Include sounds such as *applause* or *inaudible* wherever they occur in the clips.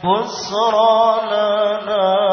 Bismillahirrahmanirrahim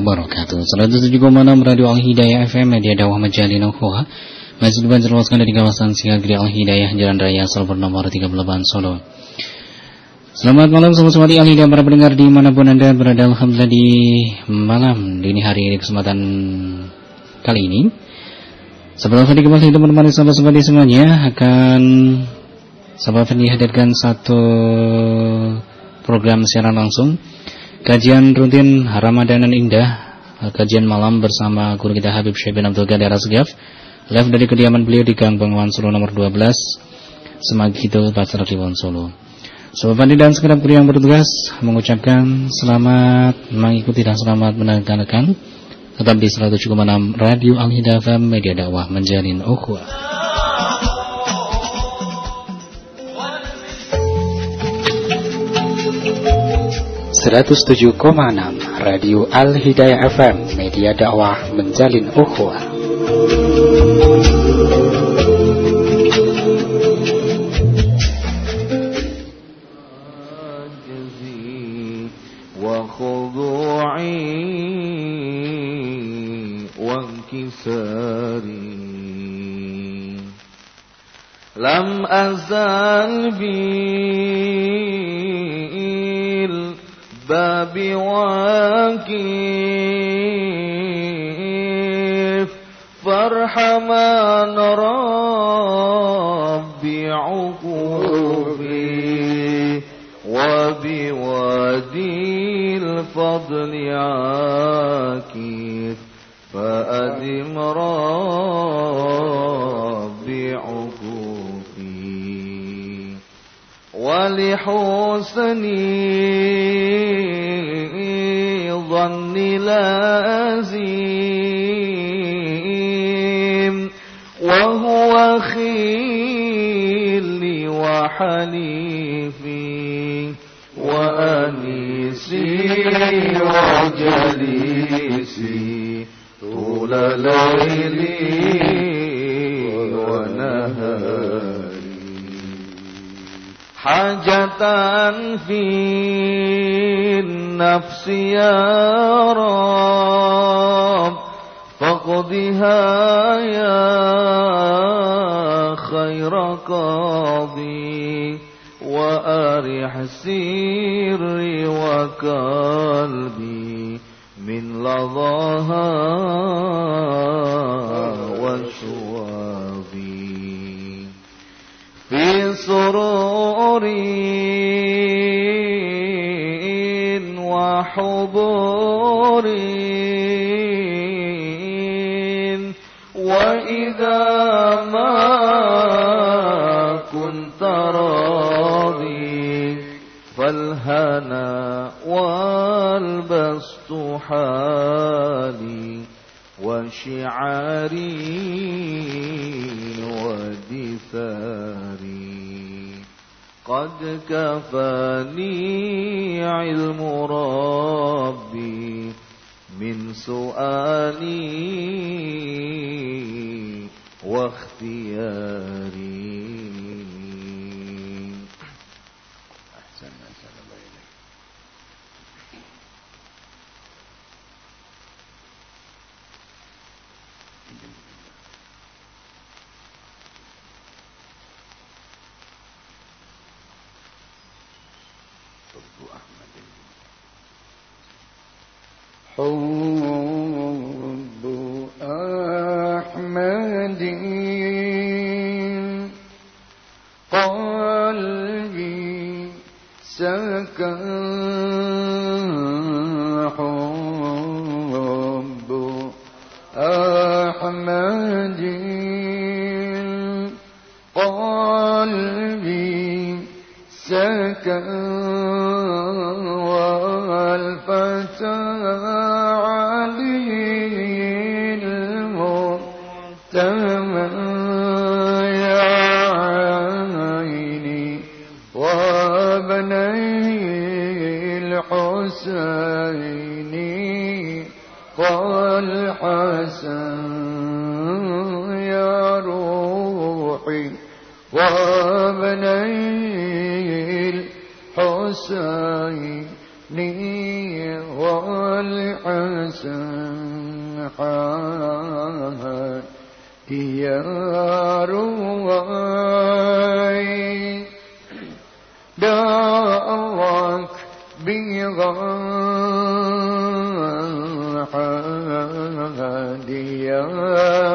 wabarakatuh. 107,6 Radio Al-Hidayah FM Media Dawah Majalin Ukhuha Masih dibanjarluaskan dari kawasan Singgagri Al-Hidayah Jalan Raya Salbur nomor 38 Solo. Selamat malam semua di Al-Hidayah para pendengar di mana pun anda berada Alhamdulillah di malam dini hari di kesempatan kali ini. Sebelum tadi kembali teman-teman sahabat-sahabat di semuanya Akan Sahabat hadirkan satu program siaran langsung Kajian rutin Ramadanan Indah Kajian malam bersama guru kita Habib Syekh bin Abdul Qadir Asgaf Live dari kediaman beliau di Gang Bengawan Solo nomor 12 Semagito Pasar Kliwon Solo Sobat Pandi dan segenap guru yang bertugas Mengucapkan selamat mengikuti dan selamat mendengarkan. Tetap di 107,6 Radio Al-Hidayah FM Media dakwah menjalin ukhuwah. 107,6 Radio Al-Hidayah FM Media dakwah menjalin ukhuwah Lam azal bi الباب واكيف فارحمان ربي عقوبي وبوادي الفضل عاكف. فأدم ربي ولحسني الظن لازم وهو خيلي وحليفي وأنيسي وجليسي طول ليلي حاجة في النفس يا رب فاقضها يا خير قاضي وأرح سيري وقلبي من لظاها وشوابي في سروري حبور وإذا ما كنت راضي فالهنا والبسط حالي وشعاري ودثاري قد كفاني علم ربي من سؤالي واختياري. حب أحمد. قلبي سكن يا روحي وهب الحسين والحسن حادي يا روحي دارك بغاية Yeah.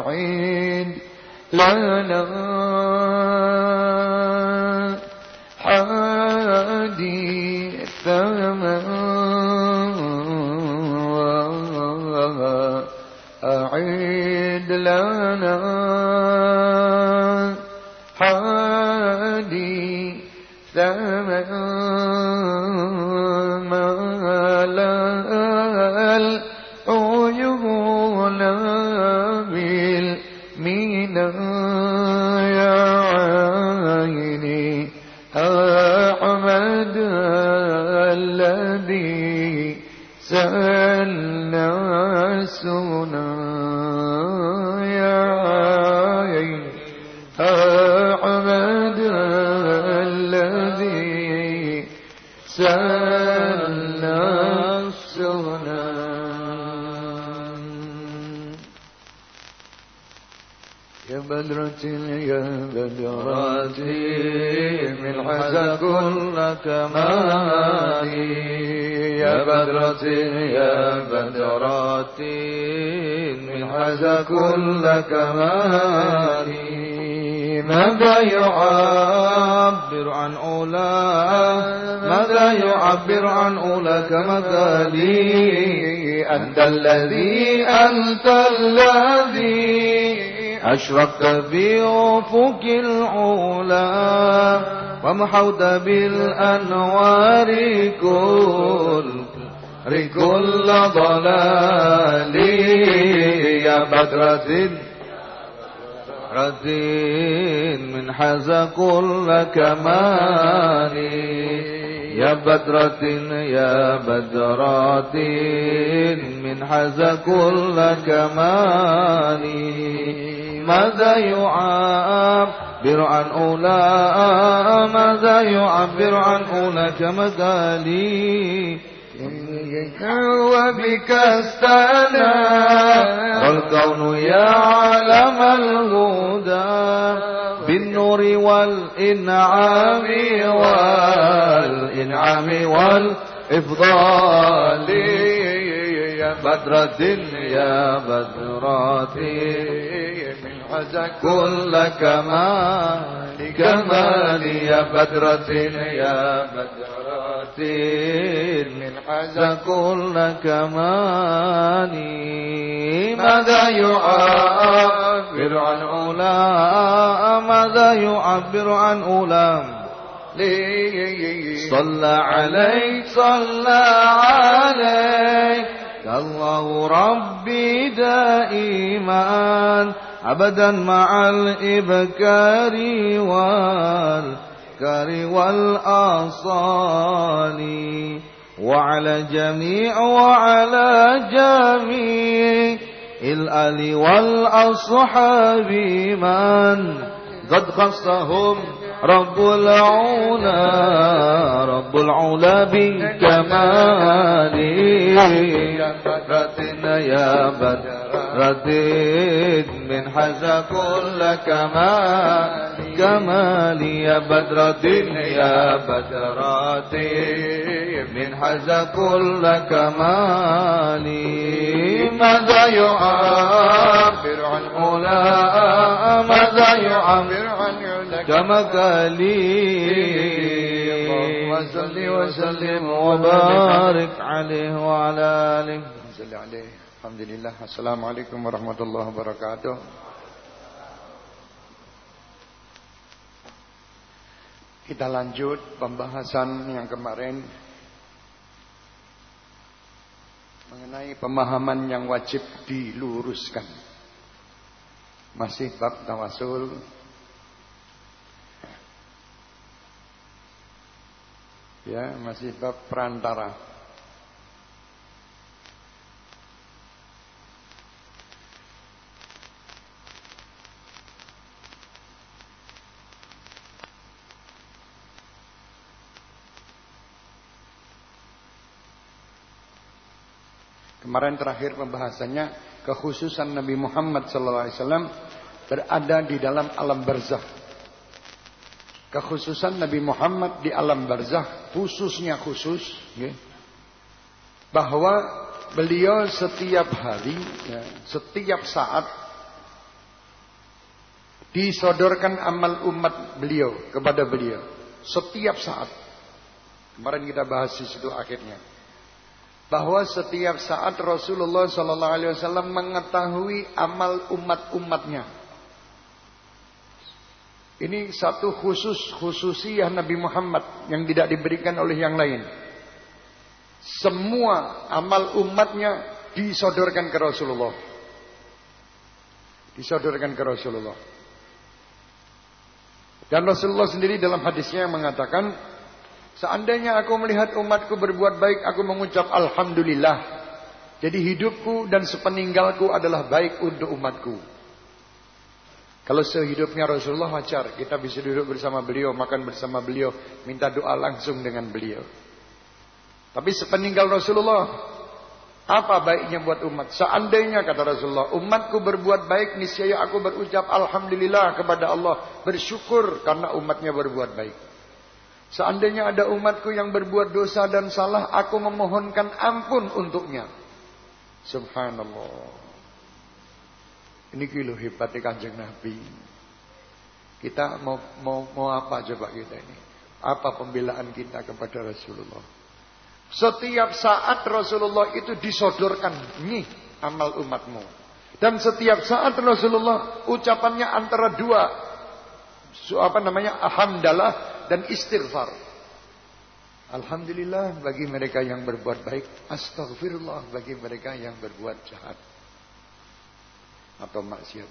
واعد لا نغير يا بدرة من حزن كل كمالي يا بدرة يا بدرة من حزن كل كمالي ماذا يعبر عن أولى ماذا يعبر عن أولى كمثالي أنت الذي أنت الذي أشرقت بأفق العلا ومحوت بالأنوار كل كل ضلال. يا بدرة بدرة من حز كل كمال. يا بدرة يا بدرة من حز كل كمال. ماذا يعبر عن أولى ماذا يعبر عن أولى كمثالي. وبك استنى والكون يعلم الهدى. بالنور والإنعام والإنعام والإفضال. يا بدرة يا حزن كل كمال كمال يا بدرة يا بدرة من حزن كل كمال ماذا يعبر عن أولى ماذا يعبر عن أولى صلى عليك صلى عليك الله ربي دائما أبدا مع الإبكار والكار والأصال. وعلى جميع وعلى جميع الآل والأصحاب من قد خصهم رب العلا رب العلا بكماله يا بدرة يا بدرة من حز كل كمال كمال يا بدرة يا بدرة من حز كل كمال ماذا يعبر عن أولى؟ ماذا يعبر عن كمثالي. وصل وسلم وبارك عليه وعلى آله. صل عليه. Alhamdulillah. Assalamualaikum warahmatullahi wabarakatuh. Kita lanjut pembahasan yang kemarin Mengenai pemahaman yang wajib diluruskan. Masih bab tawasul. Ya masih bab perantara. Kemarin terakhir pembahasannya kekhususan Nabi Muhammad wasallam berada di dalam alam barzah. Kekhususan Nabi Muhammad di alam barzah khususnya khusus ya, bahwa beliau setiap hari, ya, setiap saat disodorkan amal umat beliau kepada beliau setiap saat. Kemarin kita bahas di situ akhirnya bahwa setiap saat Rasulullah Sallallahu Alaihi Wasallam mengetahui amal umat-umatnya. Ini satu khusus khususiyah Nabi Muhammad yang tidak diberikan oleh yang lain. Semua amal umatnya disodorkan ke Rasulullah. Disodorkan ke Rasulullah. Dan Rasulullah sendiri dalam hadisnya mengatakan, Seandainya aku melihat umatku berbuat baik, aku mengucap Alhamdulillah. Jadi hidupku dan sepeninggalku adalah baik untuk umatku. Kalau sehidupnya Rasulullah wajar, kita bisa duduk bersama beliau, makan bersama beliau, minta doa langsung dengan beliau. Tapi sepeninggal Rasulullah, apa baiknya buat umat? Seandainya kata Rasulullah, umatku berbuat baik, niscaya aku berucap Alhamdulillah kepada Allah. Bersyukur karena umatnya berbuat baik. Seandainya ada umatku yang berbuat dosa dan salah, aku memohonkan ampun untuknya. Subhanallah. Ini kilo hebatnya kanjeng Nabi. Kita mau mau mau apa coba kita ini? Apa pembelaan kita kepada Rasulullah? Setiap saat Rasulullah itu disodorkan. Nih amal umatmu. Dan setiap saat Rasulullah ucapannya antara dua. Apa namanya? Alhamdulillah dan istighfar. Alhamdulillah bagi mereka yang berbuat baik. Astagfirullah bagi mereka yang berbuat jahat. Atau maksiat.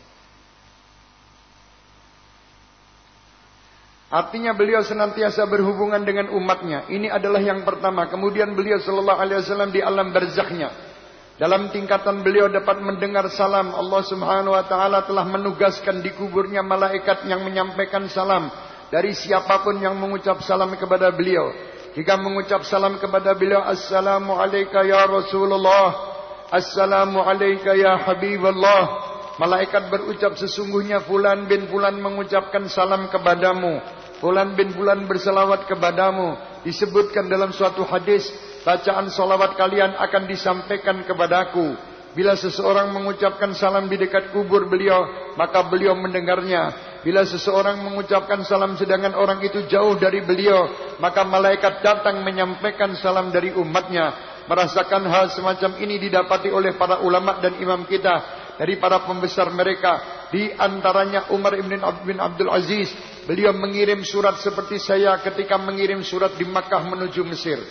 Artinya beliau senantiasa berhubungan dengan umatnya. Ini adalah yang pertama. Kemudian beliau sallallahu alaihi wasallam di alam barzakhnya. Dalam tingkatan beliau dapat mendengar salam. Allah subhanahu wa ta'ala telah menugaskan di kuburnya malaikat yang menyampaikan salam. Dari siapa pun yang mengucap salam kepada beliau. Jika mengucap salam kepada beliau. Assalamualaikum ya Rasulullah. Assalamualaikum ya Habibullah. Malaikat berucap sesungguhnya Fulan bin Fulan mengucapkan salam kepadamu. Fulan bin Fulan berselawat kepadamu. Disebutkan dalam suatu hadis, bacaan solawat kalian akan disampaikan kepadaku. Bila seseorang mengucapkan salam di dekat kubur beliau, maka beliau mendengarnya. Bila seseorang mengucapkan salam sedangkan orang itu jauh dari beliau, maka malaikat datang menyampaikan salam dari umatnya. Merasakan hal semacam ini didapati oleh para ulama dan imam kita dari para pembesar mereka. Di antaranya Umar ibn Abdul Aziz Beliau mengirim surat seperti saya ketika mengirim surat di Makkah menuju Mesir.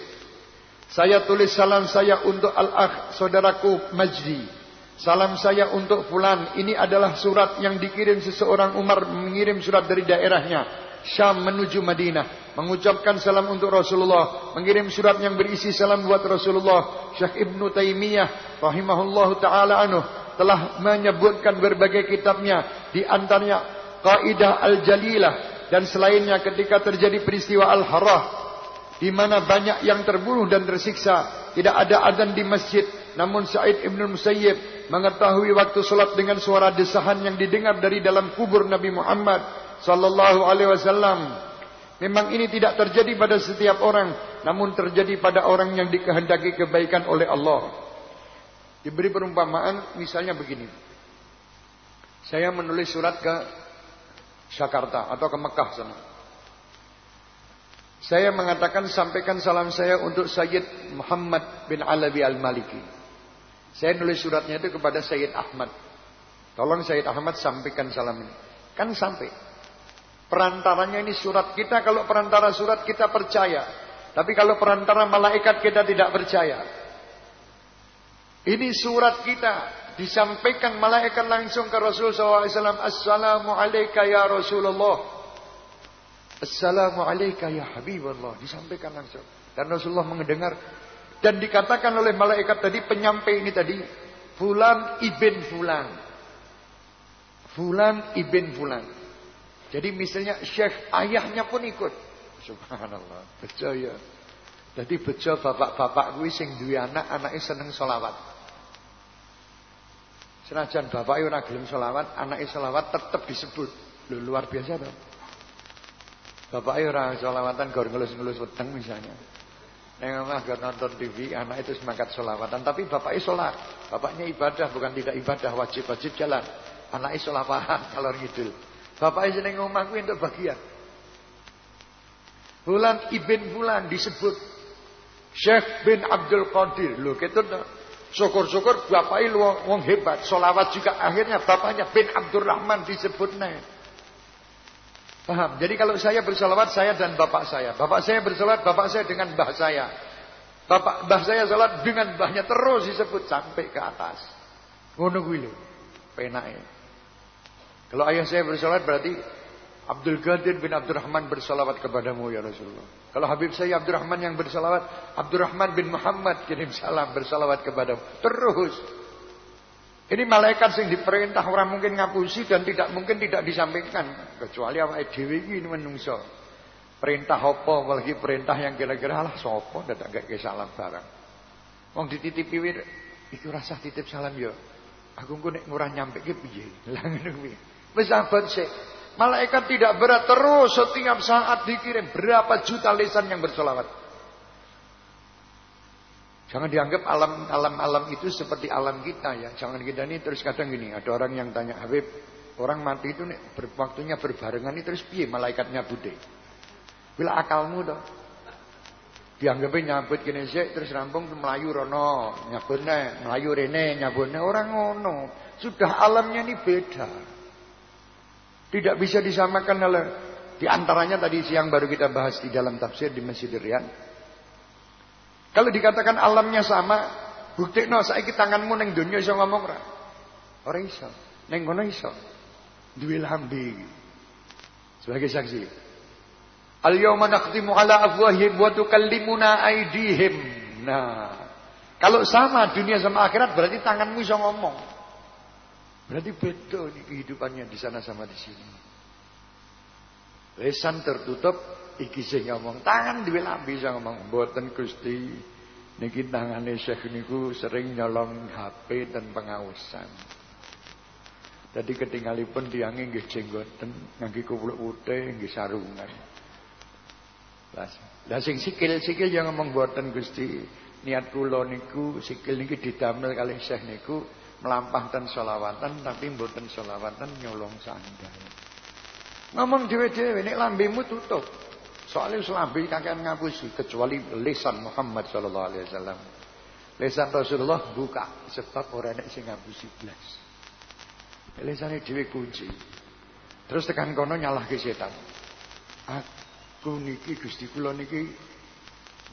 Saya tulis salam saya untuk al-akh saudaraku Majdi. Salam saya untuk fulan. Ini adalah surat yang dikirim seseorang Umar mengirim surat dari daerahnya. Syam menuju Madinah. Mengucapkan salam untuk Rasulullah. Mengirim surat yang berisi salam buat Rasulullah. Syekh Ibn Taymiyah rahimahullahu ta'ala anuh. Telah menyebutkan berbagai kitabnya. Di antaranya Kaidah Al-Jalilah dan selainnya ketika terjadi peristiwa Al-Harrah di mana banyak yang terbunuh dan tersiksa, tidak ada adzan di masjid. Namun Sa'id Ibn Musayyib mengetahui waktu salat dengan suara desahan yang didengar dari dalam kubur Nabi Muhammad sallallahu alaihi wasallam. Memang ini tidak terjadi pada setiap orang, namun terjadi pada orang yang dikehendaki kebaikan oleh Allah. Diberi perumpamaan misalnya begini. Saya menulis surat ke Jakarta atau ke Mekah sana. Saya mengatakan sampaikan salam saya untuk Sayyid Muhammad bin Alawi Al-Maliki. Saya nulis suratnya itu kepada Sayyid Ahmad. Tolong Sayyid Ahmad sampaikan salam ini. Kan sampai. Perantaranya ini surat kita kalau perantara surat kita percaya. Tapi kalau perantara malaikat kita tidak percaya. Ini surat kita disampaikan malaikat langsung ke Rasul SAW. Assalamu alayka ya Rasulullah. Assalamu alayka ya Habibullah. Disampaikan langsung. Dan Rasulullah mendengar. Dan dikatakan oleh malaikat tadi, penyampai ini tadi. Fulan ibn Fulan. Fulan ibn Fulan. Jadi misalnya Syekh ayahnya pun ikut. Subhanallah. Bejo ya. Jadi bejo bapak-bapak gue sing duwe anak, anaknya seneng solawat. Senajan bapak ora gelem selawat, anaknya selawat tetap disebut. Lho luar biasa toh. Bapak ora selawatan gor ngelus-ngelus weteng misalnya. Neng omah gor nonton TV, anak itu semangat selawatan, tapi bapaknya sholat. Bapaknya ibadah bukan tidak ibadah, wajib-wajib jalan. Anaknya sholawatan kalau ngidul. Bapaknya seneng kuwi untuk bagian. Bulan ibn Bulan disebut Syekh bin Abdul Qadir. Loh, gitu Syukur-syukur bapaknya wong hebat. Solawat juga akhirnya bapaknya bin Abdurrahman disebut nih. Paham? Jadi kalau saya bersolawat saya dan bapak saya. Bapak saya bersolawat, bapak saya dengan mbah saya. Bapak mbah saya salat dengan mbahnya terus disebut sampai ke atas. Ngono kuwi lho. Kalau ayah saya bersolawat berarti Abdul Qadir bin Abdurrahman bersalawat kepadamu ya Rasulullah. Kalau Habib saya Abdurrahman yang bersalawat, Abdurrahman bin Muhammad kirim salam bersalawat kepadamu. Terus. Ini malaikat yang diperintah orang mungkin ngapusi dan tidak mungkin tidak disampaikan. Kecuali awake dhewe iki menungso. Perintah apa apalagi perintah yang kira-kira lah sapa dadak gak salam barang. Wong dititipi wir iki rasa titip salam ya. Aku engko nek ngurang nyampe ki piye? *laughs* Lah ngono kuwi. Wis abot sik. Malaikat tidak berat terus setiap saat dikirim berapa juta lisan yang bersolawat. Jangan dianggap alam alam alam itu seperti alam kita ya. Jangan kita ini terus kadang gini. Ada orang yang tanya Habib, orang mati itu nih waktunya berbarengan ini terus piye malaikatnya bude. Bila akalmu dong. Dianggapnya nyabut kene sik terus rampung melayu rono, nyabutnya melayu rene, nyabutnya orang ngono. Sudah alamnya ini beda. Tidak bisa disamakan oleh di antaranya tadi siang baru kita bahas di dalam tafsir di Masjid Riyad. Kalau dikatakan alamnya sama, bukti no saiki tanganmu neng dunia iso ngomong ora? Ora iso. Neng kono iso. Duwe lambe. Sebagai saksi. Al yawma naqtimu ala afwahihim wa tukallimuna aydihim. Nah, kalau sama dunia sama akhirat berarti tanganmu iso ngomong. Berarti beda nih kehidupannya di sana sama di sini. Lesan tertutup, iki sing ngomong tangan di lambi sing ngomong mboten Gusti. Niki tangane Syekh niku sering nyolong HP dan pengawasan. Tadi ketinggalipun tiange nggih jenggoten, ngangge kupluk putih, nggih sarungan. Lah sing sikil-sikil yang ngomong mboten Gusti. Niat kula niku sikil niki didamel kalih Syekh niku melampahkan sholawatan tapi mboten sholawatan nyolong sandal. Ngomong dhewe-dhewe nek lambemu tutup. Soalnya selambi kakean ngapusi kecuali lisan Muhammad sallallahu alaihi wasallam. Lisan Rasulullah buka sebab orang nek sing ngapusi blas. Lisane dhewe kunci. Terus tekan kono nyalahke setan. Aku niki Gusti kula niki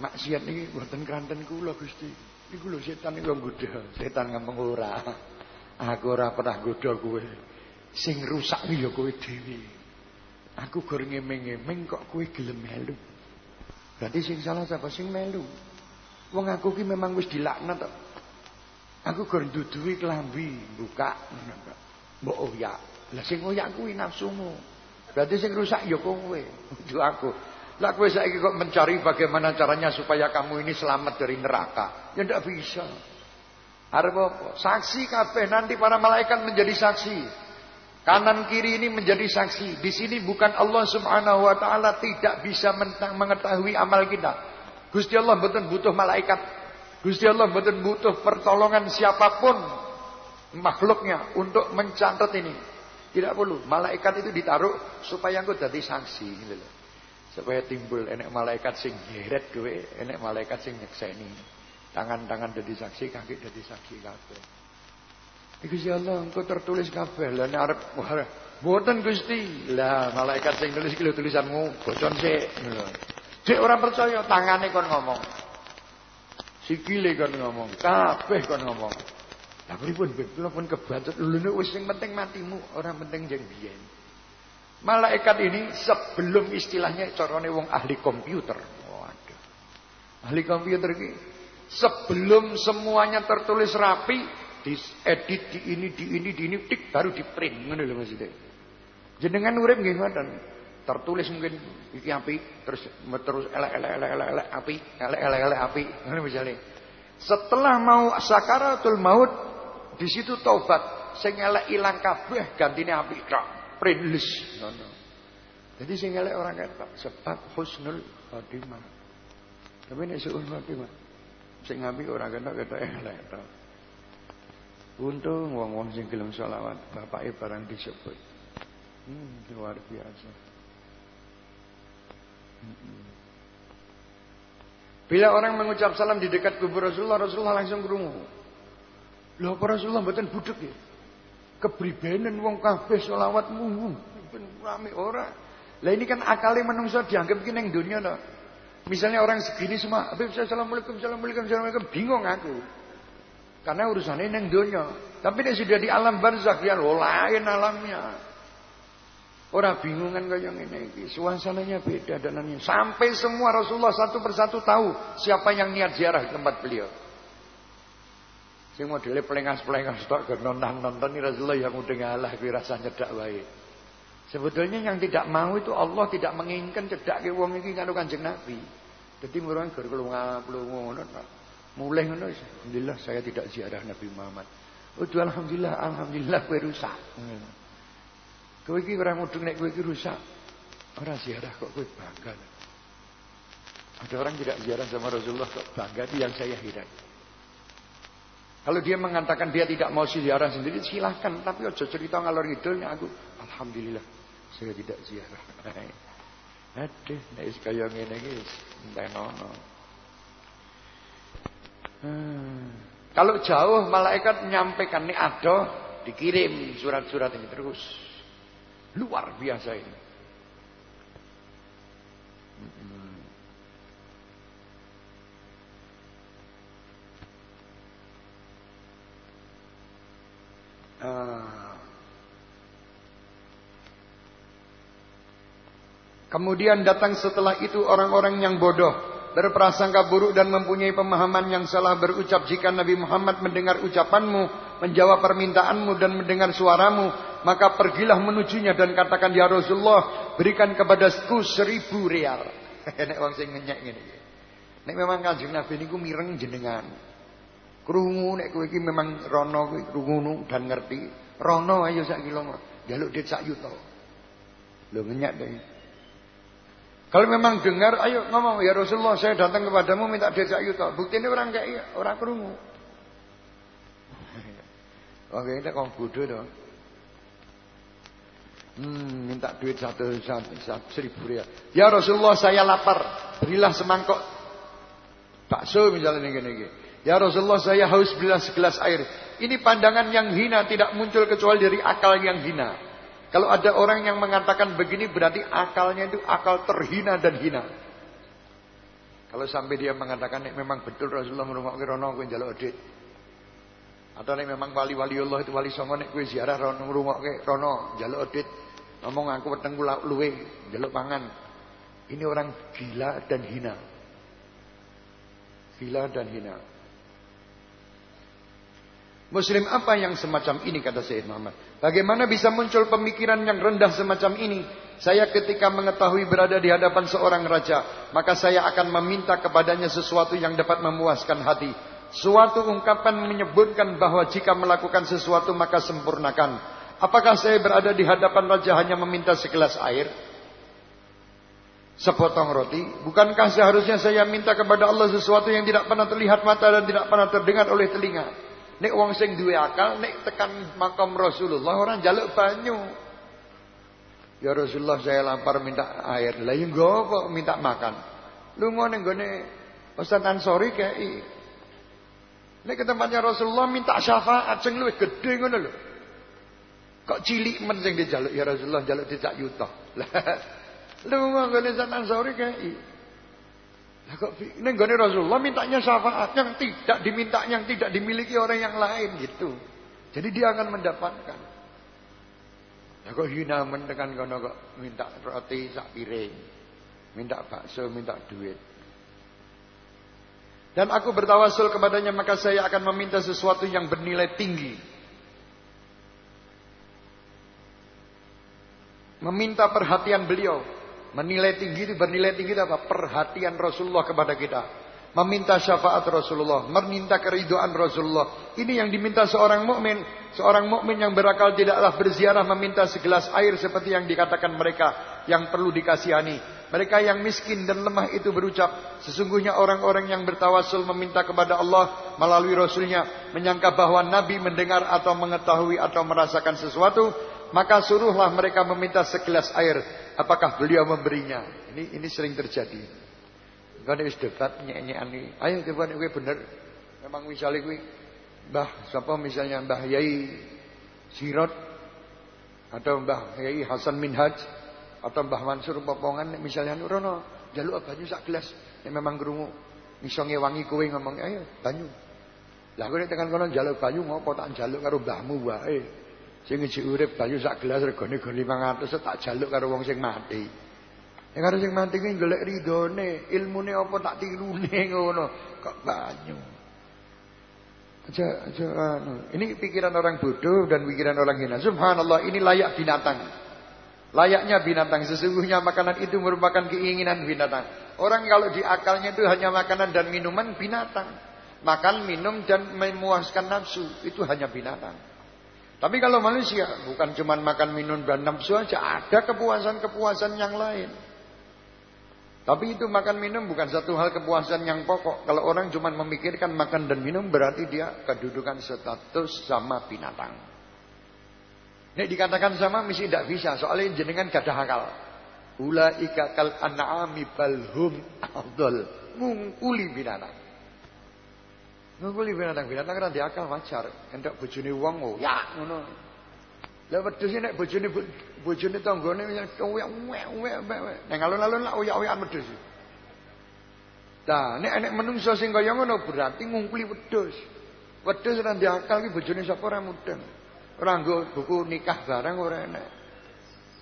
maksiat niki mboten kanten kula Gusti. Iku lho setan iku nggodha. Setan ngomong ora. Aku ora pernah nggodha kowe. Sing rusak ya kowe dhewe. Aku gor ngemeng-ngemeng kok kowe gelem melu. Berarti sing salah sapa sing melu? Wong aku ki memang wis dilaknat kok. Aku gor nduduhi klambi, buka Mbok oyak. Lah sing oyak kuwi nafsumu. Berarti sing rusak ya kowe, ojo aku. Lah kowe saiki kok mencari bagaimana caranya supaya kamu ini selamat dari neraka. Ya ndak bisa. Arep apa? Saksi kabeh nanti para malaikat menjadi saksi. Kanan kiri ini menjadi saksi. Di sini bukan Allah Subhanahu wa taala tidak bisa mengetahui amal kita. Gusti Allah betul butuh malaikat. Gusti Allah betul butuh pertolongan siapa pun makhluknya untuk mencatat ini. Tidak perlu. Malaikat itu ditaruh supaya engkau jadi saksi gitu loh supaya timbul enek malaikat sing geret kowe enek malaikat sing nyekseni tangan-tangan dadi saksi kaki dadi saksi kabeh ya Allah engko tertulis kabeh lha nek arep mboten Gusti lah malaikat sing nulis iki tulisanmu bocon sik Cek orang percaya tangane kon ngomong. Sikile kon ngomong, kabeh kon ngomong. Lah pripun kula pun kebacut lho wis sing penting matimu, orang penting jeng biyen. Malaikat ini sebelum istilahnya corone wong ahli komputer. Waduh. Ahli komputer ini sebelum semuanya tertulis rapi, diedit di ini di ini di ini tik baru di print ngono lho maksudnya. Jenengan urip nggih ngoten. Tertulis mungkin iki api terus terus elek elek elek elek elek api, elek elek elek api ngono misalnya. Setelah mau sakaratul maut di situ taubat sing elek ilang kabeh gantine apik tok. Prinlis ngono. Jadi sing elek orang ketok sebab husnul khotimah. Tapi nek suul khotimah sing apik ora ketok-ketok elek tok. Untung wong-wong sing gelem selawat bapake barang disebut. Hmm, luar biasa. Hmm. Bila orang mengucap salam di dekat kubur Rasulullah, Rasulullah langsung kerungu. Loh Rasulullah mboten budek ya? Kepribadian wong kabeh selawat munggu. Rame ora. Lah ini kan akali menungso dianggap ki ning donya to. Misalnya orang segini semua, Habib assalamualaikum, assalamualaikum, assalamualaikum, bingung aku. Karena urusannya neng dunia. Tapi dia sudah di alam barzakh ya lo lain alamnya. Orang bingungan kaya ngene iki. Suasananya beda dan lainnya. Sampai semua Rasulullah satu persatu tahu siapa yang niat ziarah ke tempat beliau. Sing modele pelengas-pelengas tok nonton-nonton ini Rasulullah yang udah ngalah kuwi rasa nyedak wae. Sebetulnya yang tidak mau itu Allah tidak menginginkan cedak ke wong iki karo Kanjeng Nabi. Dadi murang gur kelunga-kelungu ngono tok. Mulai ngono alhamdulillah saya tidak ziarah Nabi Muhammad. Oh alhamdulillah alhamdulillah kowe rusak. Kowe iki ora mudeng nek kowe iki rusak. Ora ziarah kok kowe bangga. Ada orang tidak ziarah sama Rasulullah kok bangga itu yang saya heran. Kalau dia mengatakan dia tidak mau ziarah sendiri silahkan tapi ojo cerita ngalor ngidulnya aku alhamdulillah saya tidak ziarah. *laughs* Aduh, nek kaya ngene iki entenono. Hmm. Kalau jauh malaikat menyampaikan ini ada dikirim surat-surat ini terus. Luar biasa ini. Hmm. Ah. Kemudian datang setelah itu orang-orang yang bodoh berprasangka buruk dan mempunyai pemahaman yang salah berucap jika Nabi Muhammad mendengar ucapanmu, menjawab permintaanmu dan mendengar suaramu, maka pergilah menujunya dan katakan ya Rasulullah, berikan kepadaku seribu rial. *laughs* Nek wong sing ngenyek ngene Nek memang Kanjeng Nabi niku mireng jenengan. Krungu nek kowe iki memang rono kuwi krungu dan ngerti. Rono ayo sak kilo jaluk dit sak yuta. Lho ngenyek deh. Kalau memang dengar, ayo ngomong ya Rasulullah, saya datang kepadamu minta desa yuta. Bukti ini orang kayak orang kerungu. Oke, ini kong bodoh dong. Hmm, minta duit satu, satu, satu seribu rial. Ya Rasulullah saya lapar, berilah semangkok bakso misalnya ini gini. Ya Rasulullah saya haus berilah segelas air. Ini pandangan yang hina tidak muncul kecuali dari akal yang hina. Kalau ada orang yang mengatakan begini berarti akalnya itu akal terhina dan hina. Kalau sampai dia mengatakan memang betul Rasulullah merungok rono kowe njaluk edit. Atau nek memang wali-wali Allah itu wali songo nek kowe ziarah rono ngrungokke rono njaluk edit. Ngomong aku weteng kula luwe njaluk pangan. Ini orang gila dan hina. Gila dan hina. Muslim apa yang semacam ini kata Sayyid Muhammad. Bagaimana bisa muncul pemikiran yang rendah semacam ini? Saya ketika mengetahui berada di hadapan seorang raja, maka saya akan meminta kepadanya sesuatu yang dapat memuaskan hati. Suatu ungkapan menyebutkan bahwa jika melakukan sesuatu maka sempurnakan. Apakah saya berada di hadapan raja hanya meminta segelas air? Sepotong roti? Bukankah seharusnya saya minta kepada Allah sesuatu yang tidak pernah terlihat mata dan tidak pernah terdengar oleh telinga? Nek wong sing duwe akal nek tekan makam Rasulullah orang jaluk banyu. Ya Rasulullah saya lapar minta air. Lah ya kok minta makan. Lunga ning gone Ustaz Ansori kei. Nek ke tempatnya Rasulullah minta syafaat sing luwih gedhe ngono lho. Kok cilik men sing dijaluk ya Rasulullah jaluk dijak yuta. *laughs* Lah lunga gone Ustaz Ansori kei. Nah, kok ini Rasulullah mintanya syafaat yang tidak diminta yang tidak dimiliki orang yang lain gitu. Jadi dia akan mendapatkan. Ya kok hina mendekan kono kok minta roti sak piring. Minta bakso, minta duit. Dan aku bertawasul kepadanya maka saya akan meminta sesuatu yang bernilai tinggi. Meminta perhatian beliau Menilai tinggi itu bernilai tinggi itu apa? Perhatian Rasulullah kepada kita. meminta syafaat Rasulullah, meminta keriduan Rasulullah. Ini yang diminta seorang mukmin. Seorang mukmin yang berakal tidaklah berziarah meminta segelas air seperti yang dikatakan mereka yang perlu dikasihani. Mereka yang miskin dan lemah itu berucap, sesungguhnya orang-orang yang bertawasul meminta kepada Allah melalui Rasulnya, menyangka bahwa Nabi mendengar atau mengetahui atau merasakan sesuatu, maka suruhlah mereka meminta segelas air. Apakah beliau memberinya? Ini ini sering terjadi. Kan wis debat nyek-nyekani. Ayo coba nek kowe bener. Memang misalnya kowe Mbah sapa misalnya Mbah Yai Sirot atau Mbah Yai Hasan Minhaj atau Mbah Mansur Popongan misalnya nurono jaluk banyu sak gelas nek memang krungu iso ngewangi kowe ngomong ayo banyu. Lah kowe tekan kono jaluk banyu ngopo tak jaluk karo mbahmu wae. Sing ngiji urip banyu sak gelas regane 500 tak jaluk karo wong sing mati. Yang harus sing mati kuwi golek ridone, ilmune apa tak tirune *laughs* ngono. Kok banyu. Aja aja anu. Ini pikiran orang bodoh dan pikiran orang hina. Subhanallah, ini layak binatang. Layaknya binatang sesungguhnya makanan itu merupakan keinginan binatang. Orang kalau di akalnya itu hanya makanan dan minuman binatang. Makan, minum dan memuaskan nafsu itu hanya binatang. Tapi kalau manusia bukan cuma makan, minum dan nafsu aja, ada kepuasan-kepuasan yang lain. Tapi itu makan minum bukan satu hal kepuasan yang pokok. Kalau orang cuma memikirkan makan dan minum berarti dia kedudukan status sama binatang. Ini dikatakan sama mesti tidak bisa. Soalnya jenengan gak ada akal. Ulaika kal an'ami balhum afdal. Ngungkuli binatang. Ngungkuli binatang. Binatang kan akal wajar. Hendak bojone wong oh ya ngono. Lah wedhus nek bojone bojone tanggane wek wek wek. Nek alun-alun lak oyak-oyakan wedhus. Nah, nek nek menungso sing kaya ngono berarti ngungkuli wedhus. Wedhus ora diakal ki bojone sapa ora mudeng. Ora nggo buku nikah barang ora enak.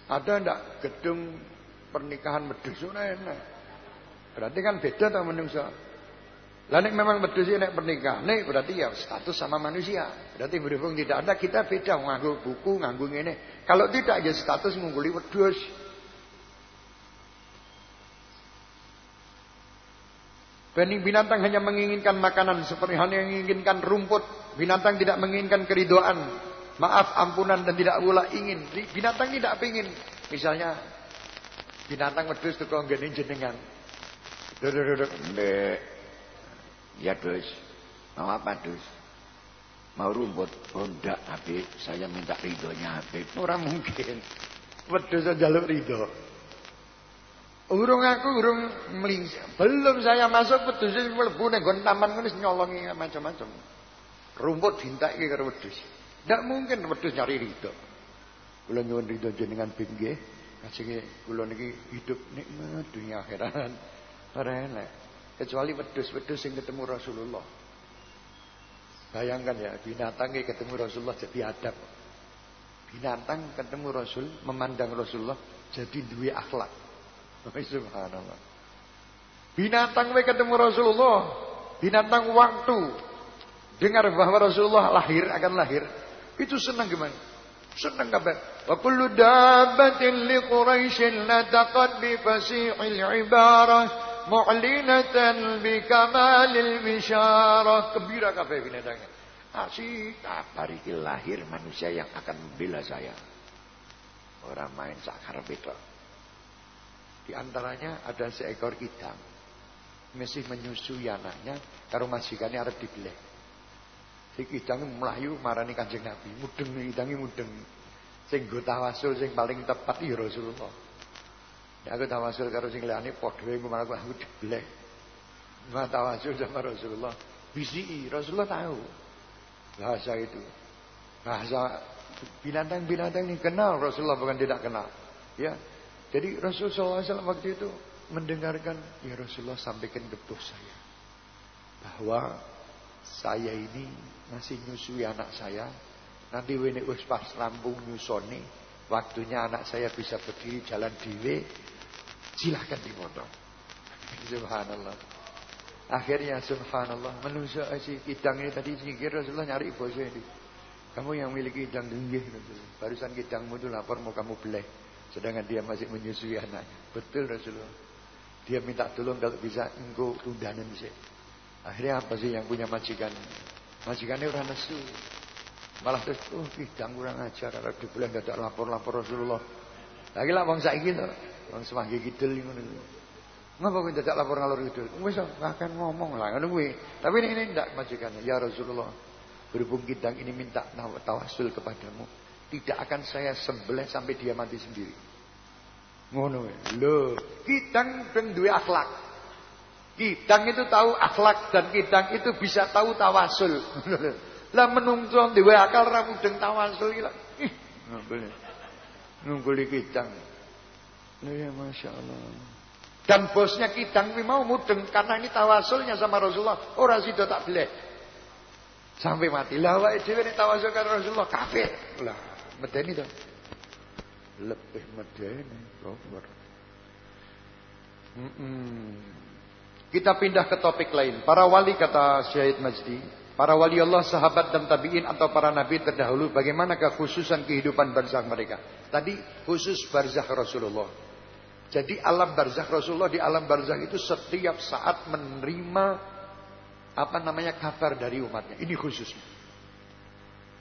Ada ndak gedung pernikahan wedhus ora enak. Berarti kan beda ta menungso. Lah nek memang wedhus nek pernikahan, nek berarti ya status sama manusia. Berarti berhubung tidak ada kita beda nganggo buku, nganggo ngene. Kalau tidak ya status mengguli wedhus. Benih binatang hanya menginginkan makanan seperti hanya menginginkan rumput. Binatang tidak menginginkan keridoan. Maaf, ampunan dan tidak pula ingin. Binatang tidak ingin. Misalnya binatang wedhus tukang gene jenengan. Duduk-duduk. Ya dus Mau apa dus Mau rumput Oh enggak Habib Saya minta ridhonya Habib Orang mungkin Wedus jaluk ridho Urung aku urung meling Belum saya masuk wedus mlebu ning nggon taman ngono nyolongi macam-macam. Rumput dintakke karo wedus. Ndak mungkin wedus nyari ridho. Kula nyuwun ridho jenengan pinggih. Kajenge kula niki hidup nikmat dunia akhirat. Ora enak. Kecuali wedus-wedus yang ketemu Rasulullah. Bayangkan ya, binatang yang ketemu Rasulullah jadi adab. Binatang ketemu Rasul, memandang Rasulullah jadi dua akhlak. Subhanallah. Binatang yang ketemu Rasulullah, binatang waktu dengar bahwa Rasulullah lahir akan lahir, itu senang gimana? Senang kabar. Wa kullu dabbatin li Quraisyin bi ibarah mu'linatan bi kamalil bisyarah gembira kabeh binatangnya. Asik kabar iki lahir manusia yang akan membela saya. Orang main sakar itu. Di antaranya ada seekor idam. Masih menyusui anaknya karo majikannya arep dibeleh. Si idam melayu marani kanjeng Nabi. Mudeng idangi mudeng. Sing go tawasul sing paling tepat ya Rasulullah aku tawasul karo sing liyane padha wae malah aku diblek. Ma tawasul sama Rasulullah. Bisi Rasulullah tahu bahasa itu. Bahasa binatang-binatang ini kenal Rasulullah bukan tidak kenal. Ya. Jadi Rasulullah SAW waktu itu mendengarkan ya Rasulullah sampaikan ke bos saya bahwa saya ini masih nyusui anak saya nanti wene wis pas rampung nyusoni waktunya anak saya bisa berdiri jalan diwe Silahkan dimotong. Subhanallah. Akhirnya subhanallah manusia si kidang ini tadi nyikir Rasulullah nyari bosnya ini. Kamu yang miliki denggih Rasulullah. Barusan kidangmu itu lapor mau kamu beleh. Sedangkan dia masih menyusui anaknya. Betul Rasulullah. Dia minta tolong kalau bisa engkau tundanan sih. Akhirnya apa sih yang punya majikan? Majikannya orang nesu. Malah terus, oh bidang kurang ajar. Kalau di bulan gak ada lapor-lapor Rasulullah. Lagi lah bang saiki to. Bang semanggi kidul ngono. Ngapa kowe dadak lapor ngalor kidul? Wis akan ngomong lah ngono kuwi. Tapi ini, ini ndak majikannya. Ya Rasulullah, berhubung kidang ini minta tawasul kepadamu, tidak akan saya sembelih sampai dia mati sendiri. Ngono Lho, kidang ben duwe akhlak. Kidang itu tahu akhlak dan kidang itu bisa tahu tawasul. *laughs* Lah menungso dhewe akal ra mudeng tawasul iki lah. Nunggu kidang. Ya Masya Allah. Dan bosnya kidang kuwi mau mudeng karena ini tawasulnya sama Rasulullah. Ora sida tak belek. Sampai mati. Lah awake dhewe nek tawasul karo Rasulullah kafir. Lah, medeni to. Lebih medeni, Robert. Mm -mm. Kita pindah ke topik lain. Para wali kata Syahid Majdi, Para wali Allah, sahabat dan tabi'in atau para nabi terdahulu bagaimana kekhususan kehidupan barzakh mereka. Tadi khusus barzakh Rasulullah. Jadi alam barzakh Rasulullah di alam barzakh itu setiap saat menerima apa namanya kabar dari umatnya. Ini khususnya.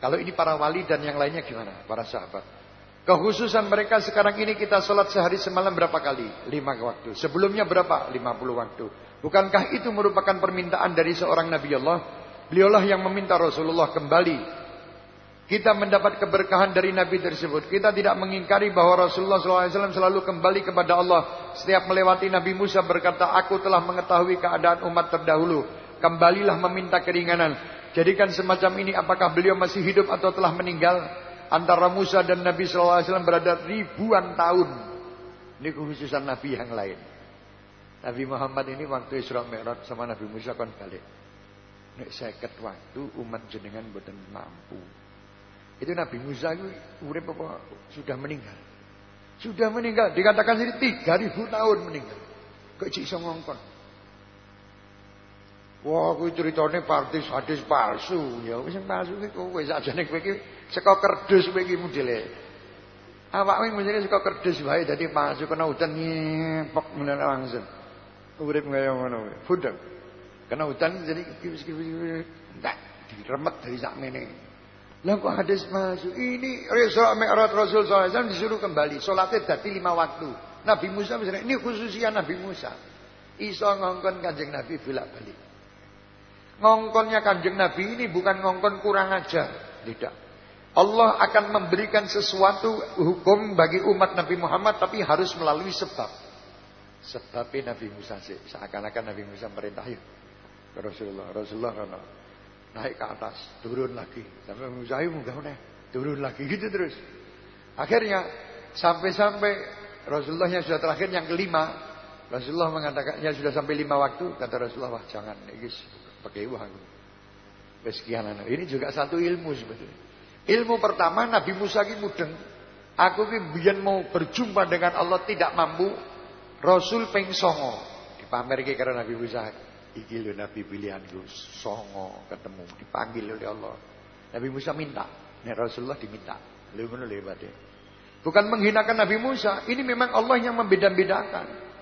Kalau ini para wali dan yang lainnya gimana? Para sahabat. Kekhususan mereka sekarang ini kita sholat sehari semalam berapa kali? Lima waktu. Sebelumnya berapa? Lima puluh waktu. Bukankah itu merupakan permintaan dari seorang Nabi Allah? Beliaulah yang meminta Rasulullah kembali. Kita mendapat keberkahan dari Nabi tersebut. Kita tidak mengingkari bahwa Rasulullah SAW selalu kembali kepada Allah. Setiap melewati Nabi Musa berkata, Aku telah mengetahui keadaan umat terdahulu. Kembalilah meminta keringanan. Jadikan semacam ini apakah beliau masih hidup atau telah meninggal. Antara Musa dan Nabi SAW berada ribuan tahun. Ini khususan Nabi yang lain. Nabi Muhammad ini waktu Isra Mi'raj sama Nabi Musa kan balik. Nek seket waktu umat jenengan boten mampu. Itu Nabi Musa itu urip apa sudah meninggal. Sudah meninggal. Dikatakan sini 3000 tahun meninggal. Kok iso ngongkon. Wah, kuwi ceritane partis hadis palsu. Ya wis palsu iki kowe sakjane kowe iki saka kerdus kowe iki modele. Awakmu mesti saka kerdus wae dadi palsu kena udan nyepok meneh langsung. Urip kaya ngono. Budek. Karena hutan jadi enggak diremet dari sakmene. Lah kok hadis masuk ini Rasul Mi'raj Rasul SAW disuruh kembali. Salatnya dadi lima waktu. Nabi Musa misalnya ini khususnya Nabi Musa. Iso ngongkon kanjeng Nabi bolak balik. Ngongkonnya kanjeng Nabi ini bukan ngongkon kurang ajar. Tidak. Allah akan memberikan sesuatu hukum bagi umat Nabi Muhammad tapi harus melalui sebab. Sebabnya Nabi Musa. Seakan-akan Nabi Musa merintah ke Rasulullah. Rasulullah karena naik ke atas, turun lagi. Sampai Musa munggah nih, turun lagi gitu terus. Akhirnya sampai-sampai Rasulullahnya sudah terakhir yang kelima. Rasulullah mengatakannya sudah sampai lima waktu. Kata Rasulullah, wah jangan, ini pakai uang. Sekian. Ini juga satu ilmu sebetulnya. Ilmu pertama Nabi Musa ini mudeng. Aku ini mau berjumpa dengan Allah tidak mampu. Rasul peng songo. Dipamer karena Nabi Musa. Iki lho Nabi pilihanku songo ketemu dipanggil oleh Allah. Nabi Musa minta, nek Rasulullah diminta. Lho ngono lho Bukan menghinakan Nabi Musa, ini memang Allah yang membeda-bedakan.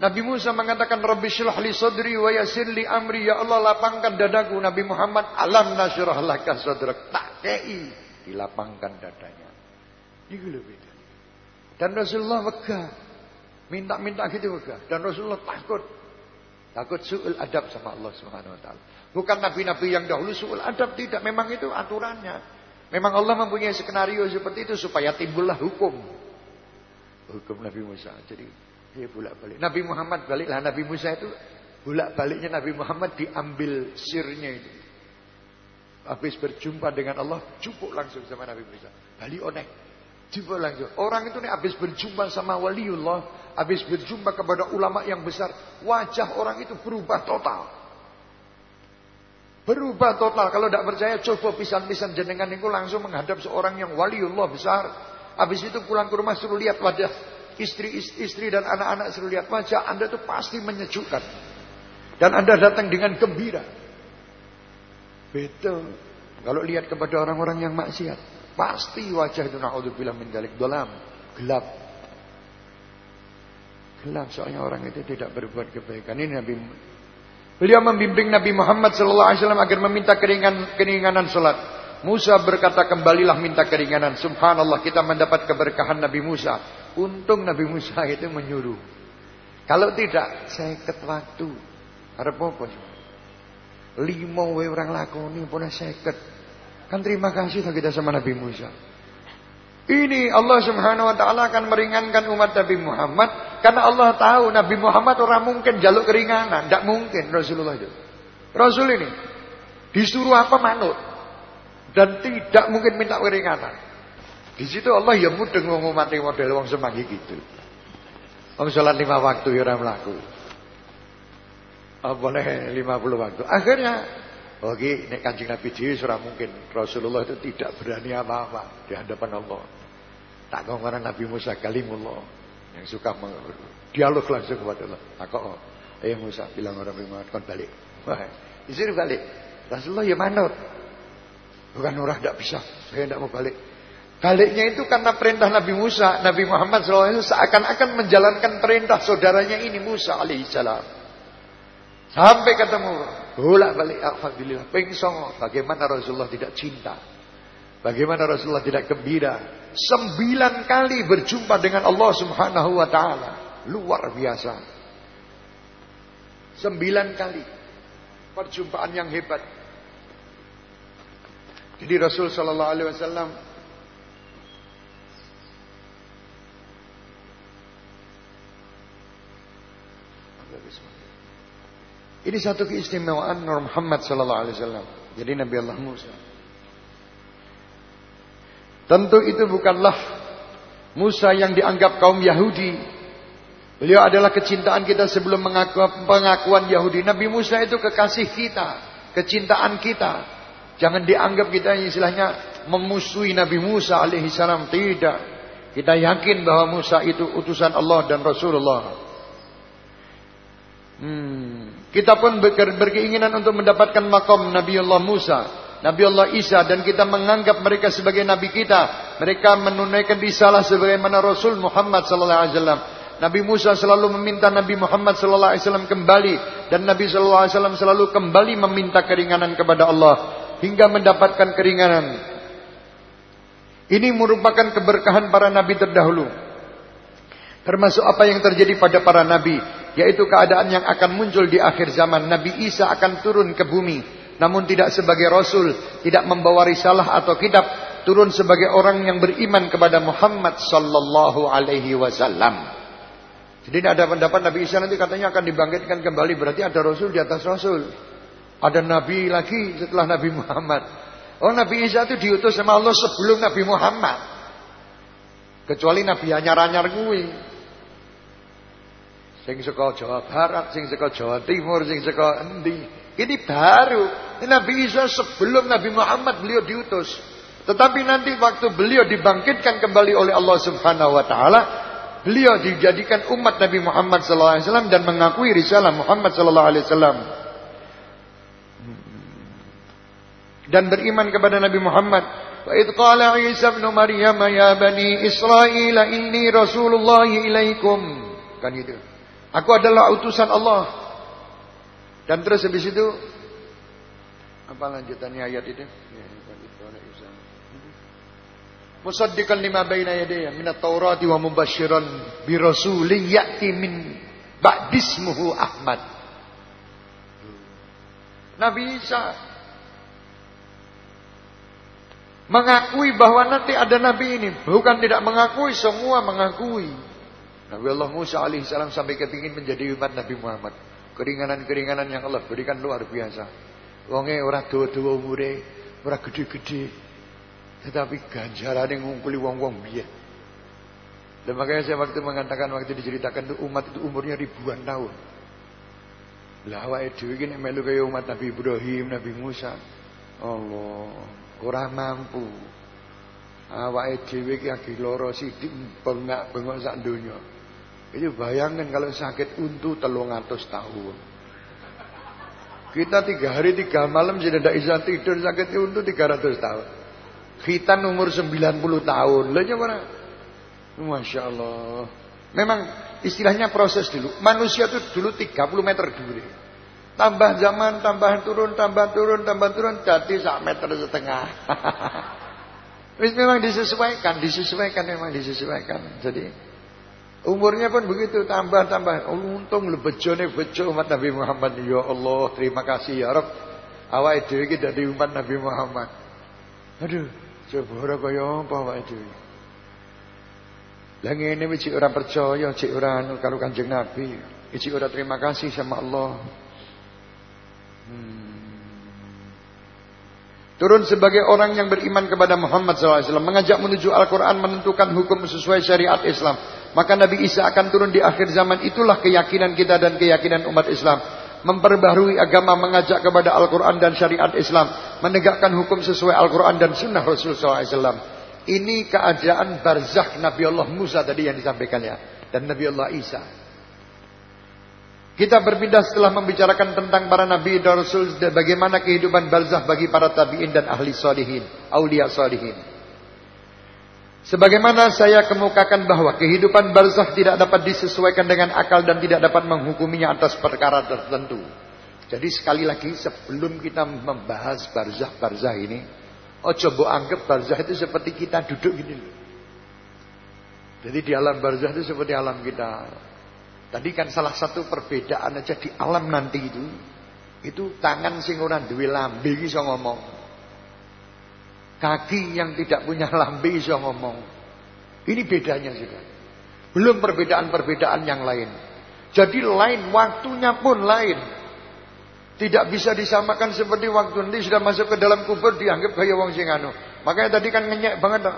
Nabi Musa mengatakan Rabbi syrah li sadri wa yassir li amri ya Allah lapangkan dadaku Nabi Muhammad alam nasyrah laka sadrak tak kei dilapangkan dadanya. Iku lho beda. Dan Rasulullah wegah. Minta-minta gitu wegah dan Rasulullah takut. Takut su'ul adab sama Allah Subhanahu wa taala. Bukan nabi-nabi yang dahulu su'ul adab tidak, memang itu aturannya. Memang Allah mempunyai skenario seperti itu supaya timbullah hukum. Hukum Nabi Musa. Jadi dia bolak-balik. Nabi Muhammad baliklah Nabi Musa itu bolak-baliknya Nabi Muhammad diambil sirnya itu. Habis berjumpa dengan Allah, cukup langsung sama Nabi Musa. Balik onek. Jumpa langsung. Orang itu nih habis berjumpa sama waliullah, habis berjumpa kepada ulama yang besar, wajah orang itu berubah total. Berubah total. Kalau tidak percaya, coba pisan-pisan jenengan itu langsung menghadap seorang yang waliullah besar. Habis itu pulang ke rumah suruh lihat wajah istri-istri dan anak-anak suruh lihat wajah Anda itu pasti menyejukkan. Dan Anda datang dengan gembira. Betul. Kalau lihat kepada orang-orang yang maksiat, pasti wajah itu naudzubillah min dalik dalam, gelap, Gelap soalnya orang itu tidak berbuat kebaikan. Ini Nabi Beliau membimbing Nabi Muhammad sallallahu alaihi wasallam agar meminta keringan, keringanan salat. Musa berkata kembalilah minta keringanan. Subhanallah kita mendapat keberkahan Nabi Musa. Untung Nabi Musa *laughs* itu menyuruh. Kalau tidak, saya ket waktu. Harap apa? Lima orang lakoni pun seket. Kan terima kasih kita sama Nabi Musa. Ini Allah Subhanahu wa taala akan meringankan umat Nabi Muhammad karena Allah tahu Nabi Muhammad orang mungkin jaluk keringanan, tidak mungkin Rasulullah itu. Rasul ini disuruh apa manut dan tidak mungkin minta keringanan. Di situ Allah ya mudeng ngomati model wong semanggi gitu. Wong salat lima waktu ya ora boleh 50 waktu. Akhirnya Oke, nek kancing Nabi dhewe ora mungkin. Rasulullah itu tidak berani apa-apa di hadapan Allah. Tak kau orang Nabi Musa kalimullah yang suka dialog langsung kepada Allah. Tak kau, eh Musa bilang orang Muhammad kon balik. Disuruh balik. Rasulullah ya manut. Bukan orang tidak bisa, saya tidak mau balik. Baliknya itu karena perintah Nabi Musa, Nabi Muhammad SAW seakan-akan menjalankan perintah saudaranya ini Musa alaihissalam. Sampai ketemu, bolak balik alhamdulillah. Pengsong, bagaimana Rasulullah tidak cinta, bagaimana Rasulullah tidak gembira, Sembilan kali berjumpa dengan Allah subhanahu wa ta'ala. Luar biasa. Sembilan kali. Perjumpaan yang hebat. Jadi Rasul sallallahu alaihi wasallam Ini satu keistimewaan Nur Muhammad sallallahu alaihi wasallam. Jadi Nabi Allah Musa. Tentu itu bukanlah Musa yang dianggap kaum Yahudi. Beliau adalah kecintaan kita sebelum mengaku, pengakuan Yahudi. Nabi Musa itu kekasih kita, kecintaan kita. Jangan dianggap kita istilahnya memusuhi Nabi Musa alaihi salam. Tidak. Kita yakin bahwa Musa itu utusan Allah dan Rasulullah. Hmm. Kita pun berkeinginan untuk mendapatkan makom Nabi Allah Musa. Nabi Allah Isa dan kita menganggap mereka sebagai nabi kita. Mereka menunaikan risalah sebagaimana Rasul Muhammad sallallahu alaihi wasallam. Nabi Musa selalu meminta Nabi Muhammad sallallahu alaihi wasallam kembali dan Nabi sallallahu alaihi wasallam selalu kembali meminta keringanan kepada Allah hingga mendapatkan keringanan. Ini merupakan keberkahan para nabi terdahulu. Termasuk apa yang terjadi pada para nabi, yaitu keadaan yang akan muncul di akhir zaman. Nabi Isa akan turun ke bumi namun tidak sebagai rasul, tidak membawa risalah atau kitab, turun sebagai orang yang beriman kepada Muhammad sallallahu alaihi wasallam. Jadi ada pendapat Nabi Isa nanti katanya akan dibangkitkan kembali, berarti ada rasul di atas rasul. Ada nabi lagi setelah Nabi Muhammad. Oh Nabi Isa itu diutus sama Allah sebelum Nabi Muhammad. Kecuali Nabi anyar-anyar kuwi. Sing saka Jawa Barat, sing saka Jawa Timur, sing saka endi. Ini baru. Ini Nabi Isa sebelum Nabi Muhammad beliau diutus. Tetapi nanti waktu beliau dibangkitkan kembali oleh Allah Subhanahu wa taala, beliau dijadikan umat Nabi Muhammad sallallahu alaihi wasallam dan mengakui risalah Muhammad sallallahu alaihi wasallam. Dan beriman kepada Nabi Muhammad. Wa id qala Isa ibn Maryam ya bani Israil inni rasulullah ilaikum. Kan itu. Aku adalah utusan Allah dan terus habis itu apa lanjutannya ayat itu? Musaddiqan lima baina yadayya min at-taurati wa mubasysyiran bi rasulin ya'ti min ba'dismuhu Ahmad. Nabi Isa mengakui bahwa nanti ada nabi ini, bukan tidak mengakui, semua mengakui. Nabi Allah Musa alaihissalam sampai kepingin menjadi umat Nabi Muhammad. Keringanan-keringanan yang Allah berikan luar biasa. Wonge ora dawa-dawa umure, ora gede-gede. Tetapi ganjarane ngumpuli wong-wong biyen. Dan makanya saya waktu mengatakan waktu diceritakan itu umat itu umurnya ribuan tahun. Lah awake dhewe iki nek melu kaya umat Nabi Ibrahim, Nabi Musa. Allah, ora mampu. Awake dhewe iki lagi lara sithik bengak-bengok sak donya. Itu bayangkan kalau sakit untu telung atus tahun. Kita tiga hari tiga malam sudah tidak bisa tidur sakit untu tiga ratus tahun. Khitan umur sembilan puluh tahun. Lalu mana? Masya Allah. Memang istilahnya proses dulu. Manusia itu dulu tiga puluh meter dulu. Tambah zaman, tambah turun, tambah turun, tambah turun, jadi sak meter setengah. *laughs* Memang disesuaikan, disesuaikan memang disesuaikan. Jadi umurnya pun begitu tambah tambah. untung lu bejone bejo umat Nabi Muhammad. Ya Allah, terima kasih ya Rabb. Awak dhewe iki dadi umat Nabi Muhammad. Aduh, coba ora kaya apa awake dhewe. Lah ngene wis ora percaya, cek ora anu karo Kanjeng Nabi. Iki ora terima kasih sama Allah. Hmm. Turun sebagai orang yang beriman kepada Muhammad SAW. Mengajak menuju Al-Quran menentukan hukum sesuai syariat Islam. Maka Nabi Isa akan turun di akhir zaman. Itulah keyakinan kita dan keyakinan umat Islam. Memperbaharui agama mengajak kepada Al-Quran dan syariat Islam. Menegakkan hukum sesuai Al-Quran dan sunnah Rasul SAW. Ini keadaan barzakh Nabi Allah Musa tadi yang disampaikan ya. Dan Nabi Allah Isa. Kita berpindah setelah membicarakan tentang para nabi dan rasul bagaimana kehidupan barzah bagi para tabi'in dan ahli salihin, aulia salihin. Sebagaimana saya kemukakan bahwa kehidupan barzah tidak dapat disesuaikan dengan akal dan tidak dapat menghukuminya atas perkara tertentu. Jadi sekali lagi sebelum kita membahas barzah-barzah ini, oh coba anggap barzah itu seperti kita duduk gini Jadi di alam barzah itu seperti alam kita. Tadi kan salah satu perbedaan aja di alam nanti itu. Itu tangan sing ora duwe lambe iso ngomong. Kaki yang tidak punya lambe iso ngomong. Ini bedanya sudah. Belum perbedaan-perbedaan yang lain. Jadi lain, waktunya pun lain. Tidak bisa disamakan seperti waktu nanti sudah masuk ke dalam kubur dianggap kayak wong sing anu. Makanya tadi kan ngenyek banget.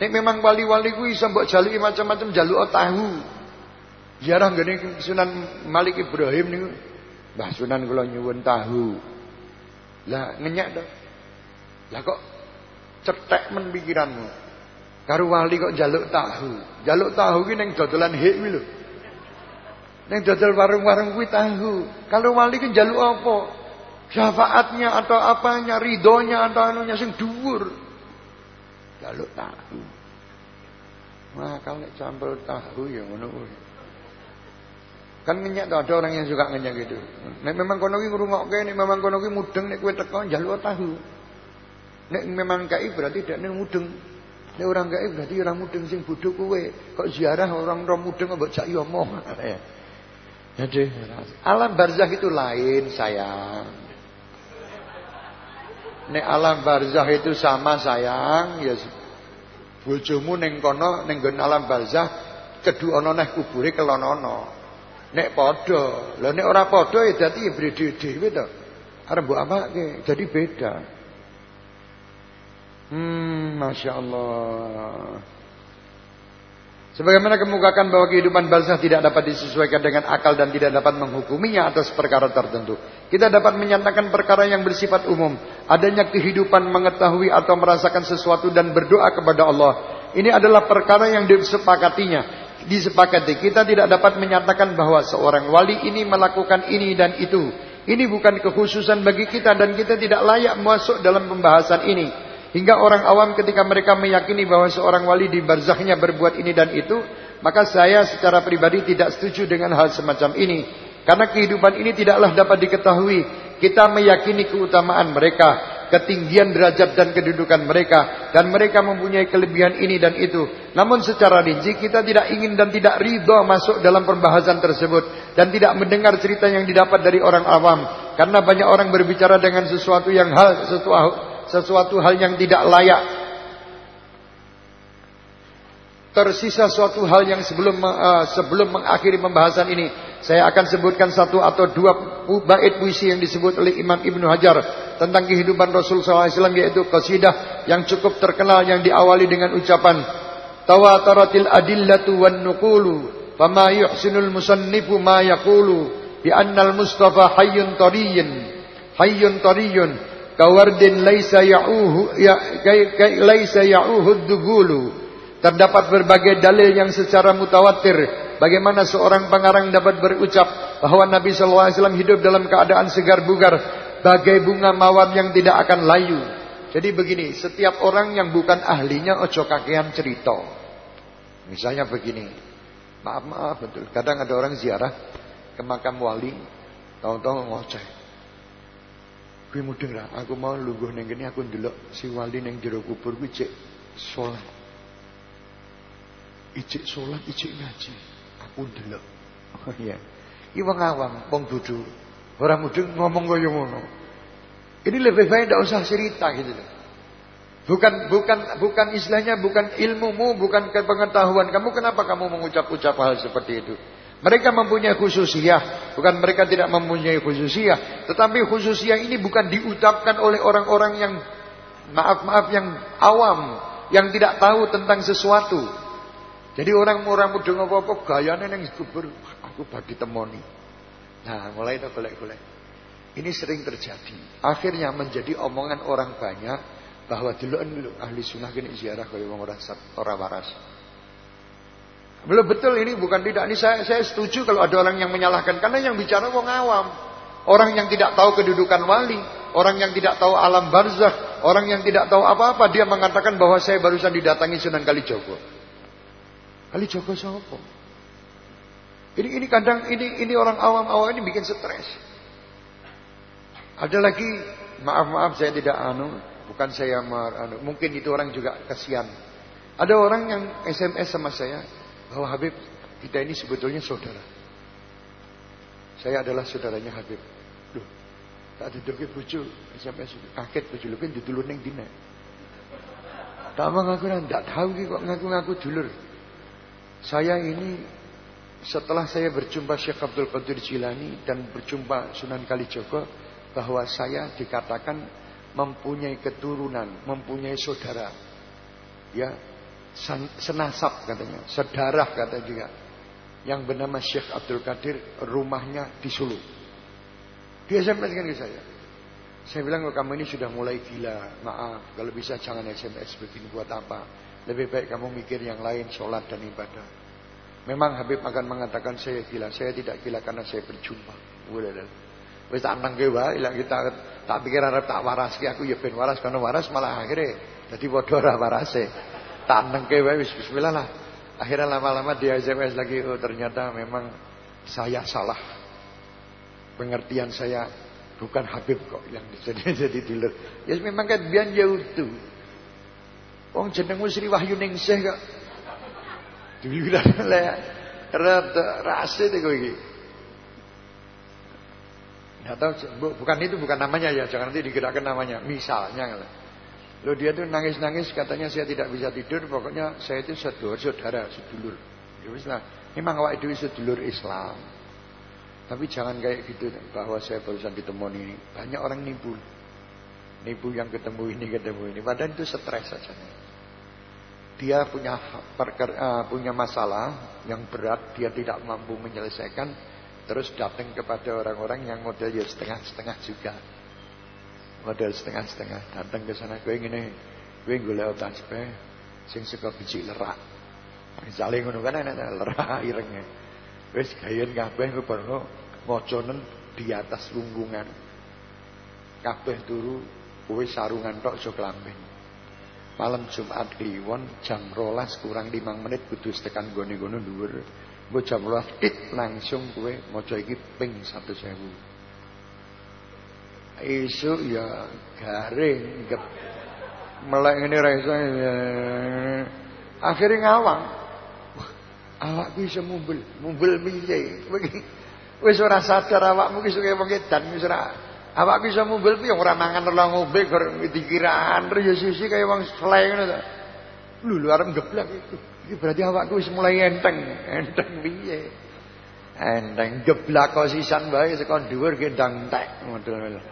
Nek memang wali-wali ku iso mbok jaluki macam-macam jaluk tahu. Ziarah gini Sunan Malik Ibrahim nih, Mbah Sunan kula nyuwun tahu. Lah ngenyak dong. Lah kok cetek men pikiranmu. Karo wali kok jaluk tahu. Jaluk tahu ki ning dodolan hek kuwi lho. Ning dodol warung-warung kuwi tahu. Kalau wali ki jaluk apa? Syafaatnya atau apanya, ridhonya atau anunya sing dhuwur. Jaluk tahu. Wah, kalau campur tahu ya ngono. Kan minyak tuh ada orang yang suka ngenyak gitu. Nek memang kono ki ngrungokke, nek memang kono ki mudeng nek kowe teko njaluk tahu. Nek memang kai berarti dak nek mudeng. Nek orang kai berarti orang mudeng sing bodho kowe. Kok ziarah orang ora mudeng mbok cak omong. Jadi alam barzah itu lain sayang. Nek alam barzah itu sama sayang ya bojomu ning kono ning alam barzah kedua ana neh kubure kelonono. Nek padha. Lah nek ora padha ya dadi ya dhewe to. Arep mbok apake? Jadi beda. Hmm, Masya Allah. Sebagaimana kemukakan bahwa kehidupan barzah tidak dapat disesuaikan dengan akal dan tidak dapat menghukuminya atas perkara tertentu. Kita dapat menyatakan perkara yang bersifat umum. Adanya kehidupan mengetahui atau merasakan sesuatu dan berdoa kepada Allah. Ini adalah perkara yang disepakatinya disepakati. Kita tidak dapat menyatakan bahwa seorang wali ini melakukan ini dan itu. Ini bukan kekhususan bagi kita dan kita tidak layak masuk dalam pembahasan ini. Hingga orang awam ketika mereka meyakini bahwa seorang wali di barzahnya berbuat ini dan itu, maka saya secara pribadi tidak setuju dengan hal semacam ini. Karena kehidupan ini tidaklah dapat diketahui. Kita meyakini keutamaan mereka ketinggian derajat dan kedudukan mereka dan mereka mempunyai kelebihan ini dan itu. Namun secara rinci kita tidak ingin dan tidak ridho masuk dalam pembahasan tersebut dan tidak mendengar cerita yang didapat dari orang awam karena banyak orang berbicara dengan sesuatu yang hal sesuatu, sesuatu hal yang tidak layak. Tersisa suatu hal yang sebelum uh, sebelum mengakhiri pembahasan ini saya akan sebutkan satu atau dua bait puisi yang disebut oleh Imam Ibnu Hajar tentang kehidupan Rasul SAW yaitu qasidah yang cukup terkenal yang diawali dengan ucapan tawataratil adillatu wan nuqulu fama yuhsinul musannifu ma yaqulu bi annal mustafa hayyun tariyyun hayyun tariyyun kawardin laisa ya'uhu ya laisa ya'uhu dugulu terdapat berbagai dalil yang secara mutawatir bagaimana seorang pengarang dapat berucap bahwa Nabi SAW hidup dalam keadaan segar bugar bagai bunga mawar yang tidak akan layu. Jadi begini, setiap orang yang bukan ahlinya ojo kakean cerita. Misalnya begini, maaf maaf betul. Kadang ada orang ziarah ke makam wali, Tahu-tahu ngoceh. Kuwi mudeng ra, aku mau lungguh ning kene aku ndelok si wali ning jero kubur kuwi cek salat. Ijik salat, ijik ngaji. Aku ndelok. Oh iya. Iki wong awam, wong dudu. Ora mudeng ngomong kaya ngono. Ini lebih baik tidak usah cerita gitu loh. Bukan bukan bukan istilahnya bukan ilmumu, bukan kepengetahuan kamu. Kenapa kamu mengucap-ucap hal seperti itu? Mereka mempunyai khususiyah, bukan mereka tidak mempunyai khususiyah, tetapi khususiyah ini bukan diucapkan oleh orang-orang yang maaf-maaf yang awam, yang tidak tahu tentang sesuatu. Jadi orang-orang muda apa-apa gayane ning kubur, aku bagi temoni. Nah, mulai itu golek-golek. Ini sering terjadi. Akhirnya menjadi omongan orang banyak bahwa dulu ahli sunnah kini ziarah kaya wong ora ora waras. Belum betul ini bukan tidak ini saya saya setuju kalau ada orang yang menyalahkan karena yang bicara wong awam. Orang yang tidak tahu kedudukan wali, orang yang tidak tahu alam barzah, orang yang tidak tahu apa-apa dia mengatakan bahwa saya barusan didatangi Sunan Kalijogo. Kalijogo siapa? Ini ini kadang ini ini orang awam-awam ini bikin stres. Ada lagi maaf-maaf saya tidak anu Bukan saya mar, anu, mungkin itu orang juga kasihan. Ada orang yang SMS sama saya bahwa Habib kita ini sebetulnya saudara. Saya adalah saudaranya Habib. Duh, tak ada doke bojo SMS kaget bojo lu kan ditulur ning dina. Tak ngaku ndak tahu kok ngaku-ngaku dulur. Saya ini setelah saya berjumpa Syekh Abdul Qadir Jilani dan berjumpa Sunan Kalijogo bahwa saya dikatakan mempunyai keturunan, mempunyai saudara. Ya, senasab katanya, sedarah kata juga. Yang bernama Syekh Abdul Qadir rumahnya di Solo. Dia SMS kan ke saya. Saya bilang kalau kamu ini sudah mulai gila, maaf kalau bisa jangan SMS begini buat apa. Lebih baik kamu mikir yang lain, sholat dan ibadah. Memang Habib akan mengatakan saya gila, saya tidak gila karena saya berjumpa. Udah, Wis tak nengke wae ilang kita tak pikir arep tak waraski aku ya ben waras kono waras malah akhirnya dadi padha ora warase. Tak nengke wis bismillah lah. Akhirnya lama-lama dia SMS lagi oh ternyata memang saya salah. Pengertian saya bukan Habib kok yang *laughs* jadi jadi dealer. Ya memang kan bian jauh tuh. Wong jenengmu Sri Wahyuningsih kok. Dibilang *laughs* lah rasa kowe iki. Tahu, bukan itu bukan namanya ya, jangan nanti digerakkan namanya. Misalnya, lo dia tuh nangis-nangis katanya saya tidak bisa tidur, pokoknya saya itu saudara, saudara, sedulur. Ya wis lah, memang awak itu sedulur Islam. Tapi jangan kayak gitu bahwa saya barusan ketemu ini. Banyak orang nipu. Nipu yang ketemu ini, ketemu ini. Padahal itu stres saja. Dia punya perker, uh, punya masalah yang berat, dia tidak mampu menyelesaikan Terus datang kepada orang-orang yang model ya setengah-setengah juga. Model setengah-setengah. Datang ke sana gue ngene, gue golek tasbih sing saka biji lerak. Misale ngono kan enak lerak irenge. Wis gayen kabeh kebarno macanen di atas lunggungan. Kabeh turu kowe sarungan tok aja klamben. Malam Jumat Kliwon jam rolas kurang 5 menit kudu tekan gone ngono dhuwur. Gue jam luas tit langsung gue mau iki ping satu sewu. Isu ya garing gep melek ini rasa ya. Akhirnya ngawang. Awak bisa mumbul, mumbul piye? Wis ora sadar awakmu ki suke wong edan wis ora. Awak bisa mumbul piye ora mangan ora ngombe gor dikiraan ya sisi kaya wong selai ngono to. Lho lho arep geblak. Iki berarti awakku wis mulai enteng, enteng piye? Enteng geblak kok sisan wae saka dhuwur ki ndang tek model.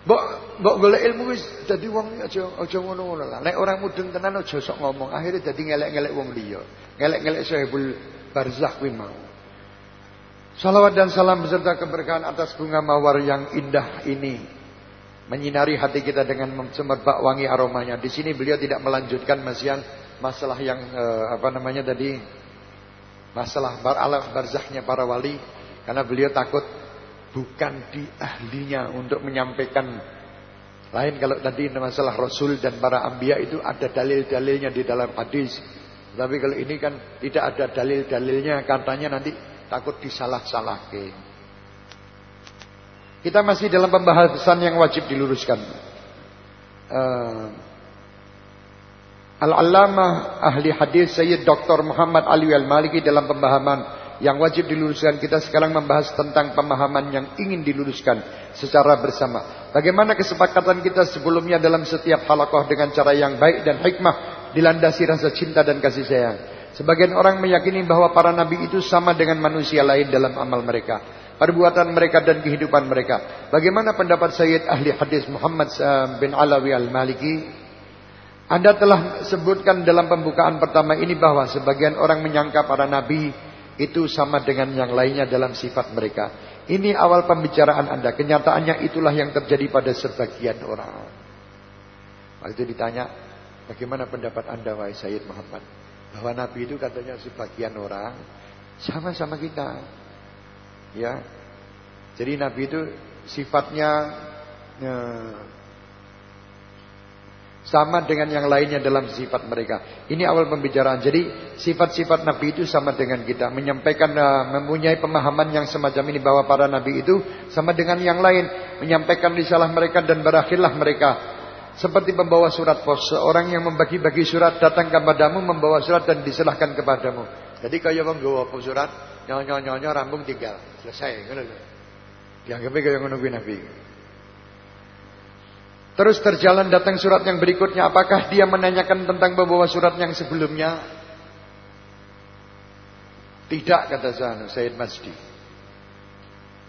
Mbok mbok golek ilmu wis dadi wong aja aja ngono-ngono lah. Nek orang mudeng tenan aja sok ngomong, akhirnya dadi ngelek-ngelek wong liya. Ngelek-ngelek sahibul barzakh kuwi mau. Salawat dan salam beserta keberkahan atas bunga mawar yang indah ini menyinari hati kita dengan semerbak wangi aromanya. Di sini beliau tidak melanjutkan masihan masalah yang eh, apa namanya tadi masalah bar alam barzahnya para wali karena beliau takut bukan di ahlinya untuk menyampaikan lain kalau tadi masalah rasul dan para ambia itu ada dalil-dalilnya di dalam hadis tapi kalau ini kan tidak ada dalil-dalilnya katanya nanti takut disalah-salahkan Kita masih dalam pembahasan yang wajib diluruskan. Uh, Al-Allamah ahli hadis Sayyid Dr. Muhammad Ali Al-Maliki dalam pemahaman yang wajib diluruskan kita sekarang membahas tentang pemahaman yang ingin diluruskan secara bersama. Bagaimana kesepakatan kita sebelumnya dalam setiap halakoh dengan cara yang baik dan hikmah dilandasi rasa cinta dan kasih sayang. Sebagian orang meyakini bahwa para nabi itu sama dengan manusia lain dalam amal mereka, perbuatan mereka dan kehidupan mereka. Bagaimana pendapat Sayyid ahli hadis Muhammad bin Alawi Al-Maliki? Anda telah sebutkan dalam pembukaan pertama ini bahwa sebagian orang menyangka para nabi itu sama dengan yang lainnya dalam sifat mereka. Ini awal pembicaraan Anda. Kenyataannya itulah yang terjadi pada sebagian orang. Waktu ditanya, bagaimana pendapat Anda wahai Sayyid Muhammad? Bahwa Nabi itu katanya sebagian orang sama-sama kita. Ya. Jadi Nabi itu sifatnya eh, sama dengan yang lainnya dalam sifat mereka. Ini awal pembicaraan. Jadi sifat-sifat Nabi itu sama dengan kita. Menyampaikan, uh, mempunyai pemahaman yang semacam ini bahwa para Nabi itu sama dengan yang lain. Menyampaikan risalah mereka dan berakhirlah mereka. Seperti membawa surat pos. Seorang yang membagi-bagi surat datang kepadamu membawa surat dan diserahkan kepadamu. Jadi kaya menggawa surat, nyonya-nyonya rambung tinggal. Selesai. Dianggapnya kaya menunggu Nabi. Terus terjalan datang surat yang berikutnya. Apakah dia menanyakan tentang membawa surat yang sebelumnya? Tidak kata Zahnu Sayyid Masdi.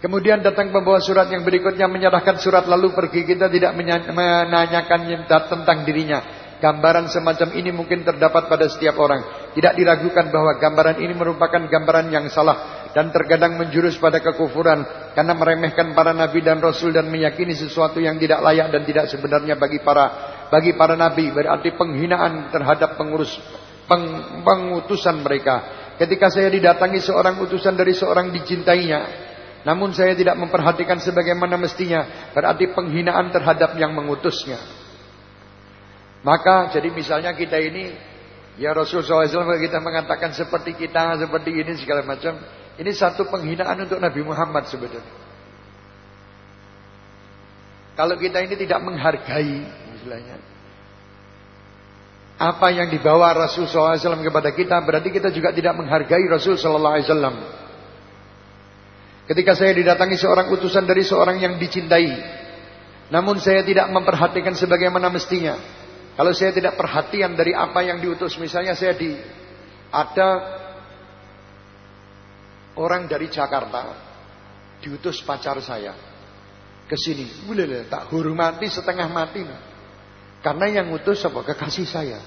Kemudian datang membawa surat yang berikutnya menyerahkan surat lalu pergi kita tidak menanyakan tentang dirinya. Gambaran semacam ini mungkin terdapat pada setiap orang. Tidak diragukan bahwa gambaran ini merupakan gambaran yang salah dan terkadang menjurus pada kekufuran karena meremehkan para nabi dan rasul dan meyakini sesuatu yang tidak layak dan tidak sebenarnya bagi para bagi para nabi berarti penghinaan terhadap pengurus peng, pengutusan mereka. Ketika saya didatangi seorang utusan dari seorang dicintainya, namun saya tidak memperhatikan sebagaimana mestinya, berarti penghinaan terhadap yang mengutusnya. Maka jadi misalnya kita ini ya Rasul SAW kita mengatakan seperti kita, seperti ini segala macam. Ini satu penghinaan untuk Nabi Muhammad sebetulnya. Kalau kita ini tidak menghargai istilahnya apa yang dibawa Rasul SAW kepada kita, berarti kita juga tidak menghargai Rasul SAW. Ketika saya didatangi seorang utusan dari seorang yang dicintai, namun saya tidak memperhatikan sebagaimana mestinya. Kalau saya tidak perhatian dari apa yang diutus, misalnya saya di ada orang dari Jakarta diutus pacar saya ke sini. Boleh tak hormati setengah mati. Karena yang utus apa? Kekasih saya.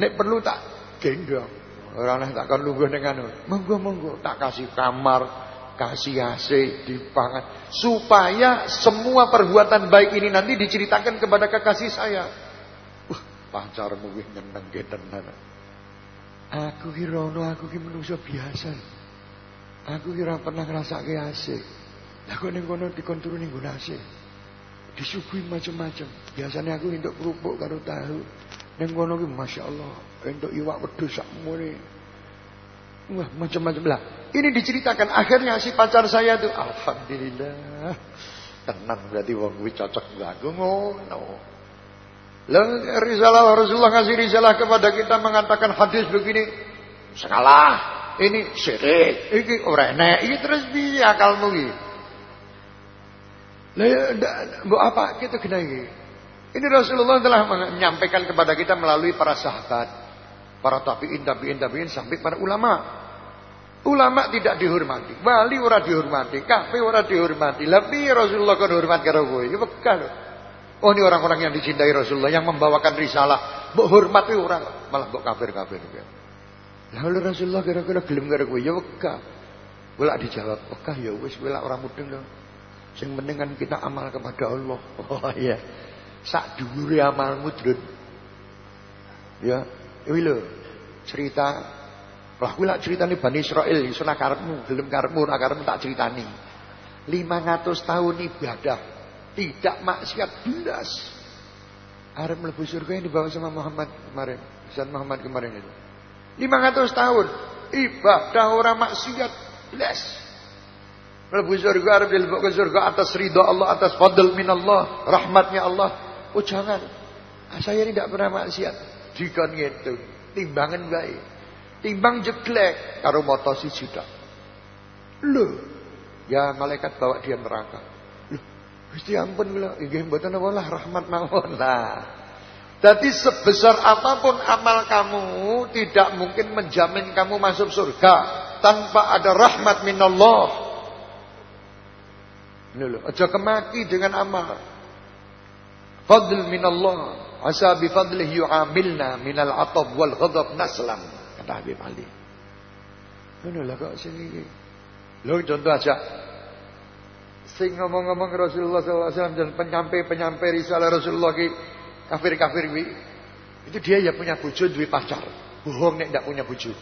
Nek perlu tak gendong. Orang tak akan lungguh dengan monggo monggo tak kasih kamar, kasih AC, dipangan supaya semua perbuatan baik ini nanti diceritakan kepada kekasih saya. Wah, pacarmu wis nyeneng tenan. Aku kira aku ki manusia biasa. Aku kira pernah ngrasake asik. Lah kok ning kono dikon turu ning AC. Disuguhi macam-macam. Biasanya aku untuk kerupuk karo tahu. Ning kono ki masyaallah, untuk iwak wedhus sakmene. Wah, macam-macam lah. Ini diceritakan akhirnya si pacar saya tuh alhamdulillah. Tenang berarti wong kuwi cocok aku ngono. Lah risalah Rasulullah ngasih risalah kepada kita mengatakan hadis begini. Salah ini syirik, iki ora enek, iki terus piye akalmu iki? Lah ya, apa kita kena iki? Ini Rasulullah telah menyampaikan kepada kita melalui para sahabat, para tabi'in, tabi'in, tabi'in sampai para ulama. Ulama tidak dihormati, wali ora dihormati, kafe ora dihormati. Piye Rasulullah kon hormat kowe? Ya bekal. Oh ini orang-orang yang dicintai Rasulullah yang membawakan risalah, mbok orang malah kafir-kafir. Lalu Rasulullah kira-kira gelem karo kowe ya wegah. Wala dijawab, wegah ya wis wala ora mudeng. Sing penting kan kita amal kepada Allah. *laughs* Oh iya. Sak dhuwure amalmu, Drun. Ya, iki lho. Cerita lah kuwi lak critane Bani Israil iso nak karepmu, gelem karepmu, nak karepmu tak critani. 500 tahun ibadah tidak maksiat belas. Arep mlebu surga yang dibawa sama Muhammad kemarin. Ustaz Muhammad kemarin itu. 500 tahun ibadah orang maksiat les. Mlebu surga arep dilebok surga atas ridha Allah, atas fadl minallah, rahmatnya Allah. Oh jangan. Ah, saya ini tidak pernah maksiat. Dikon gitu. Timbangan baik. Timbang jeglek karo moto siji tok. Lho. Ya malaikat bawa dia neraka. Lho, Gusti ampun kula, nggih mboten apa lah rahmat mawon lah. Jadi sebesar apa pun amal kamu tidak mungkin menjamin kamu masuk surga tanpa ada rahmat minallah. Lho, aja kemaki dengan amal. Fadl minallah. Asa bi fadlihi yu'amilna minal atab wal ghadab naslam. Kata Habib Ali. Lho lah kok sini. Lho contoh aja. Sing ngomong-ngomong Rasulullah SAW dan penyampai-penyampai risalah Rasulullah ki kafir-kafir wi. Itu dia ya punya bojo duwe pacar. Bohong nek ndak punya bojo.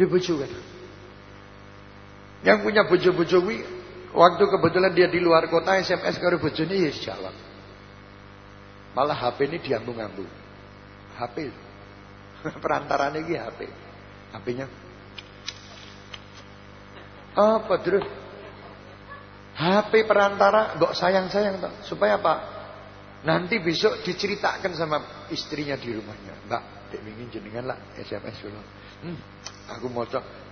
Dia bojo kan. Yang punya bojo-bojo wi Waktu kebetulan dia di luar kota SMS ke bojone ya jawab. Malah HP ini diambung-ambung. HP. *laughs* Perantaranya ini HP. HP-nya. Apa terus? HP perantara mbok sayang-sayang. Supaya apa? Nanti besok diceritakan sama istrinya di rumahnya. Mbak, dek ingin jenengan lah SMS dulu. Hmm, aku mau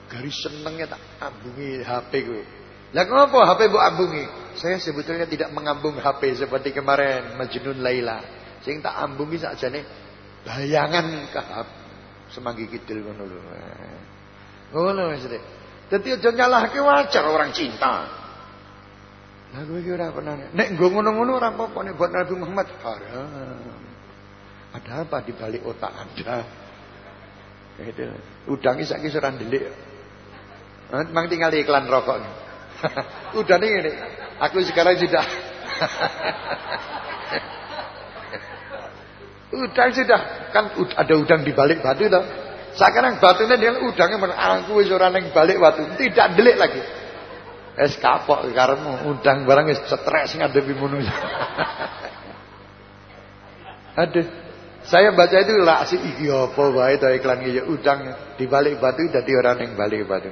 garis senengnya tak ambungi HP gue. Lah kenapa HP bu ambungi? Saya sebetulnya tidak mengambung HP seperti kemarin Majnun Laila. Sing tak ambungi sakjane bayangan ke HP. Semanggi kidul ngono lho. Ngono wis rek. Dadi aja nyalahke wajar orang cinta. Lah kowe iki ora pernah nek nggo ngono-ngono ora apa-apa nek buat Nabi Muhammad haram. Ada apa di balik otak Anda? Itu. Udangi saiki ora ndelik. Mang tinggal iklan rokok. Udah nih ini. Aku sekarang sudah. *laughs* udang sudah kan ada udang di balik batu toh. Sekarang batunya dia udangnya aku wis ning balik batu, tidak delik lagi. Es kapok karemu udang barang wis stres ngadepi ngono. *laughs* Aduh. Saya baca itu lah si iki apa wae to iklan ya udang di balik batu dadi orang yang balik batu.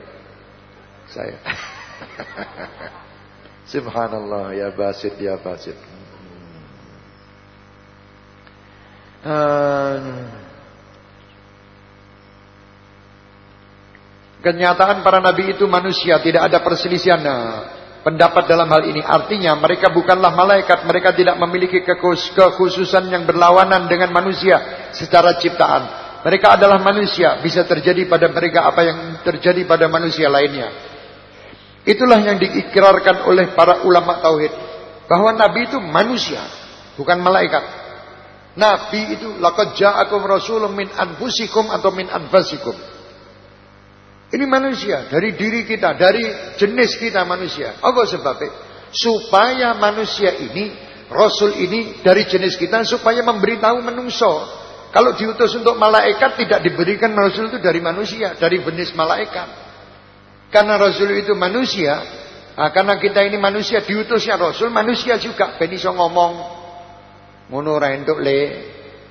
Saya. *laughs* Subhanallah ya basit ya basit. Kenyataan para nabi itu manusia, tidak ada perselisihan pendapat dalam hal ini. Artinya mereka bukanlah malaikat, mereka tidak memiliki kekhususan yang berlawanan dengan manusia secara ciptaan. Mereka adalah manusia, bisa terjadi pada mereka apa yang terjadi pada manusia lainnya. Itulah yang diikrarkan oleh para ulama tauhid bahwa nabi itu manusia, bukan malaikat. Nabi itu laqad ja'akum rasulun min anfusikum atau min anfasikum. Ini manusia dari diri kita, dari jenis kita manusia. Apa sebabnya? Supaya manusia ini, rasul ini dari jenis kita supaya memberitahu menungso. Kalau diutus untuk malaikat tidak diberikan rasul itu dari manusia, dari jenis malaikat. Karena Rasul itu manusia, nah, karena kita ini manusia diutusnya Rasul, manusia juga. Ben iso ngomong ngono ora entuk le.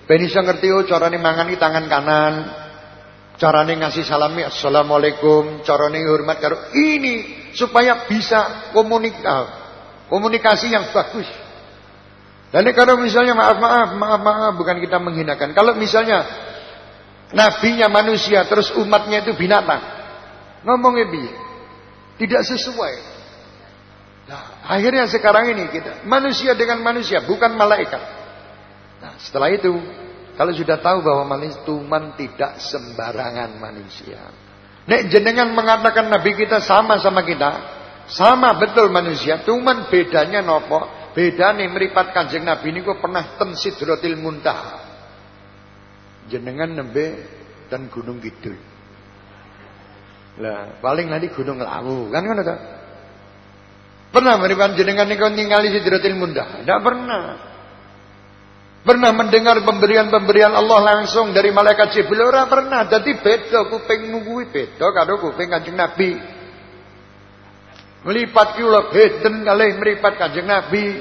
Ben iso ngerti oh carane mangani tangan kanan. Carane ngasih salami assalamualaikum, carane hormat karo ini supaya bisa komunikasi komunikasi yang bagus. Dan kalau misalnya maaf maaf maaf maaf bukan kita menghinakan. Kalau misalnya nabinya manusia terus umatnya itu binatang. Ngomongnya piye? Tidak sesuai. Nah, akhirnya sekarang ini kita manusia dengan manusia, bukan malaikat. Nah, setelah itu kalau sudah tahu bahwa manusia tuman tidak sembarangan manusia. Nek jenengan mengatakan nabi kita sama sama kita, sama betul manusia, tuman bedanya nopo? Beda nih meripat kanjeng nabi ini kok pernah ten sidratil muntah. Jenengan nembe dan gunung kidul. Lah, paling nanti gunung lawu, kan ngono ta? Pernah meripan jenengan niku ningali Sidratil Muntaha? Tidak pernah. Pernah mendengar pemberian-pemberian Allah langsung dari malaikat Jibril ora pernah. Dadi beda kupingmu kuwi beda karo kuping Kanjeng Nabi. Melipat kula beden kalih meripat Kanjeng Nabi.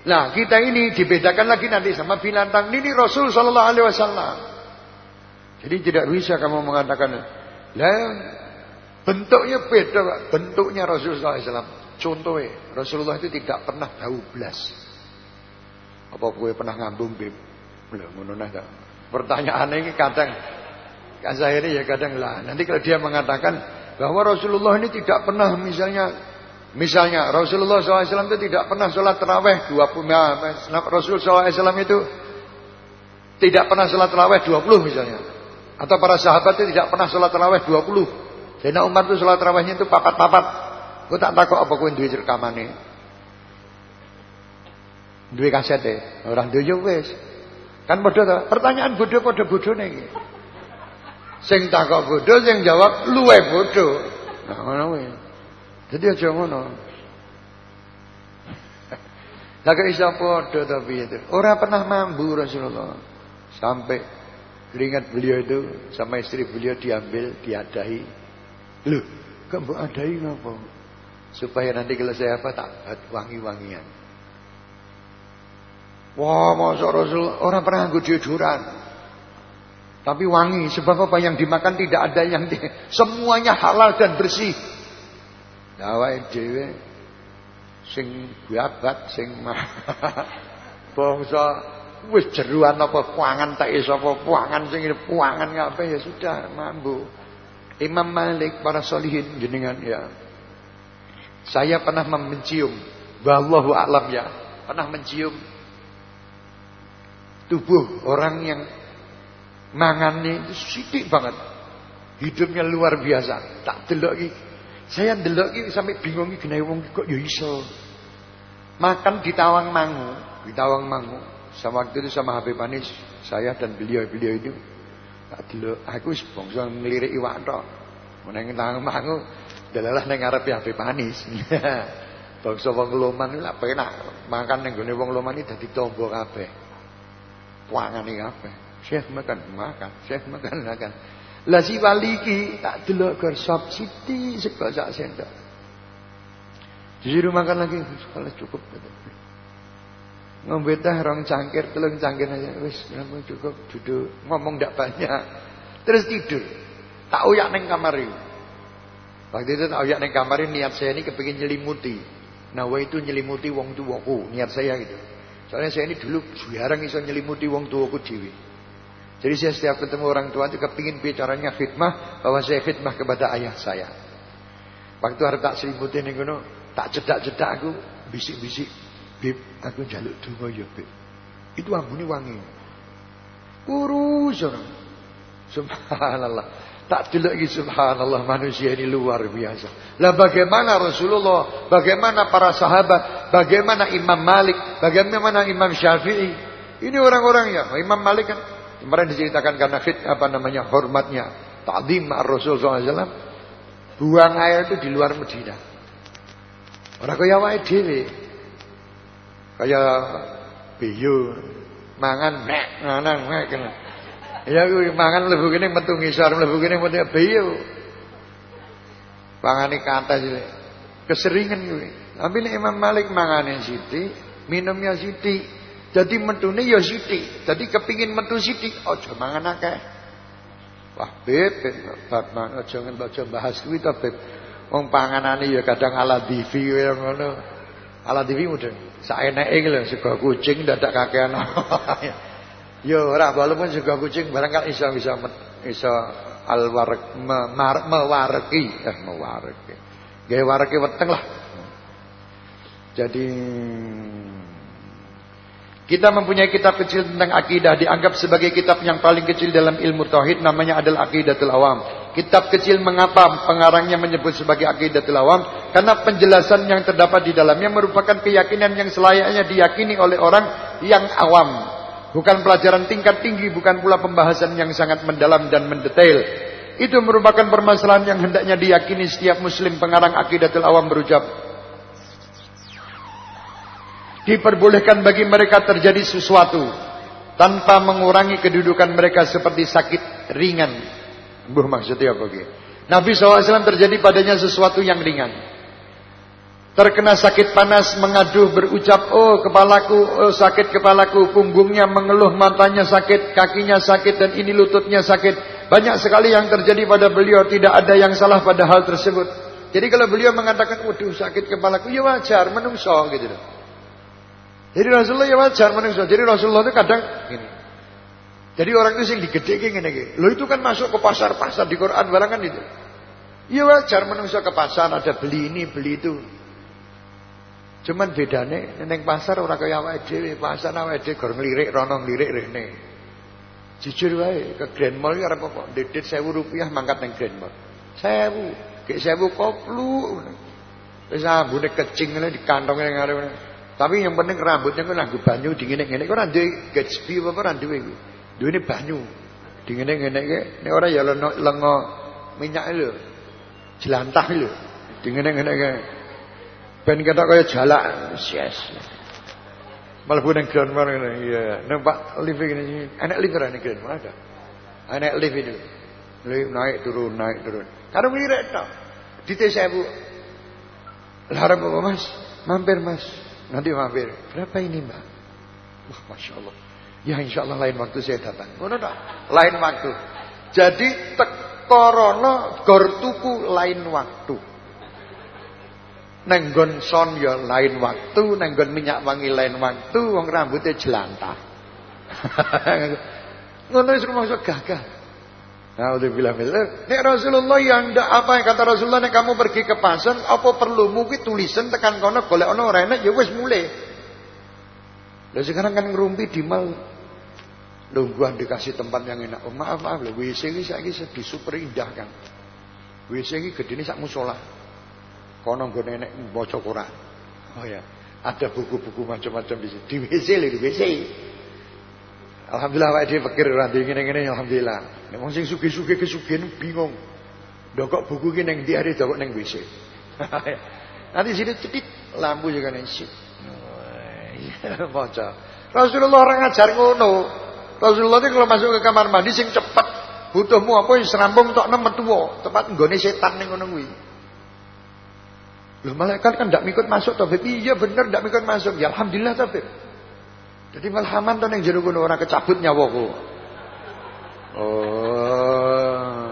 Nah, kita ini dibedakan lagi nanti sama binatang. Ini Rasul sallallahu alaihi wasallam. Jadi tidak bisa kamu mengatakan, "Lah Bentuknya beda, Bentuknya Rasulullah SAW. Contohnya, Rasulullah itu tidak pernah tahu belas. Apa gue pernah ngambung bib? Belum ngono Pertanyaan ini kadang kan saya ya kadang lah. Nanti kalau dia mengatakan bahwa Rasulullah ini tidak pernah misalnya Misalnya Rasulullah SAW itu tidak pernah sholat terawih 20 Rasulullah SAW itu tidak pernah sholat terawih 20 misalnya. Atau para sahabat itu tidak pernah sholat terawih 20. Jadi Umar itu sholat terawihnya itu papat-papat. Gue tak takut apa gue duit rekaman ini. Duit kaset deh. Orang duit wes. Kan bodoh tuh. Pertanyaan bodoh bodoh bodoh nih. Sing takut bodoh, sing jawab luwe bodoh. Nah, mana jadi aja ngono. *laughs* Lah kok iso padha tapi itu. Orang pernah mambu Rasulullah. Sampai keringat beliau itu sama istri beliau diambil, diadahi. Loh, kok mbok adahi ngapa? Supaya nanti kalau saya apa tak wangi-wangian. Wah, masa Rasul orang pernah nganggo deodoran. Tapi wangi sebab apa yang dimakan tidak ada yang di, semuanya halal dan bersih. awake dhewe sing biabat sing *laughs* bangsa wis jeruan apa puangan tak iso apa puangan sing puangan kabeh ya sudah mambu Imam Malik para solihin jenengan ya saya pernah mencium wallahu alam ya pernah mencium tubuh orang yang mangannya itu sidik banget hidupnya luar biasa tak delok iki Saya ndelok iki sampai bingung iki genewe wong kok ya. Makan di Tawang Mangu, di Tawang Mangu. Sama waktu itu sama Habib Anis, saya dan beliau-beliau itu tak delok aku wis bangsa nglirik iwak tok. Meneng Tawang Mangu delalah ning arep Habib Anis. *laughs* bangsa wong loman lha penak makan ning gone wong loman iki dadi tombo kabeh. Puangane kabeh. Syekh makan makan, Syekh makan makan. Lah si wali tak delok gor sop siti sego sak sendok. Disuruh makan lagi, kalau cukup. Ngombe rong cangkir, telung cangkir aja. Wis, kamu cukup duduk. Ngomong ndak banyak. Terus tidur. Tak uyak neng kamar. Waktu itu tak uyak neng kamar niat saya ini kepingin nyelimuti. Nah, itu nyelimuti wong tuwaku, niat saya gitu. Soalnya saya ini dulu jarang iso nyelimuti wong tuwaku dewi. Jadi saya setiap ketemu orang tua itu kepingin bicaranya khidmah bahwa saya khidmah kepada ayah saya. Waktu harus tak selimutin ini kuno, tak cedak-cedak aku bisik-bisik, bib, aku jaluk dungo ya bib. Itu ambune wangi. Kurus. Subhanallah. Tak delok lagi subhanallah manusia ini luar biasa. Lah bagaimana Rasulullah, bagaimana para sahabat, bagaimana Imam Malik, bagaimana Imam Syafi'i. Ini orang-orang ya. Imam Malik kan Kemarin diceritakan karena fit apa namanya hormatnya ta'zim Rasul SAW buang air itu di luar Medina. Orang kaya wae dhewe. Kaya biyu mangan nganang nek kena. Ya kuwi mangan lebu kene metu ngisor lebu kene metu. Pangane kata sih. Keseringan kuwi. Tapi nek Imam Malik mangane siti, minumnya siti, jadi metune ya sithik. Jadi kepingin metu sithik aja mangan akeh. Wah, Beb, bab aja aja bahas kuwi to, Beb. Wong panganane ya kadang ala TV kaya ngono. Ala TV mudeng. Saeneke lho sego kucing dadak kakean. *laughs* ya ora walaupun sego kucing barang kan iso bisa iso alwarek mewareki eh mewareki. Gawe wareki weteng lah. Jadi kita mempunyai kitab kecil tentang akidah dianggap sebagai kitab yang paling kecil dalam ilmu tauhid namanya adalah Aqidatul Awam. Kitab kecil mengapa pengarangnya menyebut sebagai Aqidatul Awam? Karena penjelasan yang terdapat di dalamnya merupakan keyakinan yang selayaknya diyakini oleh orang yang awam. Bukan pelajaran tingkat tinggi, bukan pula pembahasan yang sangat mendalam dan mendetail. Itu merupakan permasalahan yang hendaknya diyakini setiap muslim pengarang Aqidatul Awam berucap, diperbolehkan bagi mereka terjadi sesuatu tanpa mengurangi kedudukan mereka seperti sakit ringan. Buh maksudnya apa? Nabi SAW terjadi padanya sesuatu yang ringan. Terkena sakit panas, mengaduh, berucap, oh kepalaku, oh sakit kepalaku, punggungnya mengeluh, matanya sakit, kakinya sakit, dan ini lututnya sakit. Banyak sekali yang terjadi pada beliau, tidak ada yang salah pada hal tersebut. Jadi kalau beliau mengatakan, waduh sakit kepalaku, ya wajar, menungso gitu loh. Jadi Rasulullah ya wajar menungso. Jadi Rasulullah itu kadang gini. Jadi orang itu sing digede gini gini. Lo itu kan masuk ke pasar-pasar di Quran barang kan itu. Ya wajar menungso ke pasar ada beli ini beli itu. Cuman bedane neng pasar orang kaya awake dhewe, pasar awake dhewe gor nglirik rono nglirik rene. Jujur wae ke Grand Mall ya arep apa? Dedit 1000 rupiah mangkat neng Grand Mall. 1000, gek 1000 koplu. Wis ambune kecing ngene di kantong ning ngarep. Tapi yang penting rambutnya kan nganggo banyu dingene-ngene. Kok ora duwe Gatsby apa ora duwe iku. Duwene banyu. Dingene-ngene iki nek ora ya lengo minyak lho. Jelantah lho. Dingene-ngene iki. Ben ketok kaya jalak. Yes. Mlebu ning ground mar ngene. Iya. Numpak lift ngene. Enak lift ora ning ada. Enak lift itu. Lift naik turun naik turun. Karo nglirik tok. Dite 1000. Lah apa Mas? Mampir Mas. Nanti mampir. Berapa ini mbak? Wah Masya Allah. Ya insya Allah lain waktu saya datang. Mana tak? Lain waktu. Jadi tekorono gortuku lain waktu. Nenggon son ya lain waktu, nenggon minyak wangi lain waktu, wong rambutnya jelantah. *laughs* Ngono gagah. Nah, udah bilang Nek Rasulullah yang ndak apa yang kata Rasulullah nek kamu pergi ke pasar, apa perlu mungkin tulisan tekan kono golek ono ora enak ya wis mulai. Lah sekarang kan ngerumpi di mal nungguan dikasih tempat yang enak. Oh, maaf maaf lho, WC iki saiki di super indah kan. WC iki gedene sak musola. Kono nggone enek maca Quran. Oh ya, ada buku-buku macam-macam di situ. Di WC lho, di WC. Alhamdulillah awake dhewe pikir ora ndek ngene-ngene alhamdulillah. Nek wong sing sugih-sugih kesugihan bingung. Ndokok buku ki ning ndi are ndokok ning WC. *laughs* Nanti sini cetit lampu juga ning sip. Maca. Rasulullah orang ngajar ngono. Rasulullah itu kalau masuk ke kamar mandi sing cepet. Butuhmu apa yang serambung tok nem metuwa, tepat nggone setan ning ngono kuwi. Loh malaikat kan ndak mikut masuk to, Iya bener ndak mikut masuk. Ya alhamdulillah to, jadi malhaman to ning jero kono ora kecabut nyawaku. Oh.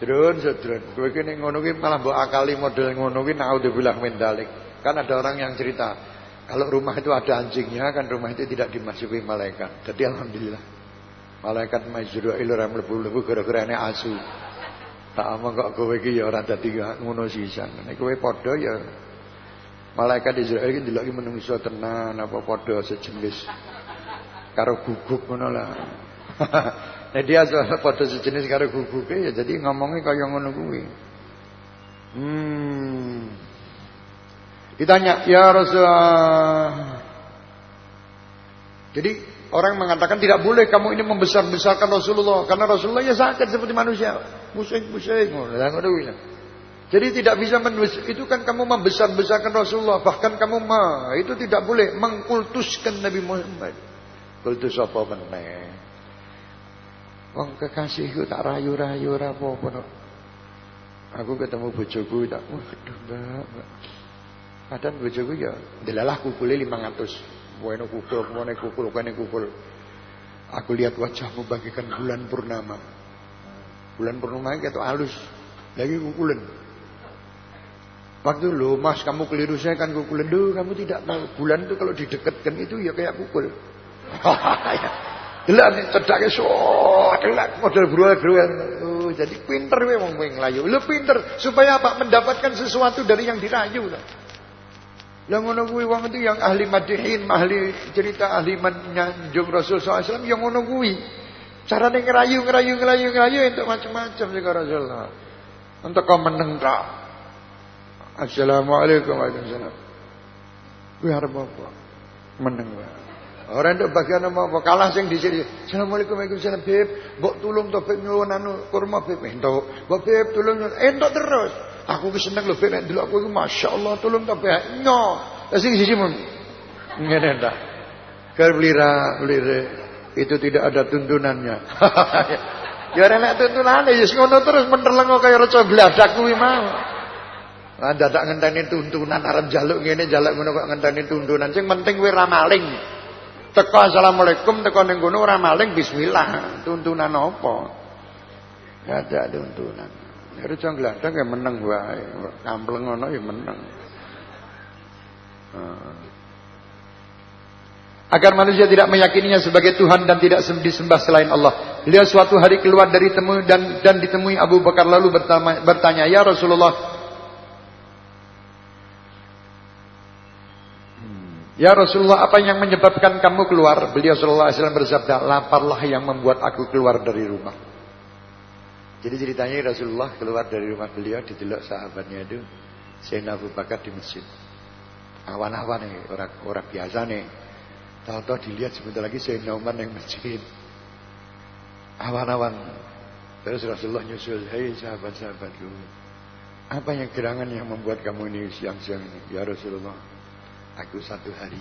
Sedrun. Kowe iki ning ngono malah mbok akali model ngono ki naudzubillah min dalik. Kan ada orang yang cerita, kalau rumah itu ada anjingnya kan rumah itu tidak dimasuki malaikat. Jadi alhamdulillah. Malaikat Majru'il ora mlebu-mlebu gara-gara asu. Tak omong kok kowe iki ya ora dadi ngono sisan. Nek kowe padha ya Malaikat Israel iki ndelok iki menungso tenan apa padha sejenis karo guguk ngono lah. *laughs* Nek dia padha sejenis karo guguke ya jadi ngomongnya kaya ngono kuwi. Hmm. Ditanya, "Ya Rasulullah." Jadi orang mengatakan tidak boleh kamu ini membesar-besarkan Rasulullah karena Rasulullah ya sakit seperti manusia. Lah ngono jadi tidak bisa membesar, itu kan kamu membesar-besarkan Rasulullah, bahkan kamu ma, itu tidak boleh mengkultuskan Nabi Muhammad. Kultus apa meneh? Wong kekasihku tak rayu-rayu apa-apa. Aku ketemu bojoku tak, waduh mbak. Padahal bojoku ya delalah kukule 500. Bueno kukul, kene kukul, kene kukul. Aku lihat wajahmu bagikan bulan purnama. Bulan purnama itu halus. Lagi kukulan. Waktu lo mas kamu keliru saya kan kukul Duh kamu tidak tahu bulan itu kalau didekatkan itu ya kayak kukul. *laughs* Delak cedake so, delak model beruang-beruang. Oh, jadi pinter we wong kowe nglayu. Lu pinter supaya apa? Mendapatkan sesuatu dari yang dirayu lah. Lah ngono kuwi wong itu yang ahli madihin, ahli cerita ahli menyanjung Rasul SAW yang ngono kuwi. Carane ngerayu, ngerayu, ngerayu, ngerayu untuk macam-macam sih Rasulullah. Untuk kau meneng tak. Assalamualaikum Waalaikumsalam. Kuwi arep apa? Meneng wae. Ora entuk bagian apa kalah sing di sini. Assalamualaikum Waalaikumsalam Beb, mbok tulung to Beb nyuwun anu kurma Beb entuk. Mbok Beb tulung entuk terus. Aku ki seneng lho nek ndelok aku iki masyaallah tulung Beb. Nyo. Lah sing siji mun. Ngene ta. Ker blira blire itu tidak ada tuntunannya. *laughs* ya ora nek tuntunane ya ngono terus menterlengo kaya reca bladak kuwi mau. Lah dadak ngenteni tuntunan arep jaluk ngene jaluk ngono kok ngenteni tuntunan. Sing penting kowe ra maling. Teko assalamualaikum teko ning kono bismillah. Tuntunan apa? Gak ada tuntunan. Ya reca gladang ya meneng wae. Kampleng ngono ya meneng. Nah. Agar manusia tidak meyakininya sebagai Tuhan dan tidak disembah selain Allah. Beliau suatu hari keluar dari temu dan dan ditemui Abu Bakar lalu bertanya, bertanya "Ya Rasulullah, hmm, Ya Rasulullah, apa yang menyebabkan kamu keluar? Beliau sallallahu alaihi wasallam bersabda, "Laparlah yang membuat aku keluar dari rumah." Jadi ceritanya Rasulullah keluar dari rumah beliau didelok sahabatnya itu Sayyidina Abu Bakar di masjid. Awan-awan nih, orang orang biasa nih. Tahu-tahu dilihat sebentar lagi Sayyidina Umar yang masjid. Awan-awan. Terus Rasulullah nyusul, hei sahabat-sahabatku. Apa yang gerangan yang membuat kamu ini siang-siang ini? Ya Rasulullah, aku satu hari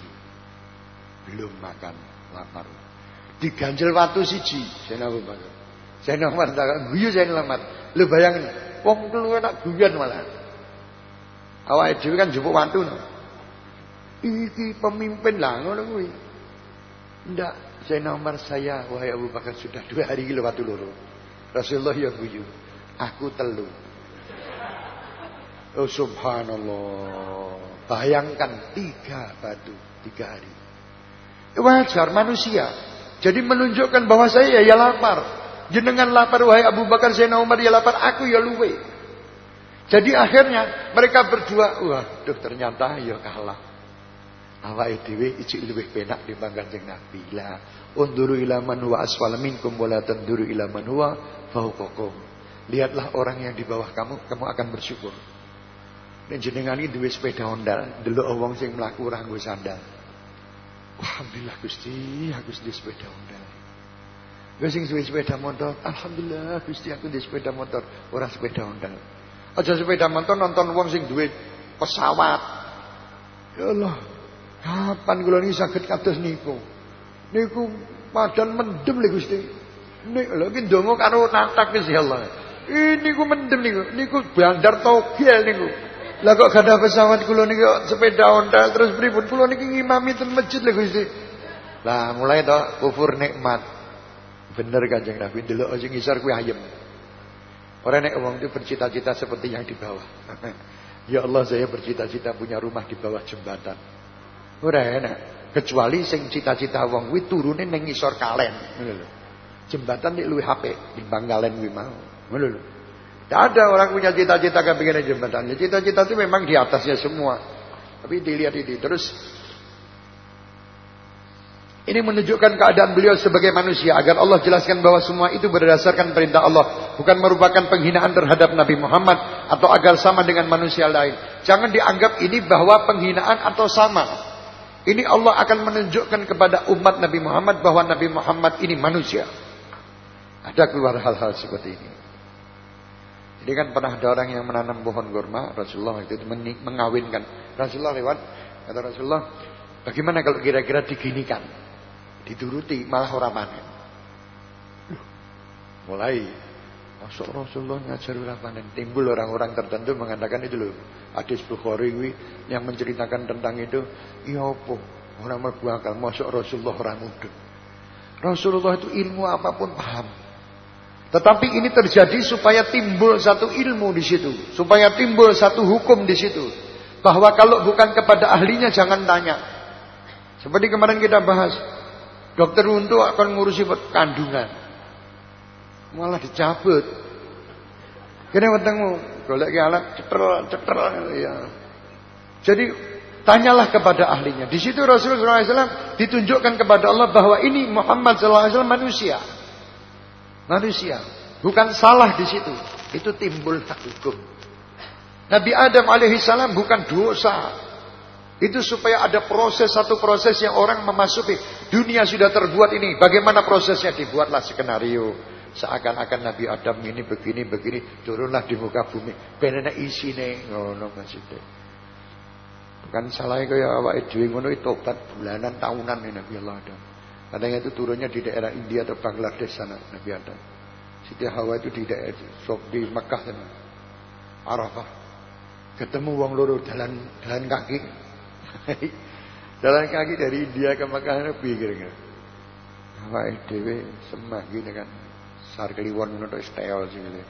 belum makan, lapar. Diganjel waktu siji, Sayyidina Abu Bakar. Sayyidina Umar tak guyu Sayyidina Umar. Lu bayangin, wong keluar nak guyon malah. Awak dhewe kan jupuk waktu no. Iki pemimpin lah ngono kuwi. Tidak, saya nomor saya, wahai Abu Bakar sudah dua hari lewat loro. Rasulullah ya guyu, aku telu. Oh subhanallah. Bayangkan tiga batu, tiga hari. Wajar manusia. Jadi menunjukkan bahwa saya ya, ya lapar. Jenengan lapar wahai Abu Bakar saya Umar ya lapar, aku ya luwe. Jadi akhirnya mereka berdua, wah, ternyata ya kalah awake dhewe ijik luwih penak timbang Kanjeng Nabi. Lah, unduru ila man huwa asfal minkum wa la tanduru ila man huwa fawqakum. Lihatlah orang yang di bawah kamu, kamu akan bersyukur. Nek jenengan iki duwe sepeda ondal, delok wong sing mlaku ora nggo sandal. Alhamdulillah Gusti, aku sepeda ondal. Gue sing duwe sepeda motor, alhamdulillah Gusti aku di sepeda motor, ora sepeda ondal. Aja sepeda motor nonton wong sing duwe pesawat. Ya Allah, Kapan kula niki saged kados niku? Niku padan mendem lho Gusti. Nek lho iki ndonga karo natak Gusti Allah. Ini ku mendem niku. Niku bandar togel niku. Lah kok gak ada pesawat kula niki sepeda ontel terus pripun kula niki ngimami ten masjid lho Gusti. Lah mulai to kufur nikmat. Bener Kanjeng Nabi delok sing ngisor kuwi ayem. Orang nek wong itu bercita-cita seperti yang di bawah. *laughs* ya Allah saya bercita-cita punya rumah di bawah jembatan. Ora enak. Kecuali sing cita-cita wong kuwi turune ning ngisor kalen. Jembatan nek luwih HP timbang kalen kuwi mau. Ngono. Tidak ada orang punya cita-cita kepingin jembatan. Ya, cita-cita itu memang di atasnya semua. Tapi dilihat ini terus ini menunjukkan keadaan beliau sebagai manusia agar Allah jelaskan bahwa semua itu berdasarkan perintah Allah, bukan merupakan penghinaan terhadap Nabi Muhammad atau agar sama dengan manusia lain. Jangan dianggap ini bahwa penghinaan atau sama. Ini Allah akan menunjukkan kepada umat Nabi Muhammad bahwa Nabi Muhammad ini manusia. Ada keluar hal-hal seperti ini. Jadi kan pernah ada orang yang menanam pohon kurma, Rasulullah itu mengawinkan. Rasulullah lewat, kata Rasulullah, bagaimana kalau kira-kira diginikan? Dituruti malah orang panen. Mulai Masuk Rasulullah ngajar orang panen. Timbul orang-orang tertentu mengatakan itu loh. Hadis Bukhari yang menceritakan tentang itu. Iya apa? Orang mlebu akal. Masuk Rasulullah orang muda. Rasulullah itu ilmu apa pun paham. Tetapi ini terjadi supaya timbul satu ilmu di situ, supaya timbul satu hukum di situ. Bahwa kalau bukan kepada ahlinya jangan tanya. Seperti kemarin kita bahas, dokter untuk akan ngurusi kandungan malah dicabut. Kene wetengmu golek alat ceter ceter ya. Jadi tanyalah kepada ahlinya. Di situ Rasulullah SAW ditunjukkan kepada Allah bahwa ini Muhammad SAW manusia. Manusia. Bukan salah di situ. Itu timbul hak hukum. Nabi Adam alaihissalam bukan dosa. Itu supaya ada proses satu proses yang orang memasuki dunia sudah terbuat ini. Bagaimana prosesnya dibuatlah skenario Seakan-akan Nabi Adam ini begini begini turunlah di muka bumi. Benene isine ngono maksudnya. Bukan salah kaya awak dhewe ngono itu tobat bulanan tahunan nih Nabi Allah Adam. Katanya itu turunnya di daerah India atau Bangladesh sana Nabi Adam. Siti Hawa itu di daerah di Mekah sana. Arafah. Ketemu wong loro jalan jalan kaki. Jalan kaki dari India ke Mekah itu kira-kira. Awak dhewe semah gini kan. Sar kliwon ngono tok ngene.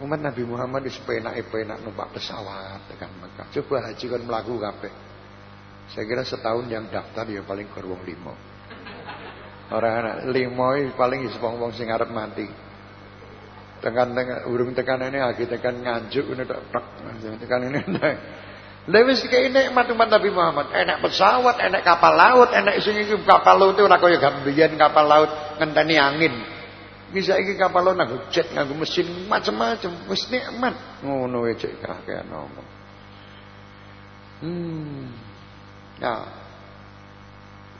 Umat Nabi Muhammad wis penak-penak numpak pesawat tekan Mekah. Coba haji kan melaku kabeh. Saya kira setahun yang daftar ya paling gorwong limo. Orang anak limo paling sepong-pong sing arep mati. Tekan tekan urung tekan ini lagi tekan nganjuk ini tak tekan ini. Lha wis kaya nikmat umat Nabi Muhammad. Enak pesawat, enak kapal laut, enak sing iki kapal laut itu ora kaya gambiyen kapal laut ngenteni angin. Bisa iki kapal lo nganggo jet, nganggo mesin macam-macam, wis nikmat. Ngono wae cek kakean ngomong. Hmm. Ya.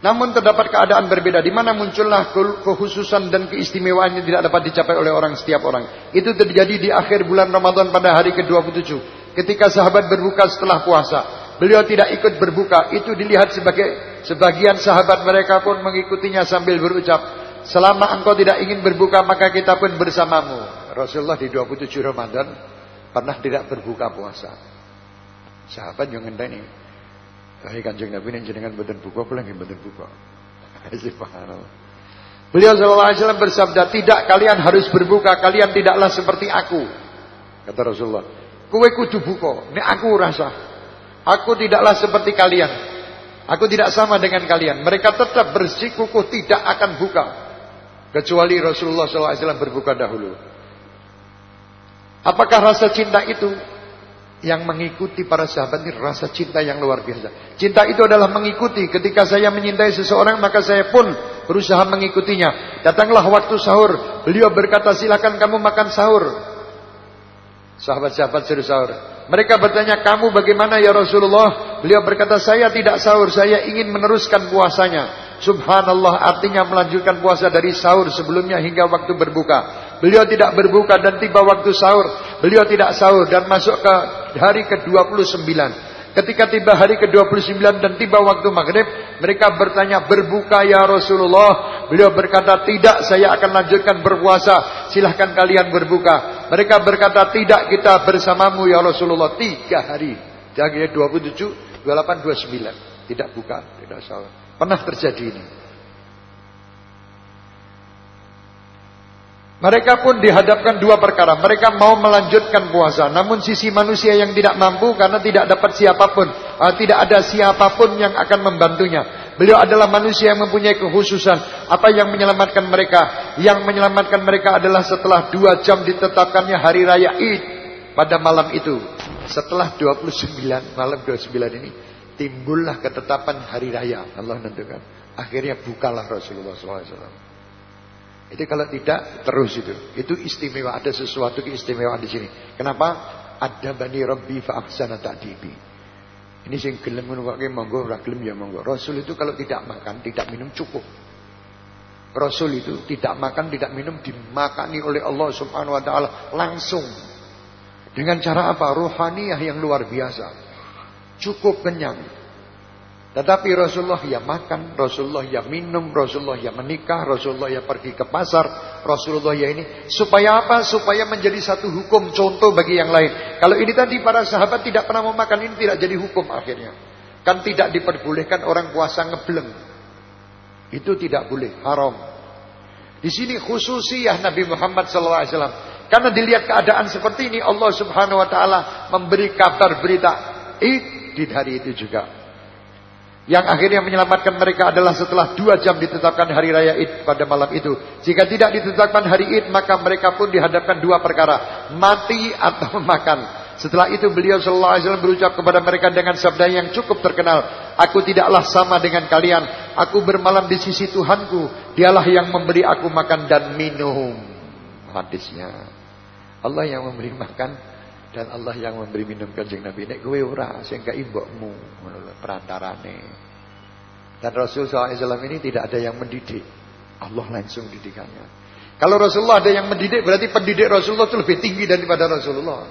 Namun terdapat keadaan berbeda di mana muncullah kekhususan dan keistimewaan yang tidak dapat dicapai oleh orang setiap orang. Itu terjadi di akhir bulan Ramadan pada hari ke-27 ketika sahabat berbuka setelah puasa. Beliau tidak ikut berbuka. Itu dilihat sebagai sebagian sahabat mereka pun mengikutinya sambil berucap, Selama engkau tidak ingin berbuka maka kita pun bersamamu. Rasulullah di 27 Ramadan pernah tidak berbuka puasa. Sahabat yang ngenteni. Hai Kanjeng Nabi yang jenengan mboten buka kula nggih mboten buka. *laughs* Subhanallah. Beliau sallallahu alaihi wasallam bersabda, "Tidak kalian harus berbuka, kalian tidaklah seperti aku." Kata Rasulullah, "Kowe kudu buka, nek aku rasa. Aku tidaklah seperti kalian. Aku tidak sama dengan kalian. Mereka tetap bersikukuh tidak akan buka. Kecuali Rasulullah SAW berbuka dahulu. Apakah rasa cinta itu yang mengikuti para sahabat ini rasa cinta yang luar biasa. Cinta itu adalah mengikuti. Ketika saya menyintai seseorang maka saya pun berusaha mengikutinya. Datanglah waktu sahur. Beliau berkata silakan kamu makan sahur. Sahabat-sahabat suruh sahur. Mereka bertanya kamu bagaimana ya Rasulullah? Beliau berkata saya tidak sahur. Saya ingin meneruskan puasanya. Subhanallah artinya melanjutkan puasa dari sahur sebelumnya hingga waktu berbuka. Beliau tidak berbuka dan tiba waktu sahur. Beliau tidak sahur dan masuk ke hari ke-29. Ketika tiba hari ke-29 dan tiba waktu maghrib. Mereka bertanya berbuka ya Rasulullah. Beliau berkata tidak saya akan lanjutkan berpuasa. Silahkan kalian berbuka. Mereka berkata tidak kita bersamamu ya Rasulullah. Tiga hari. Jadi 27, 28, 29. Tidak buka, tidak sahur. Pernah terjadi ini. Mereka pun dihadapkan dua perkara. Mereka mau melanjutkan puasa. Namun sisi manusia yang tidak mampu karena tidak dapat siapa pun. Uh, tidak ada siapa pun yang akan membantunya. Beliau adalah manusia yang mempunyai kekhususan. Apa yang menyelamatkan mereka? Yang menyelamatkan mereka adalah setelah dua jam ditetapkannya hari raya Id. Pada malam itu. Setelah 29, malam 29 ini timbullah ketetapan hari raya Allah menentukan akhirnya bukalah Rasulullah SAW itu kalau tidak terus itu. Itu istimewa ada sesuatu keistimewaan di sini. Kenapa? Ada bani Rabbi fa'ahsana ta'dibi. Ini sing gelem ngono monggo ora ya monggo. Rasul itu kalau tidak makan tidak minum cukup. Rasul itu tidak makan tidak minum dimakani oleh Allah Subhanahu wa taala langsung. Dengan cara apa? Rohaniah yang luar biasa. Cukup kenyang. Tetapi Rasulullah ya makan, Rasulullah ya minum, Rasulullah ya menikah, Rasulullah ya pergi ke pasar, Rasulullah ya ini. Supaya apa? Supaya menjadi satu hukum contoh bagi yang lain. Kalau ini tadi para sahabat tidak pernah mau makan ini tidak jadi hukum akhirnya. Kan tidak diperbolehkan orang puasa ngebleng. Itu tidak boleh, haram. Di sini khususiyah Nabi Muhammad SAW. Karena dilihat keadaan seperti ini Allah Subhanahu wa taala memberi kabar berita, "Id di hari itu juga. Yang akhirnya menyelamatkan mereka adalah setelah dua jam ditetapkan hari raya Id pada malam itu. Jika tidak ditetapkan hari Id, maka mereka pun dihadapkan dua perkara. Mati atau *laughs* makan. Setelah itu beliau sallallahu alaihi wasallam berucap kepada mereka dengan sabda yang cukup terkenal, "Aku tidaklah sama dengan kalian. Aku bermalam di sisi Tuhanku. Dialah yang memberi aku makan dan minum." Hadisnya. Allah yang memberi makan dan Allah yang memberi minum kanjeng Nabi. Nek kowe ora sing gak imbokmu perantarane. Dan Rasul SAW ini tidak ada yang mendidik. Allah langsung didikannya kalau Rasulullah ada yang mendidik berarti pendidik Rasulullah itu lebih tinggi daripada Rasulullah.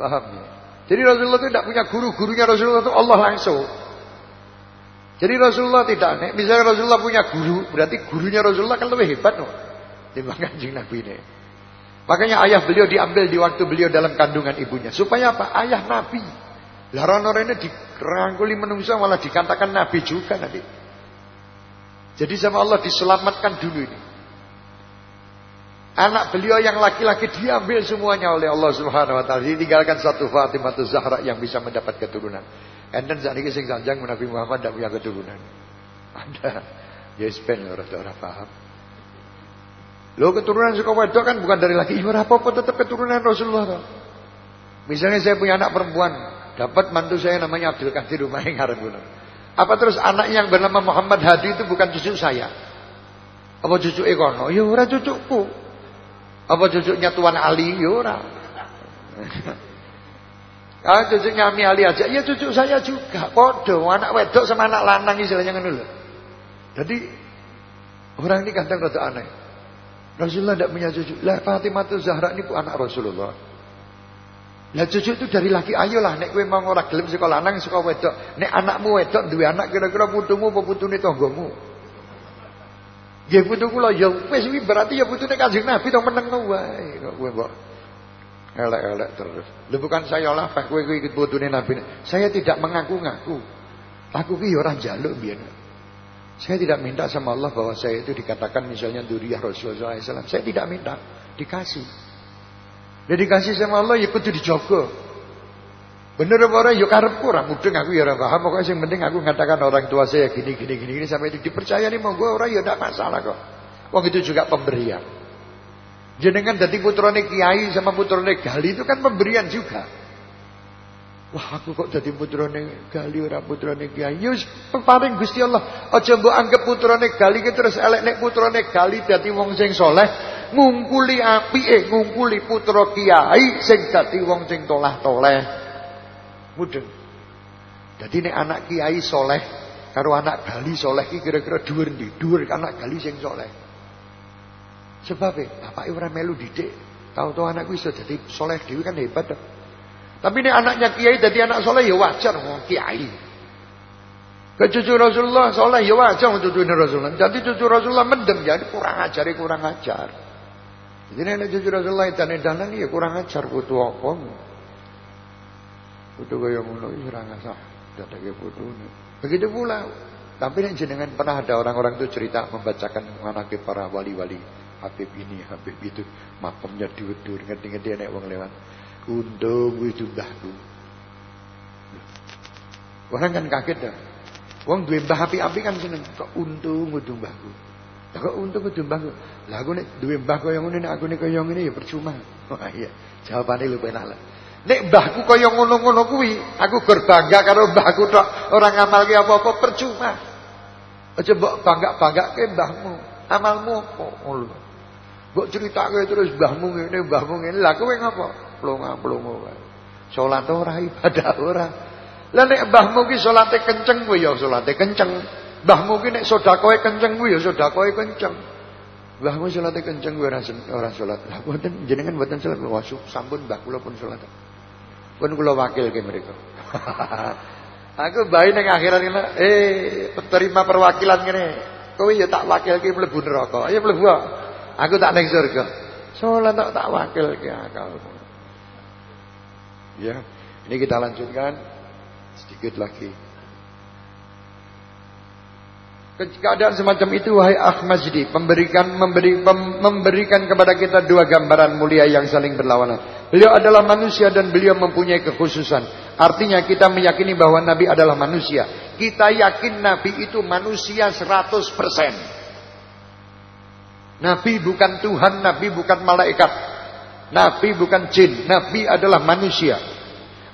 Paham ya? Jadi Rasulullah itu tidak punya guru gurunya Rasulullah itu Allah langsung. Jadi Rasulullah tidak nek misalnya Rasulullah punya guru berarti gurunya Rasulullah kan lebih hebat loh dibanding kanjeng Nabi ini Makanya ayah beliau diambil di waktu beliau dalam kandungan ibunya. Supaya apa? Ayah Nabi. Laran ini dirangkuli menungso malah dikatakan Nabi juga nanti. Jadi sama Allah diselamatkan dulu ini. Anak beliau yang laki-laki diambil semuanya oleh Allah Subhanahu wa taala. Ditinggalkan satu Fatimah Zahra yang bisa mendapat keturunan. Enten saat ini sing sanjang Nabi Muhammad tidak punya keturunan. Ada. Ya ben ora ora paham. Lo keturunan suka wedok kan bukan dari laki. Ya apa-apa tetap keturunan Rasulullah. Misalnya saya punya anak perempuan, dapat mantu saya namanya Abdul Qadir rumah yang harap Apa terus anak yang bernama Muhammad Hadi itu bukan cucu saya? Apa cucu Ekono? Ya ora cucuku. Apa cucunya Tuan Ali? Ya ora. *laughs* Ah cucunya Ami Ali aja, ya cucu saya juga. Podo, anak wedok sama anak lanang istilahnya ngono lho. Jadi orang ini kadang rada aneh. Rasulullah tidak punya cucu. Lah Fatimah Zahra ini anak Rasulullah. Lah cucu itu dari laki ayo lah nek kowe mau ora gelem sekolah lanang saka wedok. Nek anakmu wedok duwe anak kira-kira putumu apa putune tanggamu? Ya putu kula ya wis berarti ya putune Kanjeng Nabi to meneng wae kok kowe mbok elek-elek terus. Lha bukan saya lah kowe ikut putune Nabi. Saya tidak mengaku-ngaku. Aku ki ya ora njaluk biyen. Saya tidak minta sama Allah bahwa saya itu dikatakan misalnya duriyah Rasulullah SAW. Saya tidak minta, dikasih. Dia dikasih sama Allah ya kudu dijogo. Bener apa orang ya karepku ora mudeng aku ya ora paham pokoknya yang penting aku mengatakan orang tua saya gini gini gini, gini sampai itu dipercaya nih monggo orang ya tidak masalah kok. Wong itu juga pemberian. Jenengan jadi putrane kiai sama putrane gali itu kan pemberian juga. Wah aku kok jadi putrane gali ora putrane kiai. Ya paring Gusti Allah. Aja mbok anggap putrane gali ki terus elek nek putrane gali dadi wong sing soleh, ngungkuli apike ngungkuli putra kiai sing dadi wong sing tolah-toleh. Mudeng. Jadi ini anak kiai soleh karo anak gali soleh kira-kira dhuwur ndi? Dhuwur anak gali sing soleh. Sebab e bapake ora melu didik. Tahu-tahu anakku iso jadi soleh dhewe kan hebat. Tapi ini anaknya kiai jadi anak soleh ya wajar mau kiai. Ke cucu Rasulullah soleh ya wajar mau cucu Rasulullah. Jadi cucu Rasulullah mendem jadi kurang ajar kurang ajar. Jadi ini cucu Rasulullah dan dalan ya kurang ajar putu apa. Putu kaya ngono iki ora ngasah dadake putune. Begitu pula tapi yang jenengan pernah ada orang-orang itu cerita membacakan manakib para wali-wali Habib ini, Habib itu, makamnya diudur, ngerti-ngerti enek wong lewat. Untung itu mbahku. Orang kan kaget dah. Wong duwe mbah api-api kan seneng. Kok untung itu mbahku. Lah kok untung itu mbahku. Lah aku nek duwe mbah kaya ngene nek aku nek kaya ngene ya percuma. *laughs* Oh iya, jawabane lu penak lah. Nek mbahku kaya ngono-ngono kuwi, aku berbangga karo mbahku tok, ora ngamalke apa-apa percuma. Aja mbok bangga-banggake mbahmu, amalmu apa ngono. Mbok critake terus mbahmu ngene, mbahmu ngene. Lah kowe ngapa? Plonga-plongo wae. Salat ora ibadah ora. Lah nek mbahmu ki salate kenceng kuwi ya salate kenceng. Mbahmu ki nek sedekahe kenceng kuwi ya sedekahe kenceng. Mbahmu salate kenceng kuwi ora ora salat. Lah mboten jenengan mboten salat. Wah sampun mbah kula pun salat. Pun kula wakil ke mereka. *laughs* Aku bayi ning akhirat ngene, eh terima perwakilan ngene. Kowe ya tak wakil ke mlebu neraka. Ayo mlebu. Aku tak ning surga. Salat tak tak ke akal. Ya, ini kita lanjutkan sedikit lagi. Keadaan semacam itu wahai Ahmazdi memberikan memberi mem, memberikan kepada kita dua gambaran mulia yang saling berlawanan. Beliau adalah manusia dan beliau mempunyai kekhususan. Artinya kita meyakini bahwa Nabi adalah manusia. Kita yakin Nabi itu manusia 100%. Nabi bukan Tuhan, Nabi bukan malaikat. Nabi bukan jin, Nabi adalah manusia.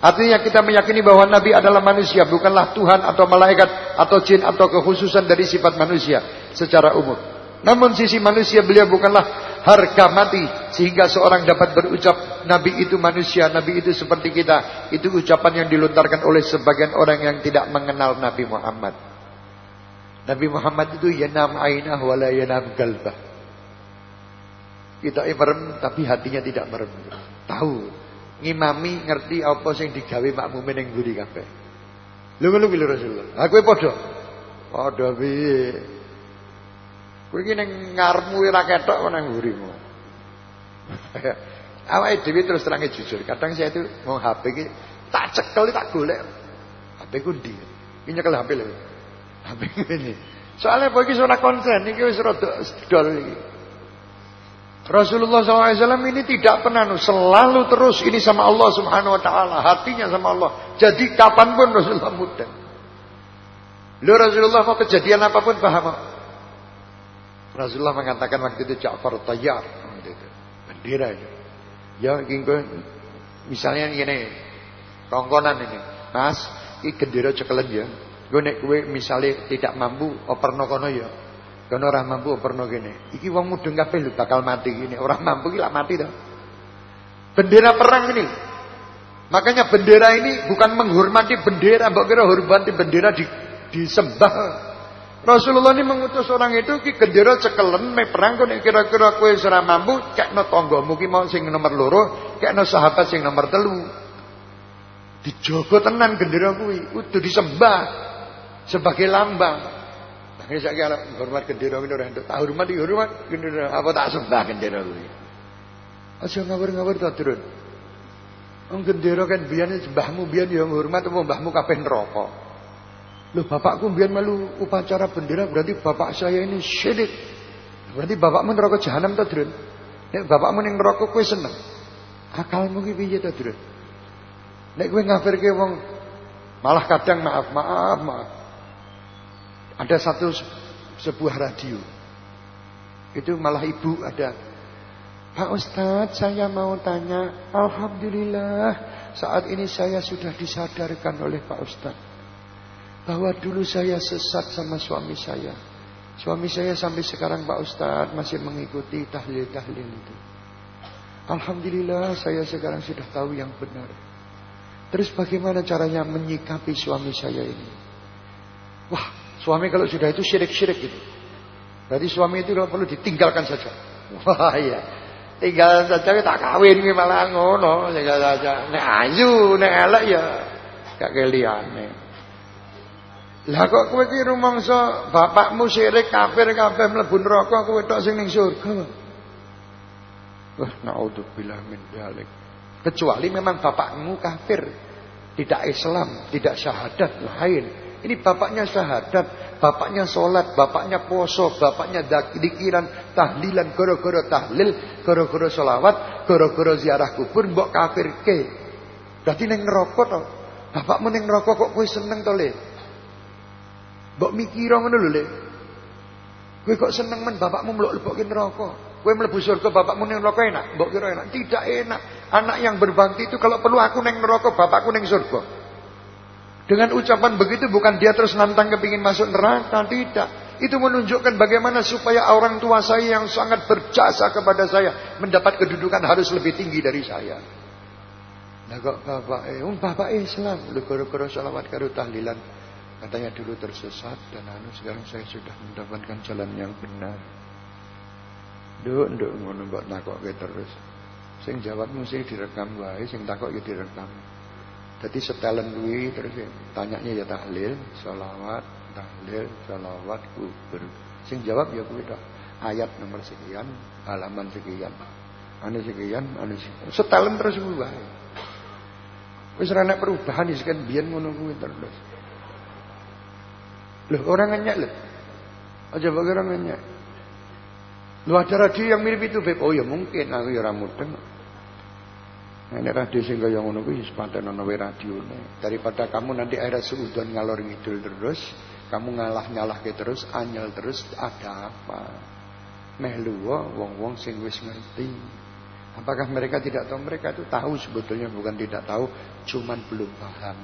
Artinya kita meyakini bahwa Nabi adalah manusia, bukanlah Tuhan atau malaikat atau jin atau kekhususan dari sifat manusia secara umum. Namun sisi manusia beliau bukanlah harga mati sehingga seorang dapat berucap Nabi itu manusia, Nabi itu seperti kita. Itu ucapan yang dilontarkan oleh sebagian orang yang tidak mengenal Nabi Muhammad. Nabi Muhammad itu yanam ainah wala yanam galbah. Kita merem tapi hatinya tidak merem. Tahu ngimami ngerti apa sing digawe makmume ning mburi kabeh. Lho ngono kuwi Rasulullah. Ha kowe padha. Padha piye? Kowe iki ning ngarepmu ora ketok nang mburimu. *laughs* Awake terus terangnya jujur. Kadang saya itu mau HP iki tak cekel tak golek. HP ku ndi? Iki nyekel HP lho. HP ini. Soalnya iki ora konsen iki wis rada dol iki. Rasulullah SAW ini tidak pernah selalu terus ini sama Allah Subhanahu Wa Taala, hatinya sama Allah. Jadi kapan pun Rasulullah muda. Lu Rasulullah mau kejadian apa pun paham. Rasulullah mengatakan waktu itu Ja'far Tayyar, bendera itu. Ya, gingko, misalnya ini, kongkonan ini, Mas, ini bendera cekelen ya. Gue nek gue misalnya tidak mampu operno kono ya. Kono ora mampu operno gini. Iki wong mudeng kabeh lho bakal mati gini. Orang mampu iki mati dah. Bendera perang ini. Makanya bendera ini bukan menghormati bendera, mbok kira hormati bendera di disembah. Rasulullah ini mengutus orang itu ki gendera cekelen me perang kok kira-kira kowe ora mampu kekno tanggamu ki mau sing nomor loro, kekno sahabat sing nomor telu. Dijogo tenan gendera kuwi, kudu disembah sebagai lambang. Akhirnya saya kira hormat gendera ini orang itu. Tak hormat di hormat gendera. Apa tak sembah gendera ini? Aja ngawur-ngawur tak turun. Wong gendera kan biyen mbahmu biyen yang hormat apa mbahmu kabeh neraka. Loh bapakku biyen malu upacara bendera berarti bapak saya ini syirik. Berarti bapakmu neraka jahanam ta, Drun? Nek bapakmu ning neraka kowe seneng. Akalmu ki piye ta, Drun? Nek kowe ngafirke wong malah kadang maaf, maaf, maaf. Ada satu sebuah radio. Itu malah ibu ada. Pak Ustadz saya mau tanya. Alhamdulillah saat ini saya sudah disadarkan oleh Pak Ustadz. Bahwa dulu saya sesat sama suami saya. Suami saya sampai sekarang Pak Ustadz masih mengikuti tahlil-tahlil itu. Alhamdulillah saya sekarang sudah tahu yang benar. Terus bagaimana caranya menyikapi suami saya ini? Wah Suami kalau sudah itu syirik-syirik gitu. Berarti suami itu perlu ditinggalkan saja. *laughs* Wah iya. Tinggal saja tak kawin iki malah ngono, tinggal saja. Nek ayu, nek elek ya gak keliyane. Lah kok kowe iki rumangsa bapakmu syirik kafir kabeh mlebu neraka kowe tok sing ning surga. Wah, naudzubillah min dzalik. Kecuali memang bapakmu kafir, tidak Islam, tidak syahadat lain. Ini bapaknya syahadat, bapaknya sholat, bapaknya poso, bapaknya dikiran, tahlilan, goro-goro tahlil, goro-goro sholawat, goro-goro ziarah kubur, mbok kafir ke. Berarti neng neraka to. Bapakmu neng neraka kok kowe seneng to, Le? Mbok mikira ngono lho. Kowe kok seneng men bapakmu mlebok-lebokke neraka. Kowe mlebu surga bapakmu neng neraka enak, mbok kira enak. Tidak enak. Anak yang berbakti itu kalau perlu aku neng neraka, bapakku neng surga. Dengan ucapan begitu bukan dia terus nantang kepingin masuk neraka, tidak. Itu menunjukkan bagaimana supaya orang tua saya yang sangat berjasa kepada saya mendapat kedudukan harus lebih tinggi dari saya. Nah kok bapak eh, um, bapak Islam, lu koro-koro salawat karo tahlilan. Katanya dulu tersesat dan anu sekarang saya sudah mendapatkan jalan yang benar. Duh, nduk ngono mbok takoke terus. Sing jawab mesti direkam wae, sing takok ya direkam. Jadi setelan duit terus ya, tanyanya ya tahlil, salawat, tahlil, salawat, kubur. Sing jawab ya kuwi Ayat nomor sekian, halaman sekian. Anu sekian, anu sekian. Setelan terus kuwi wae. Wis ora perubahan iki kan biyen ngono kuwi terus. Loh, orang ngenyek loh. Aja bagi orang ngenyek. Lu ada radio yang mirip itu, Beb. Oh ya mungkin, aku ya ora Ini radio sing kaya ngono kuwi sepadan ana radione. Daripada kamu nanti akhirnya seudon ngalor ngidul terus, kamu ngalah ke terus, anyel terus, ada apa? Meh wong-wong sing wis ngerti. Apakah mereka tidak tahu? Mereka itu tahu sebetulnya bukan tidak tahu, cuman belum paham.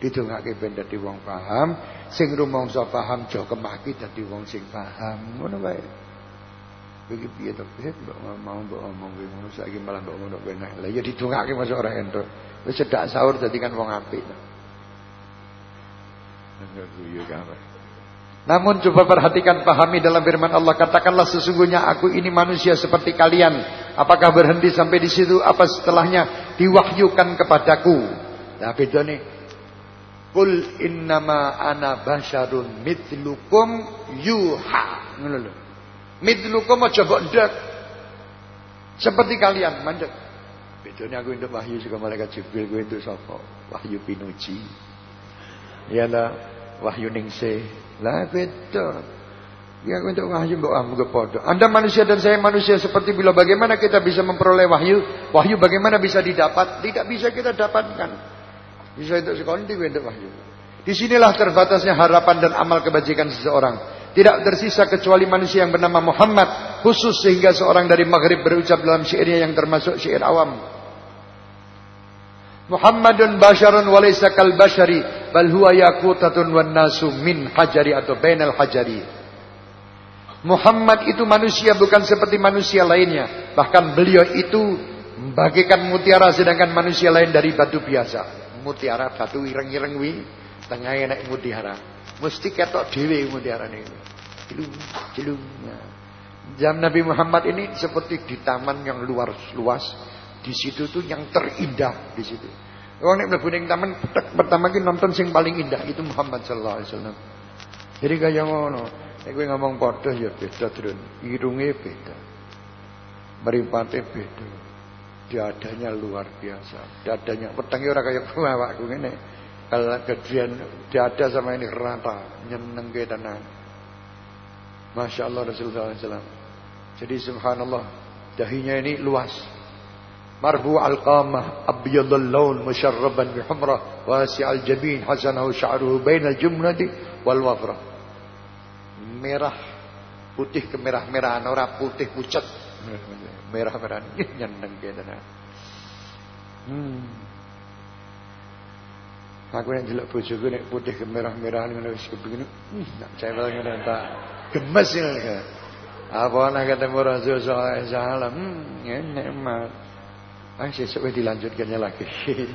Didongake ben dadi wong paham, sing rumangsa paham jo kemaki dadi wong sing paham. Ngono wae. Iki piye to? Mbok mau mbok omong kowe ngono saiki malah mbok ngono kowe nah. Lah ya didongake masuk ora entuk. Wis cedak sahur dadi kan wong apik. Namun coba perhatikan pahami dalam firman Allah katakanlah sesungguhnya aku ini manusia seperti kalian. Apakah berhenti sampai di situ? Apa setelahnya diwahyukan kepadaku? Nah nih. Kul innama ana basyarun mithlukum yuha. Ngono Midlukum aja mbok ndek. Seperti kalian mandek. Bedanya aku untuk wahyu juga malaikat Jibril gue itu sapa? Wahyu pinuji. lah wahyu ningse. Lah beda. Ya untuk wahyu mbok ah podo. Anda manusia dan saya manusia seperti bila bagaimana kita bisa memperoleh wahyu? Wahyu bagaimana bisa didapat? Tidak bisa kita dapatkan. Bisa untuk sekondi untuk wahyu. Di sinilah terbatasnya harapan dan amal kebajikan seseorang. Tidak tersisa kecuali manusia yang bernama Muhammad. Khusus sehingga seorang dari Maghrib berucap dalam syairnya yang termasuk syair awam. Muhammadun basharun walaysa kal bashari bal huwa yaqutatun wan nasu min hajari atau bainal hajari. Muhammad itu manusia bukan seperti manusia lainnya. Bahkan beliau itu membagikan mutiara sedangkan manusia lain dari batu biasa. Mutiara batu ireng-ireng wi, tengahnya naik mutiara. Mesti ketok dewe mutiara ini. Cilung, cilung. Nah. Nabi Muhammad ini seperti di taman yang luar luas. Di situ tuh yang terindah di situ. Orang nek mlebu taman pertama ki nonton sing paling indah itu Muhammad sallallahu alaihi wasallam. Jadi kaya ngono. Nek kowe ngomong padha ya beda, Drun. Irunge beda. Mripate beda. Dadanya luar biasa. Dadanya wetenge ora kaya *laughs* awakku ngene. Kalau gedean dada sama ini rata, nyenengke tenan. Masya Allah Rasulullah SAW. Jadi subhanallah, dahinya ini luas. Marbu al-qamah, abyadul laun, musyarraban bihumrah, wasi al-jabin, hasanahu sya'ruhu bainal jumnati wal wafrah. Merah putih kemerah-merahan ora putih pucat. Merah-merahan *laughs* nyeneng kene hmm. Aku yang jelek bojoku nek putih kemerah-merahan ngono wis kepengin. Hmm nak cewek ngono tak gemes ya apa nak ketemu Rasul sallallahu alaihi wasallam hmm enak mat Ah, sesuk dilanjutkannya lagi.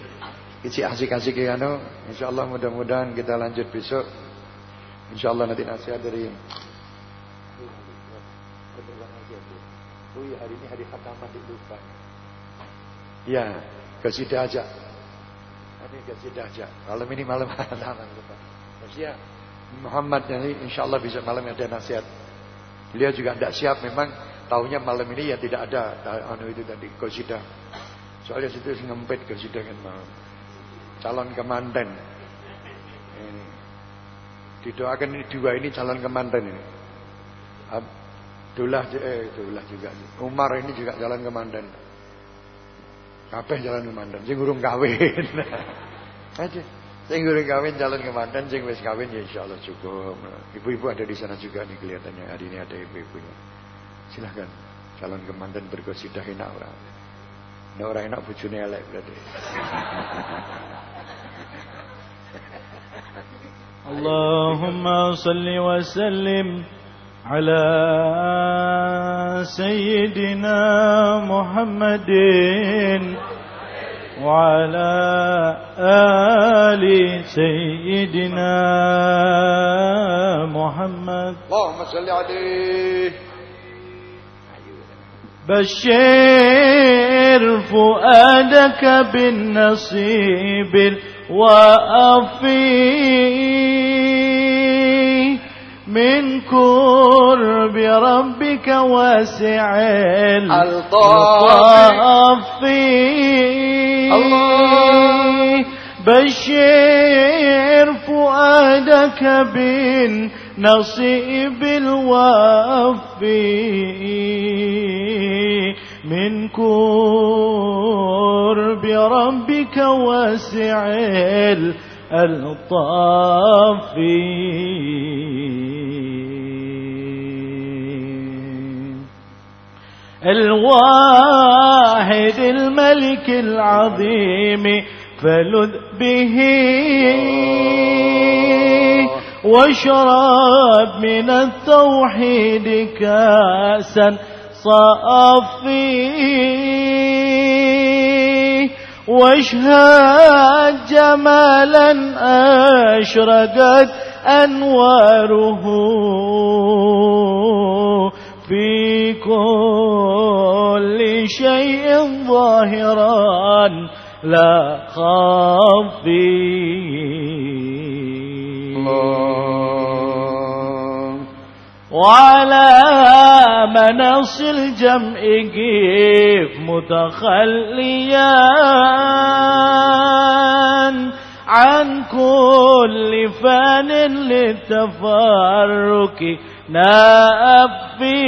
*laughs* Kecil asik-asik ya anu. Insyaallah mudah-mudahan kita lanjut besok. Insyaallah nanti nasihat dari Oh iya hari ini hari khataman lupa. Ya, kesidah aja. Ini kesidah aja. Malam ini malam khataman lupa. Ya Muhammad ini insya Allah bisa malam ada nasihat. Beliau juga tidak siap memang tahunya malam ini ya tidak ada anu itu tadi kesidah. Soalnya situ ngempet kesidah kan malam. Calon kemanten. Ini. Didoakan ini dua ini calon kemanten ini. Abdullah eh Abdullah juga. Umar ini juga jalan ke Mandan. Kabeh jalan ke Mandan, sing urung kawin. *laughs* Aja. Sing goreng kawin calon kemanten, sing wis kawin ya insya Allah cukup. Ibu-ibu ada di sana juga nih kelihatannya hari ini ada ibu-ibunya. Silahkan calon kemanten bergosidah enak orang. Nah orang enak bujune elek berarti. *laughs* Allahumma salli wa sallim ala sayyidina Muhammadin وعلى آل سيدنا محمد. اللهم صل عليه. بشر فؤادك بالنصيب الوافي من كرب ربك واسع الطاف. الله. بشر فؤادك بالنصيب الوفي. من كرب ربك واسع الطافي الواحد الملك العظيم فلذ به واشرب من التوحيد كاسا صافي. واشهد جمالا أشرقت أنواره. في كل شيء ظاهرا لا خافي وعلى منص الجمع قيف متخليا عن كل فان للتفرك نافيه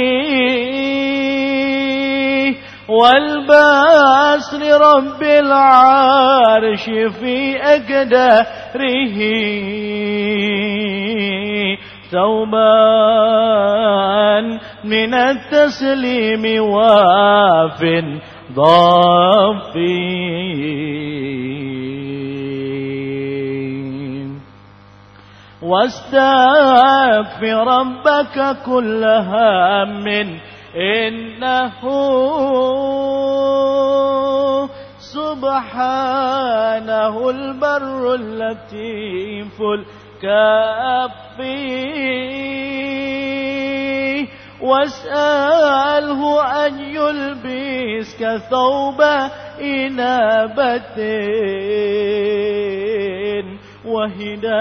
والباس لرب العرش في أقداره ثوبان من التسليم واف ضفي واستغفر ربك كل هم إنه سبحانه البر اللطيف الكافي واسأله أن يلبسك ثوب إنابة وهداية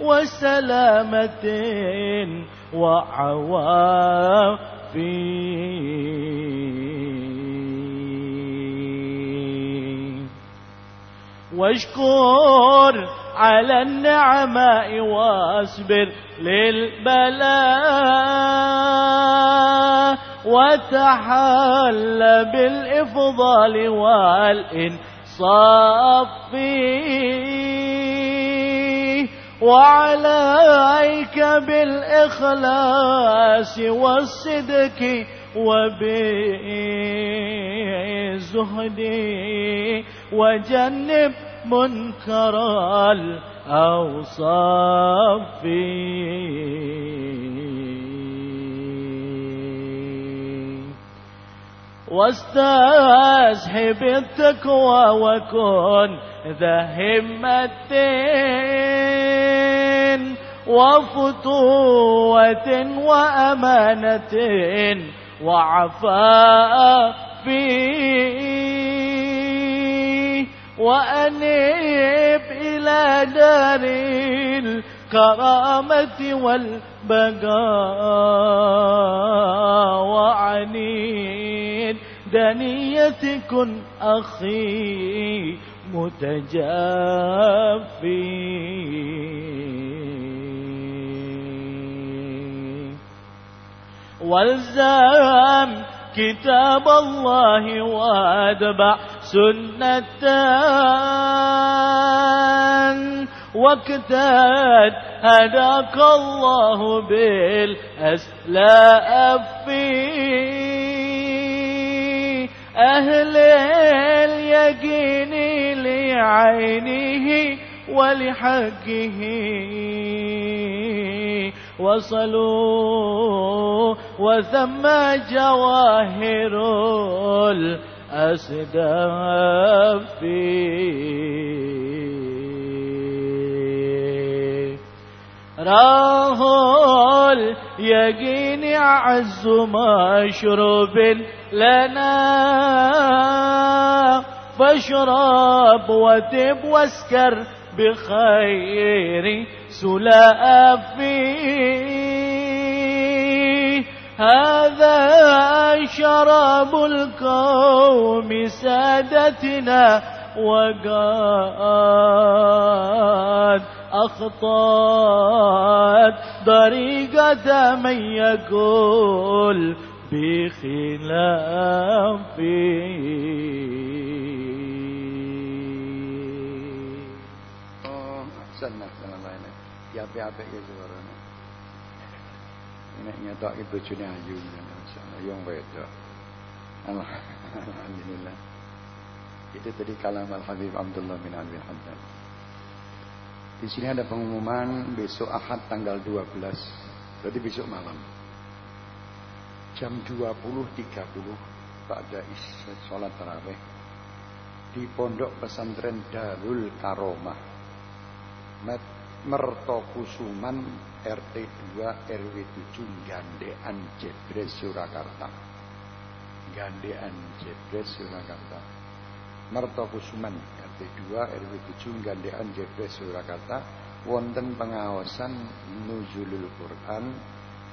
وسلامة وعوافي واشكر على النعماء واصبر للبلاء وتحل بالإفضال والإنصاف وعليك بالإخلاص والصدق وبالزهد وجنب منكر الأوصاف. واستاذ بالتقوى وكن ذا همة وفتوة وأمانة وعفاء فيه. وأنيب إلى دار الكرامة والبقاء وعنين دنية كن أخي متجافي والزام كتاب الله واتبع سنة واكتاد هداك الله بالأسلاف أهل اليقين لعينه ولحقه وصلوا وثم جواهر الأسداف راه اليقين أعز مشروب لنا. فاشرب وتب واسكر بخير سلافي. هذا شراب القوم سادتنا وقد أخطأت طريقة من يقول بخلافي Api-api ya suaranya. Ini nyetok ibu juni ayu. Insyaallah yang. Allah- Alhamdulillah. Itu tadi kalam Al Habib Abdullah bin Abi Haddad. Di sini ada pengumuman besok Ahad tanggal 12. Berarti besok malam. Jam 20.30 pada isya sholat tarawih di Pondok Pesantren Darul Karomah. Met- Mertokusuman RT 2 RW 7 Gandean Jebres Surakarta. Gandean Jebres Surakarta. Mertokusuman RT 2 RW 7 Gandean Jebres Surakarta wonten pengawasan nuzulul Quran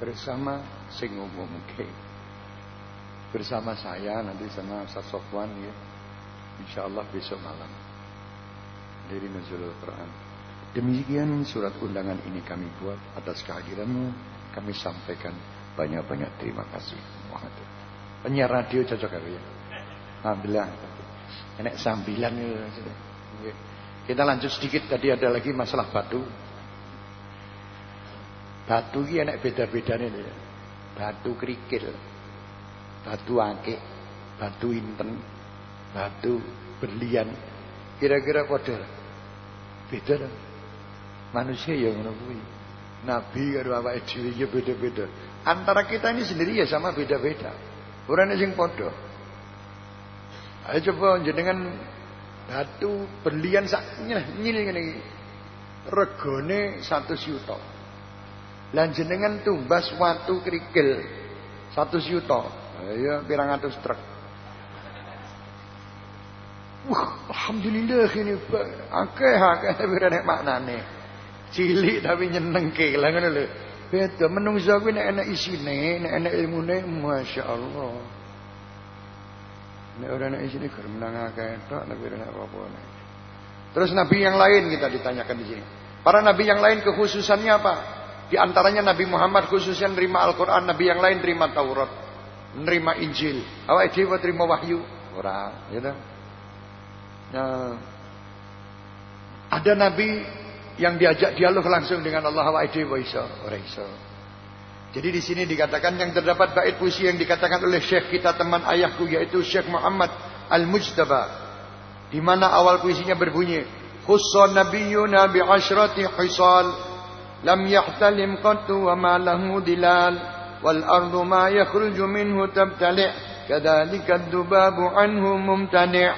bersama sing umumke. Bersama saya nanti sama Ustaz Sofwan ya. Insyaallah besok malam. Dari nuzulul Quran. Demikian surat undangan ini kami buat atas kehadiranmu. Kami sampaikan banyak-banyak terima kasih. Penyiar radio cocok aku ya. Alhamdulillah. Enak sambilan ya. Kita lanjut sedikit tadi ada lagi masalah batu. Batu ini enak beda-bedanya ya. Batu kerikil, batu akik, batu inten, batu berlian. Kira-kira kode beda dong. Manusia yang ngono Nabi karo awake dhewe ya beda-beda. Antara kita ini sendiri ya sama beda-beda. Ora nek sing padha. Ayo coba jenengan batu berlian sak nyil ngene iki. Regane 100 yuta. Lan jenengan tumbas watu kerikil 100 yuta. Ya pirang atus truk. Wah, alhamdulillah ini akeh akeh nek maknane. Cilik tapi nyenengke lah ngono lho. Beda menungso kuwi nek enak isine, nek enak ilmune masyaallah. Nek ora enak isine gur menang akeh tok tapi ora apa-apa. Terus nabi yang lain kita ditanyakan di sini. Para nabi yang lain kekhususannya apa? Di antaranya Nabi Muhammad khususnya nerima Al-Quran, Nabi yang lain terima Taurat, nerima Injil. Awak dhewe terima wahyu, ora, gitu. Nah, ada Nabi yang diajak dialog langsung dengan Allah wa wa iso. Jadi di sini dikatakan yang terdapat bait puisi yang dikatakan oleh Syekh kita teman ayahku yaitu Syekh Muhammad Al-Mujtaba di mana awal puisinya berbunyi khussan nabiyyuna bi asyrati hisal lam yahtalim qattu wa ma lahu dilal wal ardu ma yakhruju minhu tabtali' kadzalika ad-dubabu anhu mumtani'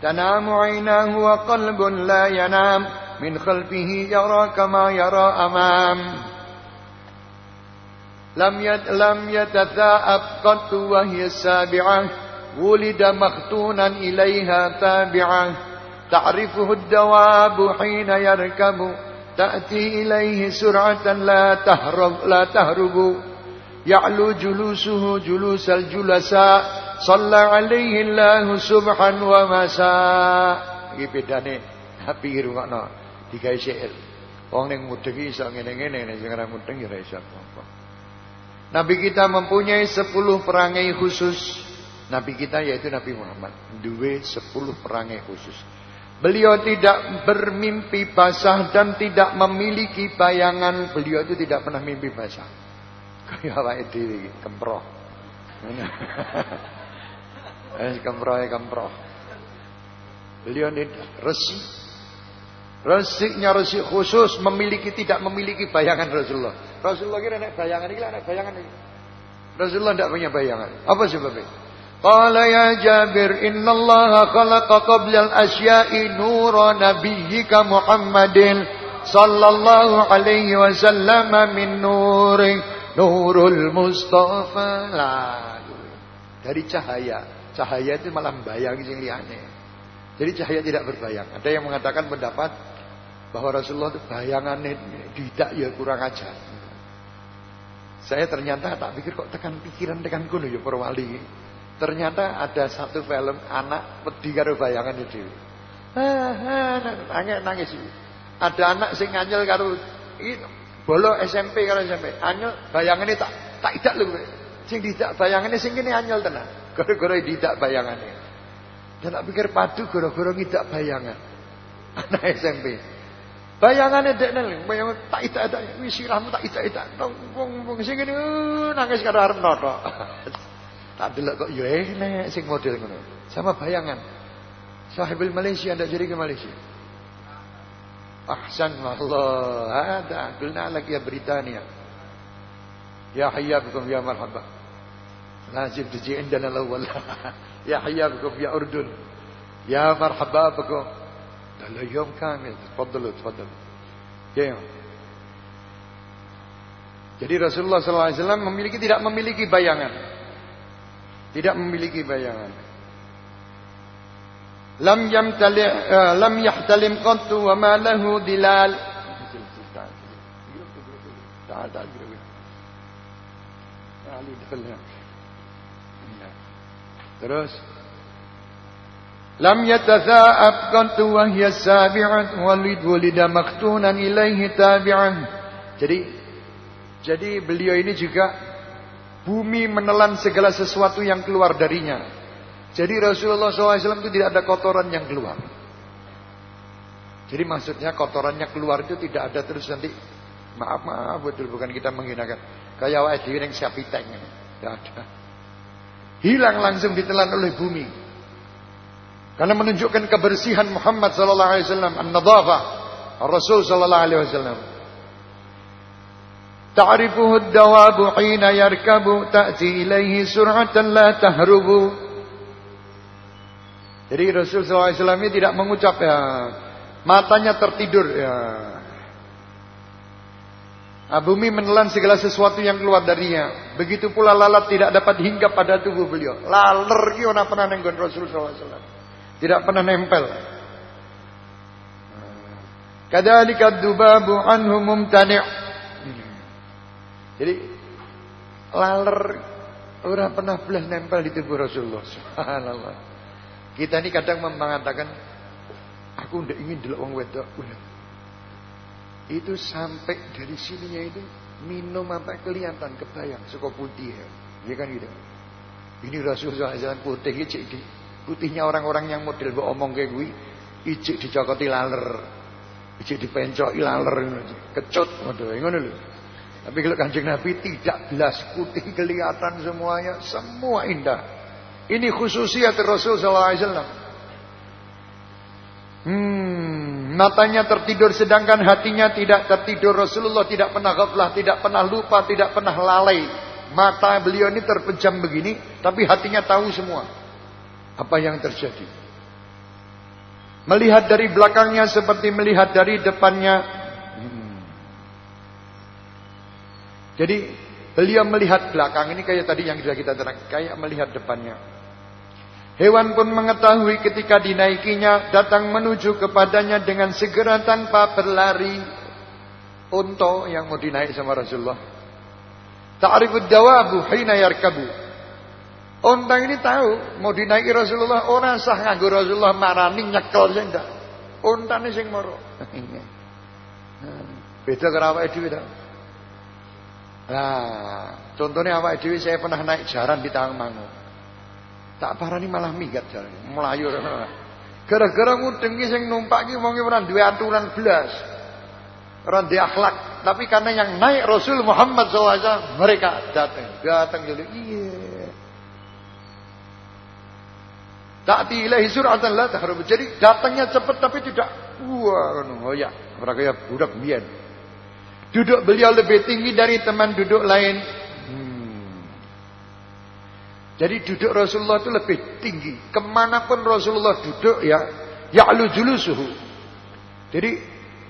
tanamu 'aynahu wa qalbun la yanam من خلفه يرى كما يرى أمام لم لم يتثاءب قط وهي السابعة ولد مختونا إليها تابعة تعرفه الدواب حين يركب تأتي إليه سرعة لا تهرب لا تهرب يعلو جلوسه جلوس الجلساء صلى عليه الله سبحا ومساء iki bedane tapi rungokno digawe syair. Wong ning mudeng iso ngene-ngene nek sing ora mudeng ya apa Nabi kita mempunyai 10 perangai khusus. Nabi kita yaitu Nabi Muhammad duwe 10 perangai khusus. Beliau tidak bermimpi basah dan tidak memiliki bayangan. Beliau itu tidak pernah mimpi basah. *laughs* Kayak awake dhewe kemproh. *laughs* Eh kemproh kemproh. Beliau ini resi Resiknya resik khusus memiliki tidak memiliki bayangan Rasulullah. Rasulullah kira ada bayangan ini ada bayangan ini. Rasulullah tidak punya bayangan. Apa sebabnya? Qala ya Jabir inna Allah khalaqa qabla al-asya'i nura nabiyyika Muhammadin sallallahu alaihi wasallam min nuri nurul mustafa lah. Dari cahaya. Cahaya itu malah bayang sing liyane. Jadi cahaya tidak berbayang. Ada yang mengatakan pendapat bahwa Rasulullah itu bayangannya tidak ya kurang ajar. Saya ternyata tak pikir kok tekan pikiran tekan kuno ya para wali. Ternyata ada satu film anak pedih karo bayangan itu. Nangis nangis. Ada anak sing nganyel karo bolo SMP karo SMP. Anyel bayangannya tak tak tidak lho. Sing tidak bayangannya sing kene anyel tenan. Gara-gara tidak bayangannya. Dan tak pikir padu gara-gara tidak bayangan. Anak SMP. Bayangannya dek nel, bayang tak ita ita, wis tak ita ita, dong bong bong nangis karena arep nono. *laughs* Tak dulu kok yo eh, enek sing model ngono. Sama bayangan. Sahibul Malaysia anda jadi ke Malaysia. Ahsan Allah, ada qulna lagi ya Britania. Ya, ya hayyakum ya marhaba. Lazim tuji dan al-awwal. *laughs* Ya hayyakum ya Urdun. Ya marhaba bikum. له يوم كامل تفضلوا تفضلوا ya jadi Rasulullah SAW memiliki tidak memiliki bayangan tidak memiliki bayangan lam yamtali uh, lam yahtalim qattu wa ma lahu dilal terus Yatatha'ab qantu wa hiya sabi'at walid walida maktunan ilaihi tabi'an. Jadi jadi beliau ini juga bumi menelan segala sesuatu yang keluar darinya. Jadi Rasulullah SAW itu tidak ada kotoran yang keluar. Jadi maksudnya kotorannya keluar itu tidak ada terus nanti maaf maaf betul bukan kita menghinakan. Kayak awake dhewe ning sapiteng. Tidak ada. Hilang langsung ditelan oleh bumi. Karena menunjukkan kebersihan Muhammad sallallahu alaihi wasallam, an-nadhafah Rasul sallallahu alaihi wasallam. Ta'rifuhu ad-dawabu hina yarkabu ta'ti ilaihi sur'atan la tahrubu. Jadi Rasul sallallahu alaihi wasallam ini tidak mengucap ya matanya tertidur ya. Nah, bumi menelan segala sesuatu yang keluar darinya. Begitu pula lalat tidak dapat hinggap pada tubuh beliau. Laler ora pernah nenggon Rasul sallallahu alaihi wasallam. Tidak pernah nempel. Kadzalika dubabu anhu mumtani'. Jadi laler orang pernah belah nempel di tubuh Rasulullah. Subhanallah. Kita ini kadang mengatakan aku ndak ingin delok wong wedok. Itu sampai dari sininya itu minum apa kelihatan kebayang suka putih ya. Ya kan gitu. Ini Rasulullah SAW putih di Putihnya orang-orang yang model mbok omong kayak gue, ijik dicokoti laler. Ijik dipencoki laler kecut ngono lho. Tapi kalau Kanjeng Nabi tidak belas putih kelihatan semuanya, semua indah. Ini khususiat Rasul sallallahu alaihi wasallam. Hmm, matanya tertidur sedangkan hatinya tidak tertidur. Rasulullah tidak pernah ghaflah, tidak pernah lupa, tidak pernah lalai. Mata beliau ini terpejam begini, tapi hatinya tahu semua apa yang terjadi. Melihat dari belakangnya seperti melihat dari depannya. Hmm. Jadi beliau melihat belakang ini kayak tadi yang sudah kita terang, kayak melihat depannya. Hewan pun mengetahui ketika dinaikinya datang menuju kepadanya dengan segera tanpa berlari. Unta yang mau dinaik sama Rasulullah. Ta'rifud dawabu hina yarkabu. Unta ini tahu mau dinaiki Rasulullah orang sah nganggo Rasulullah marani nyekel sing ndak. Untane sing moro. *laughs* Beda karo awake dhewe ta. Nah, contohnya awake dhewe saya pernah naik jaran di Tawangmangu. Tak parani malah minggat jaran, melayu. *laughs* Gara-gara ngudengi sing numpak ki wong ora duwe aturan blas. Ora duwe akhlak, tapi karena yang naik Rasul Muhammad SAW mereka datang, datang jadi iya Ta'ti ilahi sur'atan la tahrum. Jadi datangnya cepat tapi tidak wah oh ya, mereka ya budak biyen. Duduk beliau lebih tinggi dari teman duduk lain. Hmm. Jadi duduk Rasulullah itu lebih tinggi. Ke mana pun Rasulullah duduk ya, ya'lu julusuhu. Jadi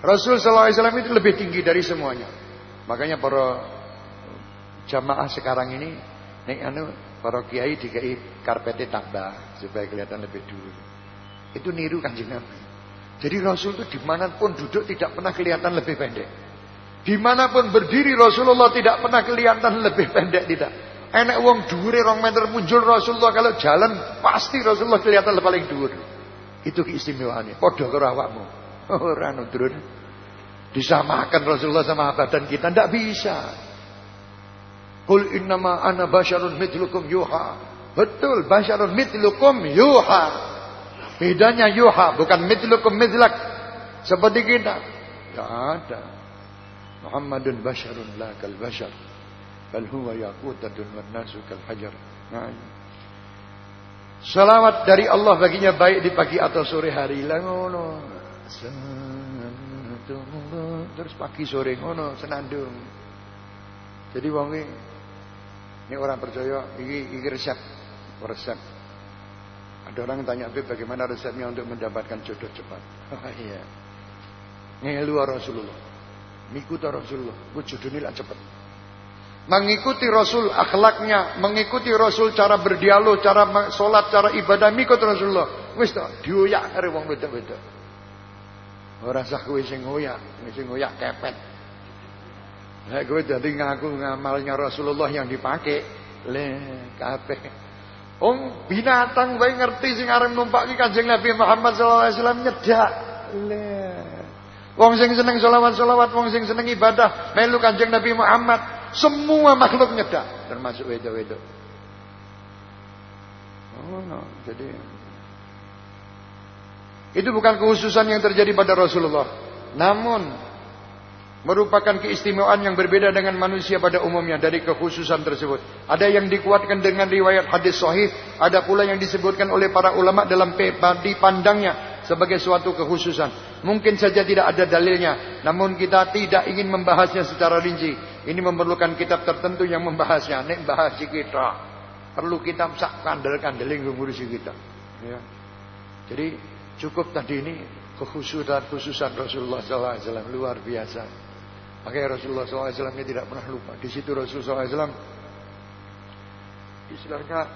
Rasul wasallam itu lebih tinggi dari semuanya. Makanya para jamaah sekarang ini nek anu para kiai dikai karpetnya tambah supaya kelihatan lebih dulu. Itu niru kanjeng Nabi. Jadi Rasul itu di mana pun duduk tidak pernah kelihatan lebih pendek. Di mana pun berdiri Rasulullah tidak pernah kelihatan lebih pendek tidak. Enak uang dhuwure rong meter muncul Rasulullah kalau jalan pasti Rasulullah kelihatan lebih paling dhuwur. Itu keistimewaannya. Padha karo awakmu. *laughs* Ora. Disamakan Rasulullah sama badan kita ndak bisa. Qul innama ana basyarun mitlukum yuha. Betul, basyarun mitlukum yuha. Bedanya yuha, bukan mitlukum mitlak. Seperti kita. Tidak ada. Muhammadun basyarun la kal basyar. Bal huwa yaqutatun wan nasu kal hajar. Nah. Salawat dari Allah baginya baik di pagi atau sore hari. Lah. Terus pagi sore ngono senandung. Jadi wong ini orang percaya, ini, ini resep, resep. Ada orang yang tanya, bagaimana resepnya untuk mendapatkan jodoh cepat? *laughs* Iya. Ngelu Rasulullah. Mengikuti Rasulullah. Gue jodoh lah cepat. Mengikuti Rasul akhlaknya, mengikuti Rasul cara berdialog, cara sholat, cara ibadah, mengikuti Rasulullah. Wis to, dioyak karo wong beda-beda. Ora sah kowe sing ngoyak, sing ngoyak kepet. Lah gue jadi ngaku ngamalnya Rasulullah yang dipakai. Le kabeh. Wong binatang wae ngerti sing arep numpaki Kanjeng Nabi Muhammad sallallahu alaihi wasallam nyedak. Wong sing seneng selawat-selawat, wong sing seneng ibadah, melu Kanjeng Nabi Muhammad, semua makhluk nyedak, termasuk wedok-wedok. Oh, no. Jadi itu bukan khususan yang terjadi pada Rasulullah. Namun merupakan keistimewaan yang berbeda dengan manusia pada umumnya dari kekhususan tersebut. Ada yang dikuatkan dengan riwayat hadis sahih, ada pula yang disebutkan oleh para ulama dalam dipandangnya sebagai suatu kekhususan. Mungkin saja tidak ada dalilnya, namun kita tidak ingin membahasnya secara rinci. Ini memerlukan kitab tertentu yang membahasnya. Nek bahas kita, perlu kitab sak kandel-kandeling ngurusi kita. Ya. Jadi cukup tadi ini kekhususan khususan Rasulullah SAW luar biasa. Makanya Rasulullah SAW ini tidak pernah lupa. Di situ Rasulullah SAW istilahnya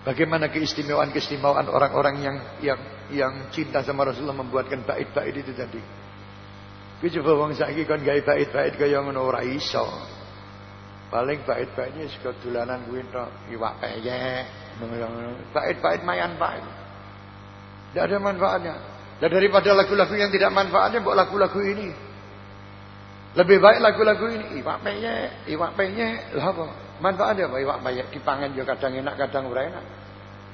bagaimana keistimewaan-keistimewaan orang-orang yang yang yang cinta sama Rasulullah membuatkan bait-bait itu tadi. Ku coba wong saiki kon gawe bait-bait kaya ngono ora iso. Paling bait-baitnya suka dolanan kuwi tok, iwak peyek, bait-bait mayan pak. Tidak ada manfaatnya. Dan daripada lagu-lagu yang tidak manfaatnya, buat lagu-lagu ini. Lebih baik lagu-lagu ini iwak peyek, iwak peyek. Lah apa? Manfaatnya apa iwak peyek dipangan juga kadang enak, kadang ora enak.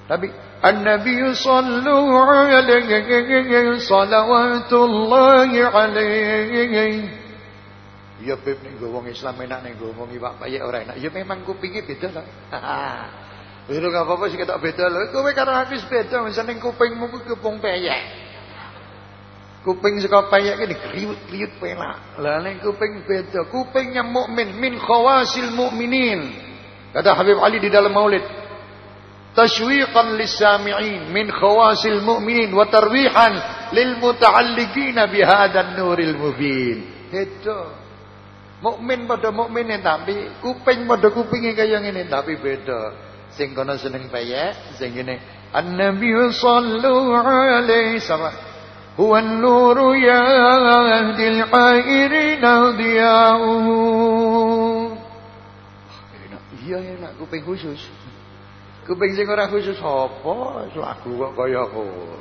Tapi An-Nabi sallallahu alaihi salawatullahi alaihi. Ya beb ning wong Islam enak ning wong iwak peyek ora enak. Ya memang kupinge beda lah. *laughs* Itu gak apa-apa sih ketok beda lho. Kowe karo habis beda, misalnya kupingmu ku kuping peyek. Kuping saka payek ini kriut-kriut penak. Lah kuping beda. Kupingnya mukmin min khawasil mukminin. Kata Habib Ali di dalam Maulid. Tashwiqan lis-sami'in min khawasil mu'minin wa tarwihan lil muta'alliqin bi hadzal nuril mubin. Itu. Mukmin pada mukmin tapi kuping pada kupinge kaya ngene tapi beda. Sing kono seneng payek, sing ngene An-Nabi sallallahu alaihi wasallam هو النور يهدي الحائرين ضياؤه Iya enak kuping khusus. Kuping sing ora khusus apa? Lagu kok kaya ngono.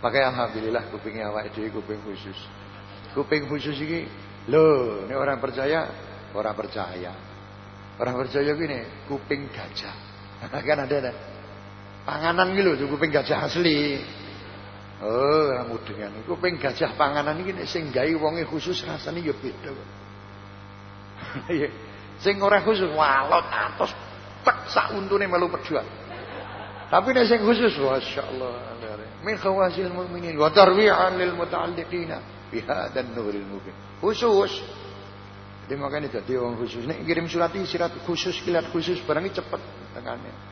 Pakai alhamdulillah kupingnya awake dhewe kuping khusus. Kuping khusus iki lho, nek orang percaya, orang percaya. Orang percaya gini, kuping gajah. *laughs* kan ada ada. Panganan gitu, kuping gajah asli. Oh, ora mudengan. Kuping gajah panganan iki nek sing gawe wonge khusus rasane ya beda kok. *laughs* Iya. sing ora khusus walot atos tek sak untune melu perjuang. Tapi nek sing khusus masyaallah. Min khawasil mu'minin wa tarwi'an lil muta'alliqina bi hadzal nuril mubin. Khusus. Jadi makanya dadi wong khusus. Nek kirim surat sirat khusus kilat khusus barang cepet tengane.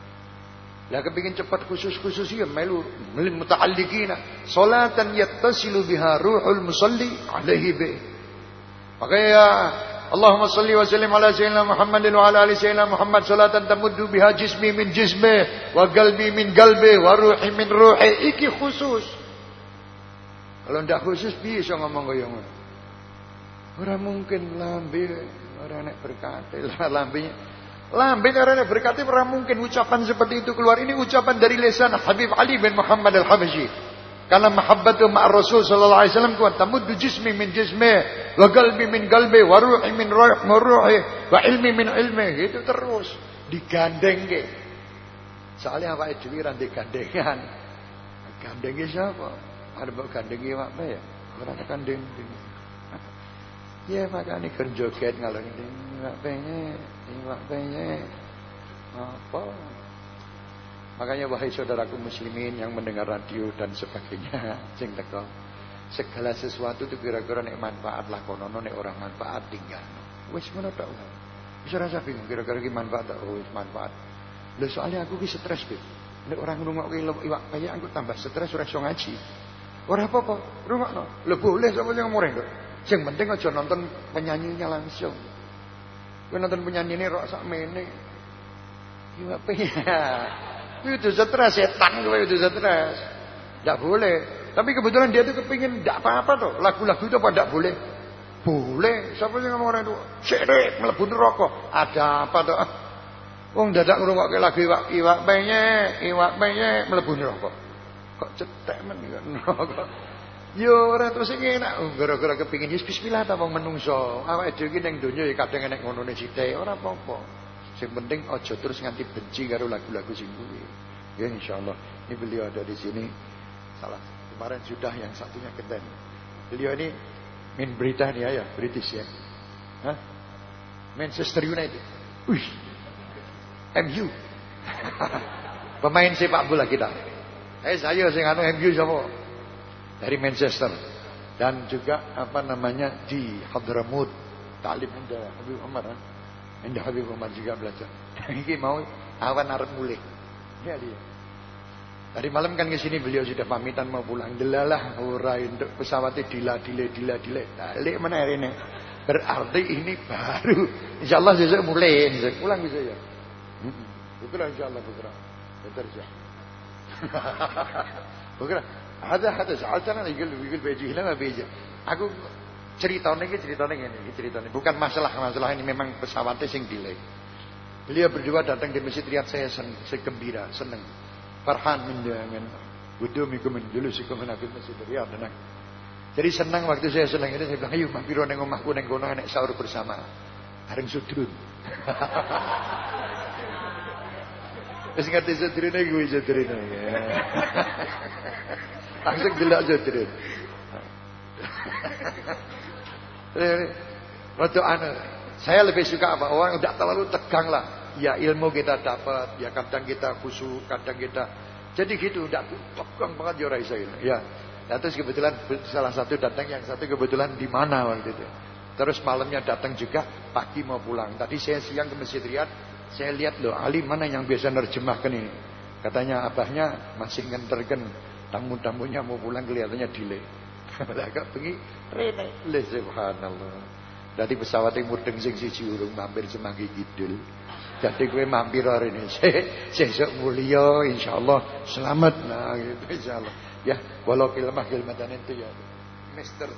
Lah kepingin cepat khusus-khusus ya melu melin muta'alliqina salatan yattasilu biha ruhul musalli alaihi bi. Makanya ya Allahumma salli wa sallim ala sayyidina Muhammadin wa ala ali sayyidina Muhammad salatan tamuddu biha jismi min jismi wa qalbi min qalbi wa ruhi min ruhi iki khusus. Kalau ndak khusus iso ngomong kaya ngono? Ora mungkin lambe ora nek berkate lambenya Lambe karena berkati pernah mungkin ucapan seperti itu keluar. Ini ucapan dari lisan Habib Ali bin Muhammad al-Habashi. Karena mahabbatu ma'ar Rasul sallallahu alaihi wasallam kuat. Tamuddu jismi min jismi. Wa galbi min galbi. Wa ruhi min ruhi. Wa ilmi min ilmi. Itu terus. Digandeng ke. Soalnya apa itu wiran digandengan. Gandengi siapa? Ada gandengi apa ya? Orang gandeng. Ya makanya kerjoget ngalor ini. Nggak pengen. Iwak penyek. Apa? Makanya wahai saudaraku muslimin yang mendengar radio dan sebagainya, *laughs* sing teko. Segala sesuatu itu kira-kira nek manfaat lakonono nek orang manfaat tinggal. Wis ngono tok. Wis rasa bingung kira-kira ki manfaat tak oh, manfaat. Lho soalnya aku ki stres, Bib. Nek orang ngrungokke iwak peyek aku tambah stres ora iso ngaji. Ora apa-apa, rungokno. Lho boleh sapa sing ngomong kok. Sing penting aja nonton penyanyinya langsung. Kowe nonton penyanyi ini rok sak mene. Iya apa ya? Itu stres setan kowe itu stres. Tidak boleh. Tapi kebetulan dia tuh kepingin tidak apa-apa tuh. Lagu-lagu itu apa tidak boleh? Boleh. Siapa yang ngomong orang itu? Syirik, melebu rokok. Ada apa tuh? Wong dadak ngrungokke lagu iwak iwak penyek, iwak penyek mlebu neraka. Kok cetek men neraka. Yo ora terus sing enak oh, gara-gara kepengin yes bismillah ta wong menungso. Awake dhewe iki ning donya ya kadang enek ngonone sithik, ora apa-apa. Sing penting aja terus nganti benci karo lagu-lagu sing kuwi. Ya insyaallah. Ini beliau ada di sini. Salah kemarin sudah yang satunya keten. Beliau ini main Britania ya, British ya. Hah? Manchester United. Wih, MU. *laughs* Pemain sepak bola kita. Eh saya sing anu MU siapa? dari Manchester dan juga apa namanya di Hadramut talib indah Habib Umar kan eh? indah Habib Umar juga belajar *laughs* ini mau awan arep mulai. ya dia Tadi malam kan ke sini beliau sudah pamitan mau pulang. Delalah ora induk pesawatnya dila dile dila dile. Dalik mana hari ini? Berarti ini baru. Insya Allah besok mulai. Besok pulang bisa ya. Hmm. Bukan insya Allah bukan. terjah *laughs* bukan ada ada. Soal jangan igil igil baju hilang baju. Aku ceritanya gitu ceritanya ini ceritanya bukan masalah masalah ini memang pesawatnya sing delay. Beliau berdua datang di masjid lihat saya sen, segembira seneng. Farhan menjangan wudhu mikum dulu si menakut masjid. Lihat tenang. Jadi senang waktu saya senang ini saya bilang ayo mampir neng omahku neng gono neng sahur bersama. Areng sudrun. *laughs* Wis ngerti sedrine kuwi sedrine. Ya. *laughs* Langsung delok sedrine. Rodo anu, saya lebih suka apa? Orang tidak terlalu tegang lah. Ya ilmu kita dapat, ya kadang kita khusyuk, kadang kita jadi gitu, tidak tegang banget ya Raisa ini. Ya. Nah, terus kebetulan salah satu datang, yang satu kebetulan di mana waktu itu. Terus malamnya datang juga, pagi mau pulang. Tadi saya siang ke Masjid Riyadh, saya lihat loh, Ali mana yang biasa nerjemahkan ini. Katanya abahnya masih ngenterkan tamu-tamunya mau pulang kelihatannya delay. *laughs* Agak pergi rene le subhanallah. Dari pesawat yang mudeng sing siji urung mampir semanggi kidul. Jadi gue mampir hari ini. Sesuk mulia insyaallah selamat nah gitu insyaallah. Ya, walau kilmah kilmatan itu ya. Mister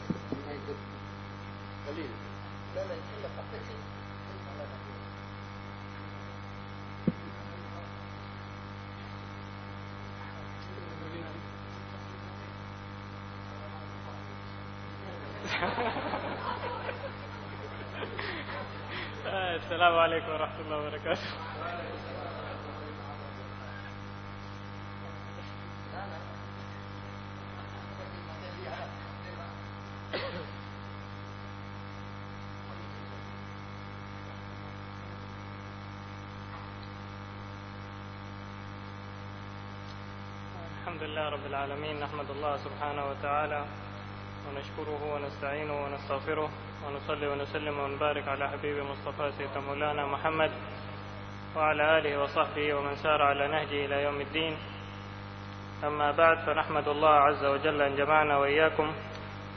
العالمين نحمد الله سبحانه وتعالى ونشكره ونستعينه ونستغفره ونصلي ونسلم ونبارك على حبيب مصطفى سيدنا مولانا محمد وعلى آله وصحبه ومن سار على نهجه إلى يوم الدين. أما بعد فنحمد الله عز وجل أن جمعنا وإياكم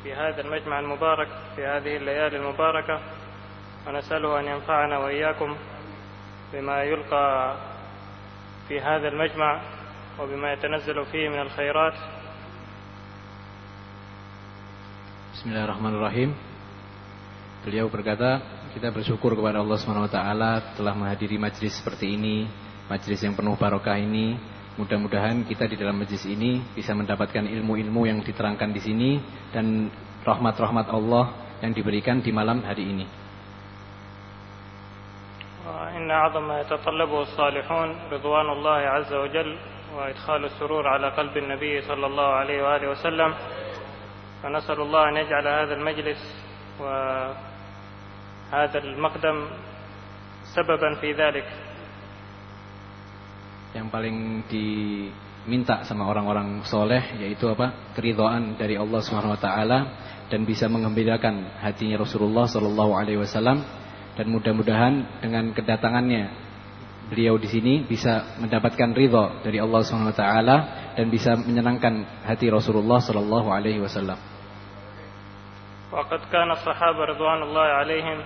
في هذا المجمع المبارك في هذه الليالي المباركة ونسأله أن ينفعنا وإياكم بما يلقى في هذا المجمع. وبما يتنزل فيه من الخيرات Bismillahirrahmanirrahim. Beliau berkata, kita bersyukur kepada Allah SWT telah menghadiri majlis seperti ini, majlis yang penuh barokah ini. Mudah-mudahan kita di dalam majlis ini bisa mendapatkan ilmu-ilmu yang diterangkan di sini dan rahmat-rahmat Allah yang diberikan di malam hari ini. إن أعظم ما يتطلبه الصالحون رضوان الله عز وجل وإدخال السرور على قلب النبي صلى الله عليه وآله وسلم فنسأل الله أن يجعل هذا المجلس وهذا المقدم سببا في ذلك Yang paling diminta sama orang-orang soleh yaitu apa? Keridhaan dari Allah Subhanahu Wa Taala dan bisa mengembirakan hatinya Rasulullah Sallallahu Alaihi Wasallam dan mudah-mudahan dengan kedatangannya beliau di sini bisa mendapatkan ridho dari Allah Subhanahu Wa Taala dan bisa menyenangkan hati Rasulullah Sallallahu Alaihi Wasallam. وقد كان الصحابة رضوان الله عليهم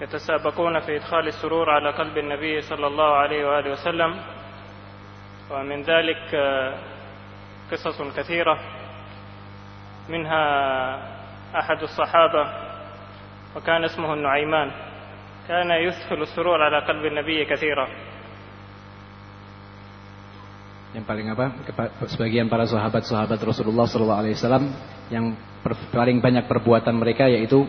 يتسابقون في إدخال السرور على قلب النبي صلى الله عليه وآله وسلم ومن ذلك قصص كثيرة منها أحد الصحابة وكان اسمه النعيمان كان يدخل السرور على قلب النبي كثيرا Yang paling apa? kepa- Sebagian para sahabat-sahabat Rasulullah SAW yang per- paling banyak perbuatan mereka yaitu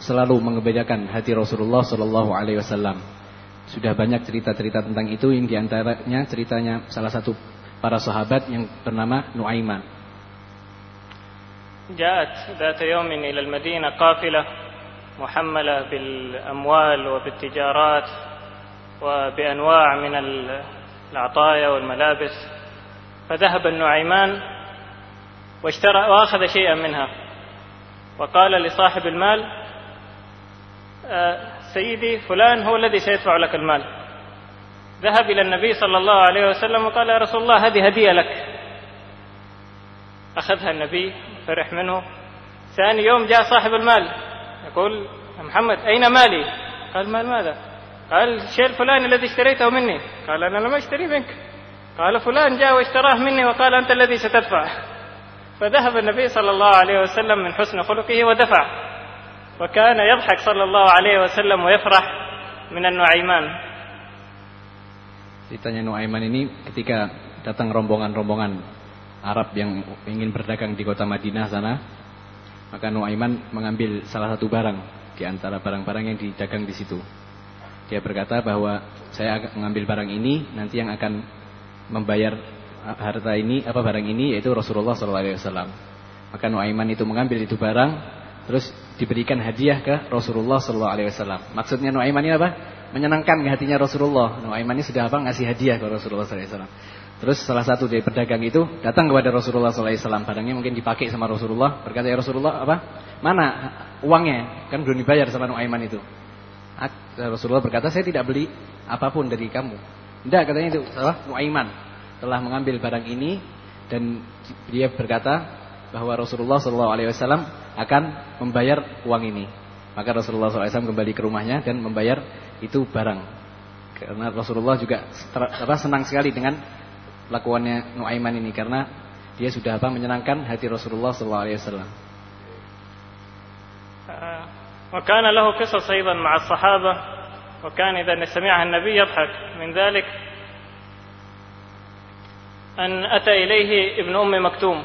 selalu mengembirakan hati Rasulullah SAW. Sudah banyak cerita-cerita tentang itu yang diantaranya ceritanya salah satu para sahabat yang bernama Nuaiman. جاءت ذات يوم إلى المدينة قافلة محملة بالأموال وبالتجارات وبأنواع من ال- العطايا والملابس. فذهب النعيمان واشترى وأخذ شيئا منها. وقال لصاحب المال "آه، سيدي فلان هو الذي سيدفع لك المال. ذهب إلى النبي صلى الله عليه وسلم وقال يا رسول الله هذه هدية لك. أخذها النبي فرح منه. ثاني يوم جاء صاحب المال. يقول محمد أين مالي؟ قال مال ماذا؟ قال الشيء الفلاني الذي اشتريته مني. قال أنا لم أشتري منك. قال فلان جاء واشتراه مني وقال أنت الذي ستدفع. فذهب النبي صلى الله عليه وسلم من حسن خلقه ودفع. وكان يضحك صلى الله عليه وسلم ويفرح من النعيمان. Ceritanya Nuaiman ini ketika datang rombongan-rombongan Arab yang ingin berdagang di kota Madinah sana, maka Nuaiman mengambil salah satu barang di antara barang-barang yang didagang di situ. Dia berkata bahwa saya akan mengambil barang ini nanti yang akan membayar harta ini apa barang ini yaitu Rasulullah SAW. Maka Nuaiman itu mengambil itu barang terus diberikan hadiah ke Rasulullah SAW. Maksudnya Nuaiman ini apa? Menyenangkan hatinya Rasulullah. Nuaiman ini sudah apa? Ngasih hadiah ke Rasulullah SAW. Terus salah satu dari pedagang itu datang kepada Rasulullah SAW. Barangnya mungkin dipakai sama Rasulullah. Berkata ya Rasulullah apa? Mana uangnya? Kan belum dibayar sama Nuaiman itu. Rasulullah berkata saya tidak beli apa pun dari kamu. Tidak katanya itu salah Nuaiman telah mengambil barang ini dan dia berkata bahwa Rasulullah SAW akan membayar uang ini. Maka Rasulullah SAW kembali ke rumahnya dan membayar itu barang. Karena Rasulullah juga senang sekali dengan lakuannya Nuaiman ini karena dia sudah apa menyenangkan hati Rasulullah SAW. وكان له قصص أيضا مع الصحابة وكان إذا سمعها النبي يضحك من ذلك أن أتى إليه ابن أم مكتوم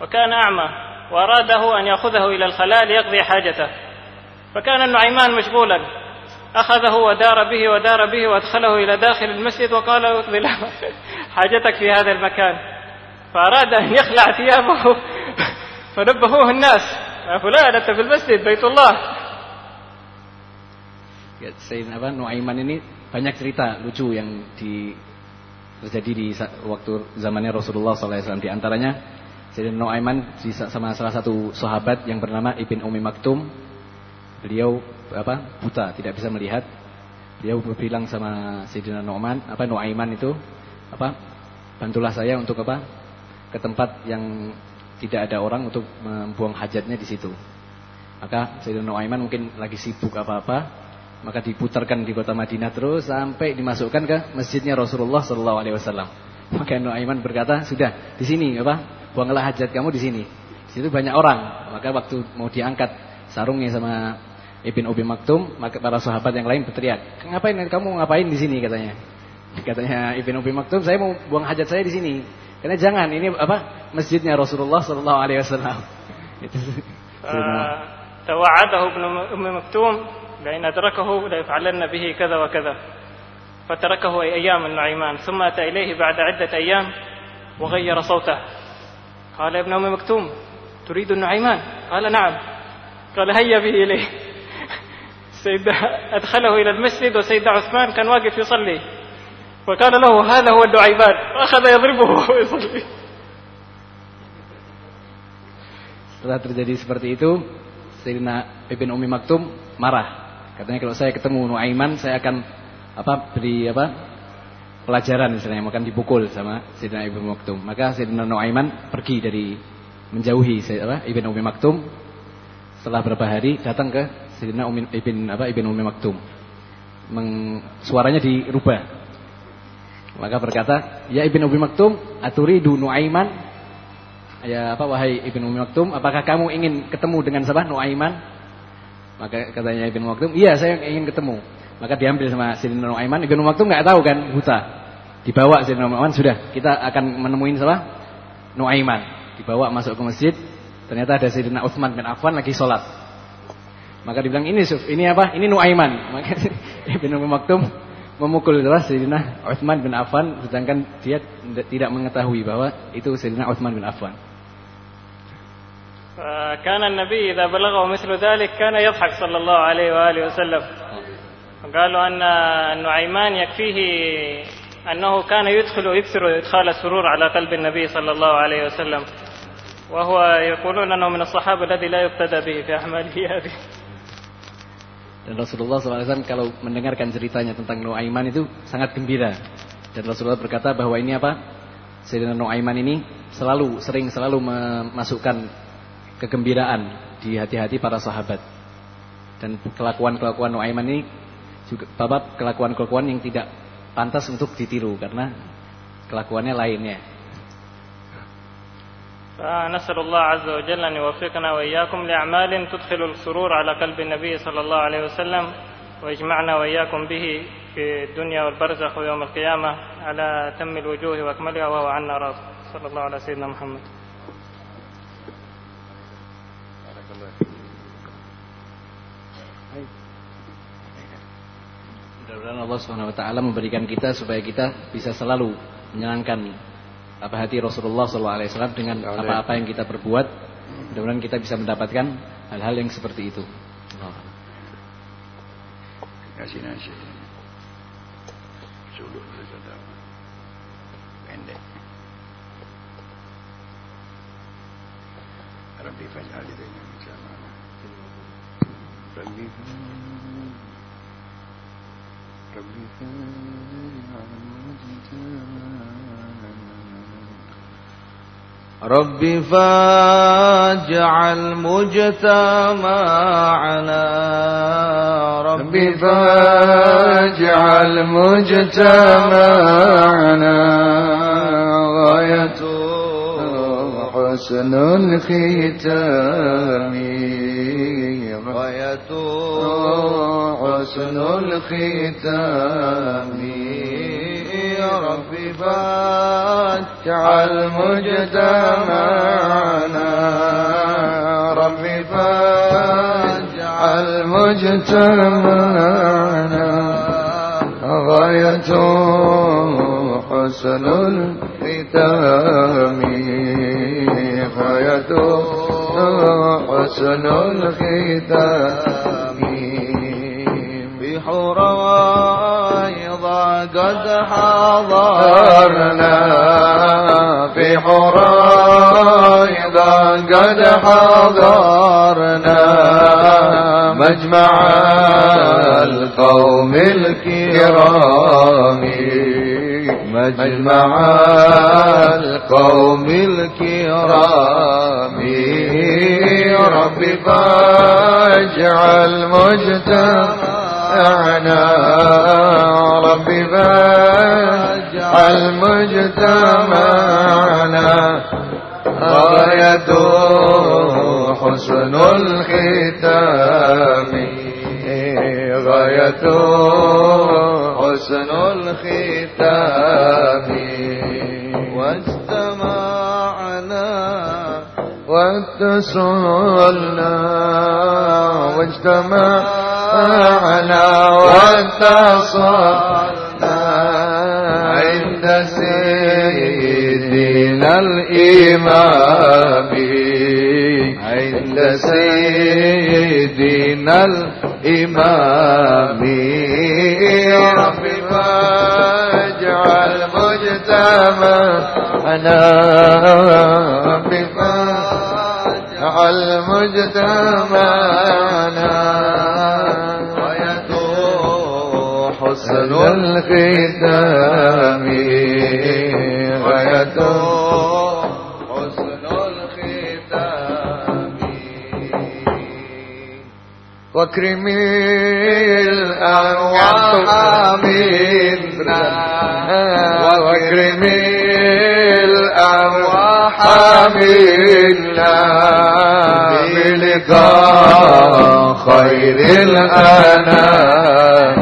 وكان أعمى وأراده أن يأخذه إلى الخلاء ليقضي حاجته فكان النعيمان مشغولا أخذه ودار به ودار به وأدخله إلى داخل المسجد وقال اقضي له *laughs* حاجتك في هذا المكان فأراد أن يخلع ثيابه *laughs* فنبهوه الناس يا فلان أنت في المسجد بيت الله Ya, Sayyidina apa Nuaiman ini banyak cerita lucu yang di terjadi di waktu zamannya Rasulullah SAW. Di antaranya Sayyidina Nuaiman sama salah satu sahabat yang bernama Ibn Umi Maktum. Beliau apa buta, tidak bisa melihat. Beliau berbilang sama Sayyidina Nuaiman, apa Nuaiman itu apa bantulah saya untuk apa ke tempat yang tidak ada orang untuk membuang hajatnya di situ. Maka Sayyidina Nuaiman mungkin lagi sibuk apa-apa, maka diputarkan di kota Madinah terus sampai dimasukkan ke masjidnya Rasulullah Sallallahu Alaihi Wasallam. Maka Nuaiman berkata, sudah di sini apa, buanglah hajat kamu di sini. Di situ banyak orang. Maka waktu mau diangkat sarungnya sama Ibn Ubi Maktum, maka para sahabat yang lain berteriak, ngapain kamu ngapain di sini katanya. Katanya Ibn Ubi Maktum, saya mau buang hajat saya di sini. Karena jangan ini apa masjidnya Rasulullah Sallallahu Alaihi Wasallam. *laughs* Itu. توعده ابن ام مكتوم لئن ادركه ليفعلن به كذا وكذا فتركه ايام النعيمان ثم اتى اليه بعد عده ايام وغير صوته قال يا ابن ام مكتوم تريد النعيمان قال نعم قال هيا به اليه سيد ادخله الى المسجد وسيد عثمان كان واقف يصلي وقال له هذا هو النعيمان واخذ يضربه ويصلي Setelah terjadi seperti itu, Sayyidina Ibn Umi Maktum marah. Katanya kalau saya ketemu Nuaiman, saya akan apa beri apa pelajaran misalnya, akan dipukul sama Sayyidina Ibn Maktum. Maka Sayyidina Nuaiman pergi dari menjauhi apa, Ibn Umi Maktum. Setelah beberapa hari datang ke Sayyidina Umi, Ibn apa Ibn Umi Maktum. Meng, suaranya dirubah. Maka berkata, "Ya Ibn Umi Maktum, aturidu Nuaiman Ya apa wahai Ibnu Umi Maktum, apakah kamu ingin ketemu dengan siapa Nuaiman? Maka katanya Ibnu Maktum, iya saya ingin ketemu. Maka diambil sama Sayyidina Nu'aiman. Ibnu Maktum nggak tahu kan, buta. Dibawa Sayyidina Nu'aiman, sudah kita akan menemuin siapa? Nu'aiman. Dibawa masuk ke masjid. Ternyata ada Sayyidina Utsman bin Affan lagi sholat. Maka dibilang ini ini apa? Ini Nu'aiman. *laughs* Maka Ibnu Maktum memukul adalah Sayyidina Utsman bin Affan sedangkan dia tidak mengetahui bahwa itu Sayyidina Utsman bin Affan. فكان النبي إذا بلغه مثل ذلك كان يضحك صلى الله عليه وآله وسلم وقالوا أن النعيمان يكفيه أنه كان يدخل ويكثر إدخال السرور على قلب النبي صلى الله عليه وسلم وهو يقولون أنه من الصحابة الذي لا يقتدى به في أعماله هذه Dan Rasulullah SAW kalau mendengarkan ceritanya tentang Nuaiman itu sangat gembira. Dan Rasulullah berkata bahwa ini apa? Sayyidina Nuaiman ini selalu sering selalu memasukkan kegembiraan di hati-hati para sahabat. Dan kelakuan-kelakuan Nuaiman ini juga babab kelakuan-kelakuan yang tidak pantas untuk ditiru karena kelakuannya lainnya. فنسأل الله عز وجل أن يوفقنا وإياكم لأعمال تدخل السرور على قلب النبي صلى الله عليه وسلم ويجمعنا وإياكم به في الدنيا والبرزخ ويوم القيامة على تم الوجوه وأكملها وهو عنا راض. صلى الله على سيدنا محمد. Mudah-mudahan Allah taala memberikan kita supaya kita bisa selalu menyenangkan apa hati Rasulullah SAW dengan apa-apa yang kita perbuat. Mudah-mudahan kita bisa mendapatkan hal-hal yang seperti itu. Kasih nasi. Suluh saja. Pendek. Rabbi faj'al yadayna min jamana. Rabbi Rabbi رب فاجعل مجتمعنا رب فاجعل مجتمعنا غاية حسن الختام. غاية حسن الختام. رب فاجعل مجتمعنا رب فاجعل مجتمعنا غاية حسن الختام. غاية حسن الختام. بحرائض قد حضرنا في حرائض قد حضرنا مجمع القوم الكرام. مجمع القوم الكرام. رب فاجعل مجتمعنا رب فاجعل مجتمعنا غاية حسن الختام. غاية حسن الختام. واجتمعنا واتصلنا. واجتمعنا واتصلنا عند سيدنا الإمام. عند سيدنا الإمام. رب فاجعل مجتمعنا فاجعل مجتمعنا الختام غاية. حسن الختام واكرم الأرواح منا واكرم الأرواح منا بلقاء خير الأنام.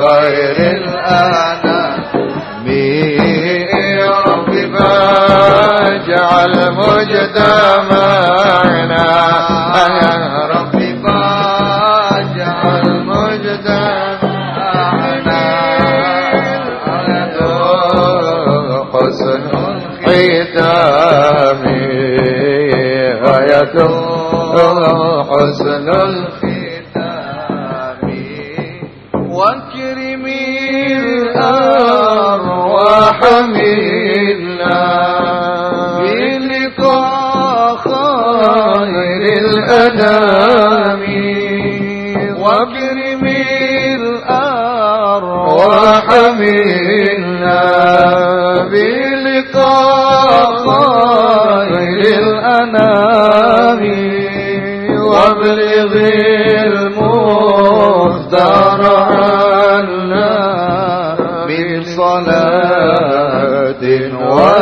خير الأنام يا فاجعل مجتمعنا يا فاجعل مجتمعنا حسن الختام غاية حسن الختام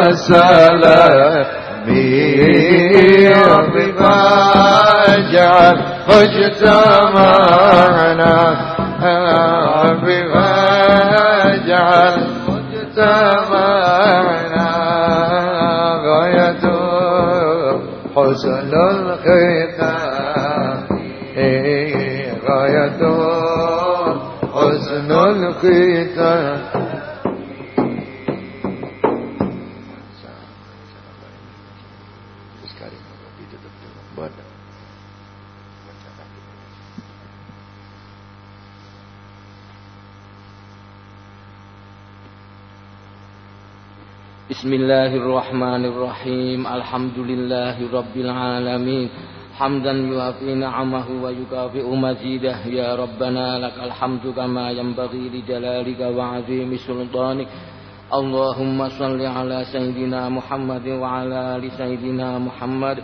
وسلام رب فاجعل مجتمعنا بسم الله الرحمن الرحيم. الحمد لله رب العالمين. حمدا يوافي نعمه ويكافئ مزيده. يا ربنا لك الحمد كما ينبغي لجلالك وعظيم سلطانك. اللهم صل على سيدنا محمد وعلى آل سيدنا محمد.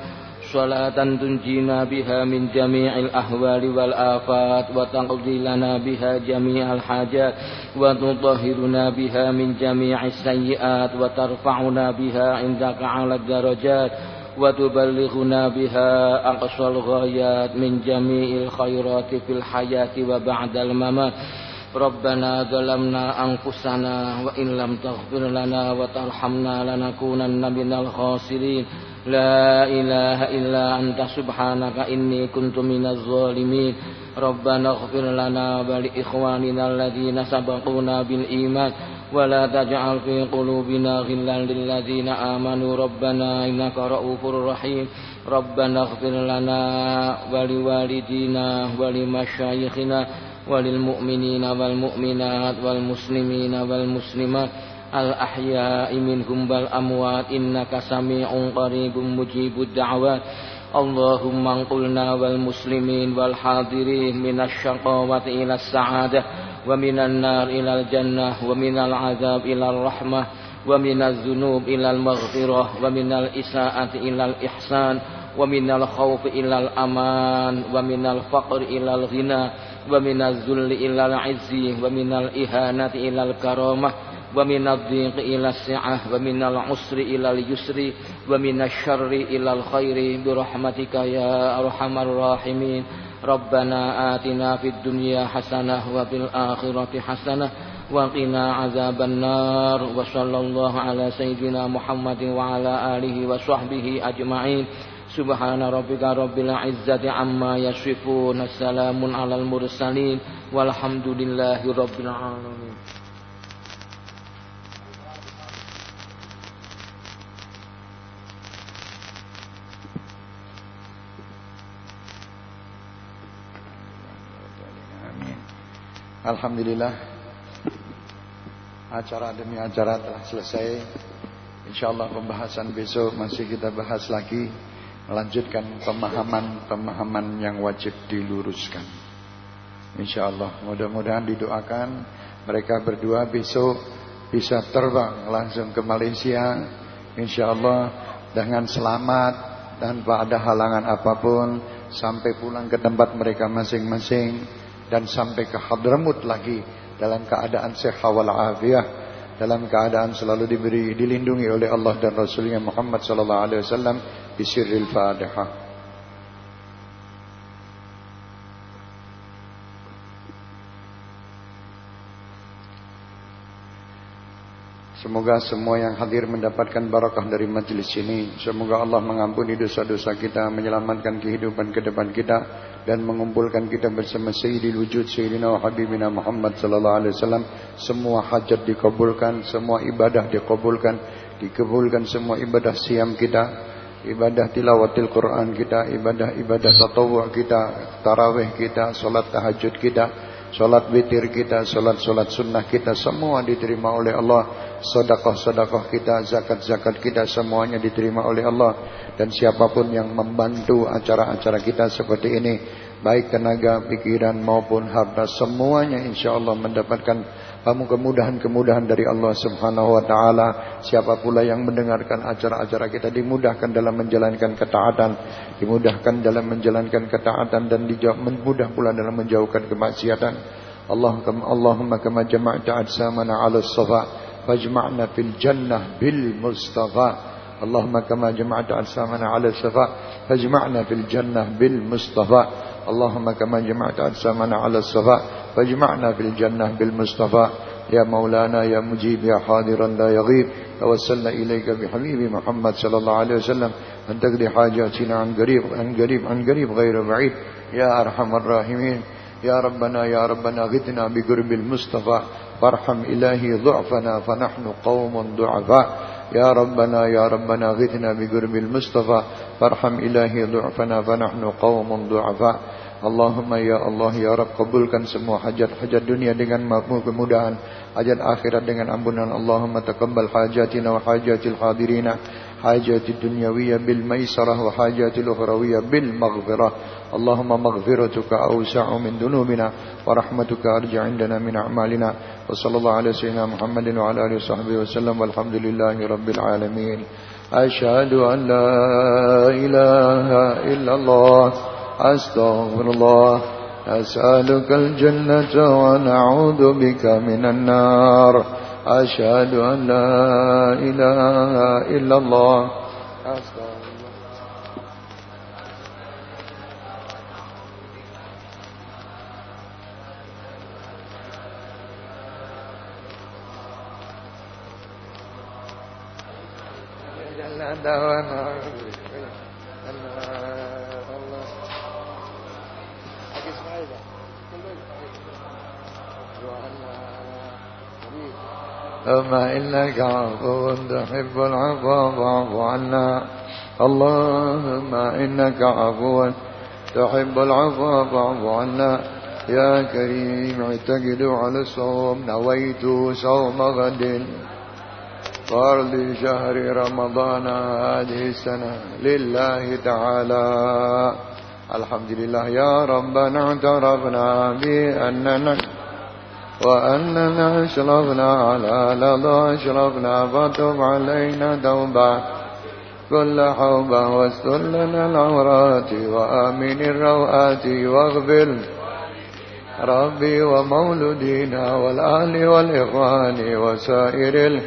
صلاة تنجينا بها من جميع الأهوال والآفات وتقضي لنا بها جميع الحاجات وتطهرنا بها من جميع السيئات وترفعنا بها عندك على الدرجات وتبلغنا بها أقصى الغايات من جميع الخيرات في الحياة وبعد الممات. ربنا ظلمنا أنفسنا وإن لم تغفر لنا وترحمنا لنكونن من الخاسرين. لا إله إلا أنت سبحانك إني كنت من الظالمين. ربنا اغفر لنا ولإخواننا الذين سبقونا بالإيمان. ولا تجعل في قلوبنا غلا للذين آمنوا. ربنا إنك رؤوف رحيم. ربنا اغفر لنا ولوالدينا ولمشايخنا. وللمؤمنين والمؤمنات والمسلمين والمسلمات الأحياء منهم والأموات. إنك سميع قريب مجيب الدعوات. اللهم انقلنا والمسلمين والحاضرين من الشقاوة إلى السعادة ومن النار إلى الجنة ومن العذاب إلى الرحمة ومن الذنوب إلى المغفرة ومن الإساءة إلى الإحسان ومن الخوف إلى الأمان ومن الفقر إلى الغنى. ومن الذل إلى العز ومن الإهانة إلى الكرامة ومن الضيق إلى السعة ومن العسر إلى اليسر ومن الشر إلى الخير برحمتك يا أرحم الراحمين ربنا آتنا في الدنيا حسنة وفي الآخرة حسنة وقنا عذاب النار وصلى الله على سيدنا محمد وعلى آله وصحبه أجمعين سبحان ربك Subhana rabbika rabbil izzati amma yasifun. Assalamun alal mursalin walhamdulillahi rabbil alamin. Alhamdulillah Acara demi acara telah selesai InsyaAllah pembahasan besok masih kita bahas lagi melanjutkan pemahaman-pemahaman yang wajib diluruskan. Insyaallah mudah-mudahan didoakan mereka berdua besok bisa terbang langsung ke Malaysia insyaallah dengan selamat tanpa ada halangan apa pun sampai pulang ke tempat mereka masing-masing dan sampai ke Hadramut lagi dalam keadaan sehat wal afiah dalam keadaan selalu diberi dilindungi oleh Allah dan Rasulnya Muhammad sallallahu alaihi wasallam بسر Fadha. Semoga semua yang hadir mendapatkan barakah dari majlis ini. Semoga Allah mengampuni dosa-dosa kita, menyelamatkan kehidupan ke depan kita dan mengumpulkan kita bersama Sayyidil Wujud Sayyidina wa Habibina Muhammad sallallahu alaihi wasallam. Semua hajat dikabulkan, semua ibadah dikabulkan, dikabulkan semua ibadah siam kita, ibadah tilawatil Quran kita, ibadah-ibadah tatawwu kita, tarawih kita, salat tahajud kita, salat witir kita, salat-salat sunnah kita semua diterima oleh Allah. Sedekah-sedekah kita, zakat-zakat kita semuanya diterima oleh Allah. Dan siapa pun yang membantu acara-acara kita seperti ini baik tenaga, pikiran maupun harta semuanya insya Allah mendapatkan kamu kemudahan-kemudahan dari Allah Subhanahu wa taala. Siapa pula yang mendengarkan acara-acara kita dimudahkan dalam menjalankan ketaatan, dimudahkan dalam menjalankan ketaatan dan mudah pula dalam menjauhkan kemaksiatan. Allahumma kama jama'ta ajsamana 'ala as-safa fajma'na fil jannah bil mustafa. Allahumma kama jama'ta ajsamana 'ala as-safa fajma'na fil jannah bil mustafa. Allahumma kama jama'ta ajsamana 'ala as-safa فاجمعنا في الجنة بالمصطفى. يا مولانا يا مجيب يا حاضرا لا يغيب. توسلنا إليك بحبيب محمد صلى الله عليه وسلم. أن تقضي حاجاتنا عن قريب عن قريب عن قريب غير بعيد. يا أرحم الراحمين. يا ربنا يا ربنا غثنا بقرب المصطفى. فارحم إلهي ضعفنا فنحن قوم ضعفاء. يا ربنا يا ربنا غثنا بقرب المصطفى. فارحم إلهي ضعفنا فنحن قوم ضعفاء. Allahumma ya Allah ya Rabb kabulkan semua hajat-hajat dunia dengan makmur kemudahan hajat akhirat dengan ampunan Allahumma taqabbal hajatina wa hajatil hadirina hajatid dunyawiyya bil maisarah wa hajatil ukhrawiyya bil maghfirah اللهم مغفرتك أوسع من ذنوبنا ورحمتك أرجع عندنا من أعمالنا وصلى الله على سيدنا محمد وعلى آله وصحبه وسلم والحمد لله رب العالمين أشهد أن لا إله إلا الله أستغفر الله أسألك الجنة ونعوذ بك من النار. أشهد أن لا إله إلا الله. أستغفر ثم إنك عفو تحب العفو فاعف عنا. اللهم إنك عفو تحب العفو فاعف عنا. يا كريم اعتقد على الصوم نويت صوم غد. فرض شهر رمضان هذه السنة لله تعالى. الحمد لله يا ربنا اعترفنا بأننا وأننا أشرفنا على لظى أشرفنا فتب علينا توبة كل حوبة واستر لنا العورات وآمن الروآت واغفر. ربي ومولدينا والآل والإخوان وسائر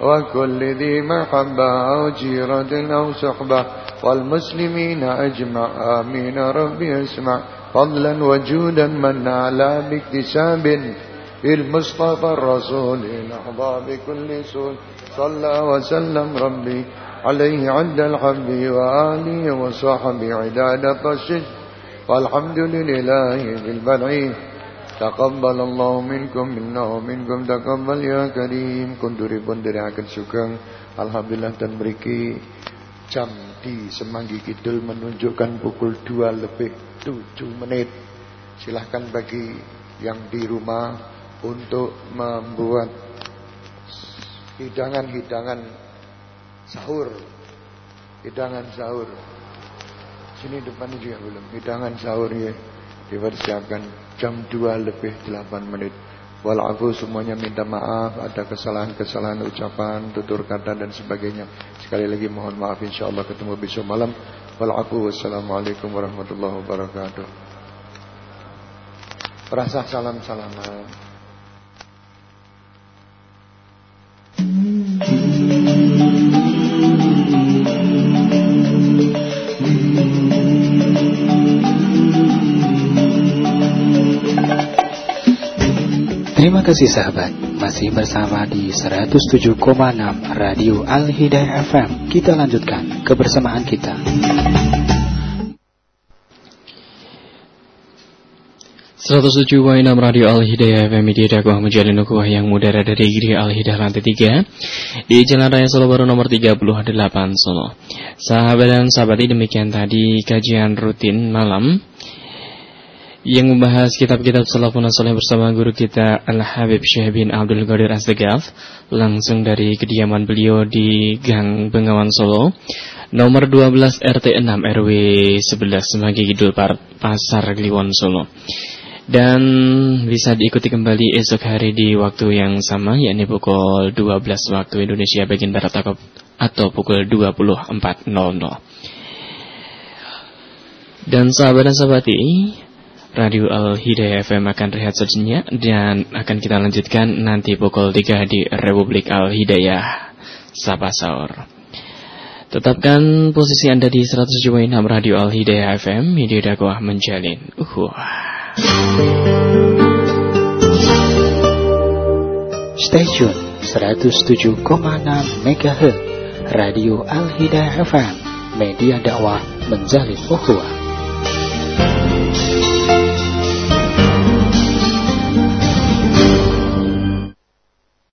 وكل ذي محبة أو جيرة أو صحبة. والمسلمين أجمع آمين. ربي اسمع. فضلا وجودا من على باكتساب. بالمصطفى الرسول نحظى بكل سول صلى وسلم ربي عليه عند الحب وآله وصحبه عدادة الشج والحمد لله في البدع تقبل الله منكم منا ومنكم تقبل ya karim kunturipun derekaken sugeng alhamdulillah dan mriki jam di Semanggi Kidul menunjukkan pukul 2 lebih 7 menit silahkan bagi yang di rumah untuk membuat hidangan-hidangan sahur. Hidangan sahur. Sini depan juga belum. Hidangan sahur ya. Dipersiapkan jam 2 lebih 8 menit. Walafu semuanya minta maaf ada kesalahan-kesalahan ucapan, tutur kata dan sebagainya. Sekali lagi mohon maaf insyaallah ketemu besok malam. Walafu wassalamualaikum warahmatullahi wabarakatuh. Rasa salam-salaman. Terima kasih sahabat, masih bersama di 107,6 Radio Al-Hidayah FM. Kita lanjutkan kebersamaan kita. 107.6 Radio Al-Hidayah FM Media Dakwah Menjalin Ukhuwah yang mudara dari Giri Al-Hidayah lantai 3 di Jalan Raya Solo Baru nomor 38 Solo. Sahabat dan sahabati demikian tadi kajian rutin malam yang membahas kitab-kitab salafun soleh bersama guru kita Al-Habib Syekh bin Abdul Qadir Asdegaf langsung dari kediaman beliau di Gang Bengawan Solo nomor 12 RT 6 RW 11 Semanggi Kidul Pasar Kliwon Solo dan bisa diikuti kembali esok hari di waktu yang sama yakni pukul 12 waktu Indonesia bagian Barat atau pukul 24.00 dan sahabat dan sahabati Radio Al-Hidayah FM akan rehat sejenak dan akan kita lanjutkan nanti pukul 3 di Republik Al-Hidayah Sabah Saur. Tetapkan posisi Anda di 107.6 Radio Al-Hidayah FM, media dakwah menjalin. Uhuh. Stasiun 107,6 MHz Radio Al Hidayah FM Media dakwah menjalin ukhuwah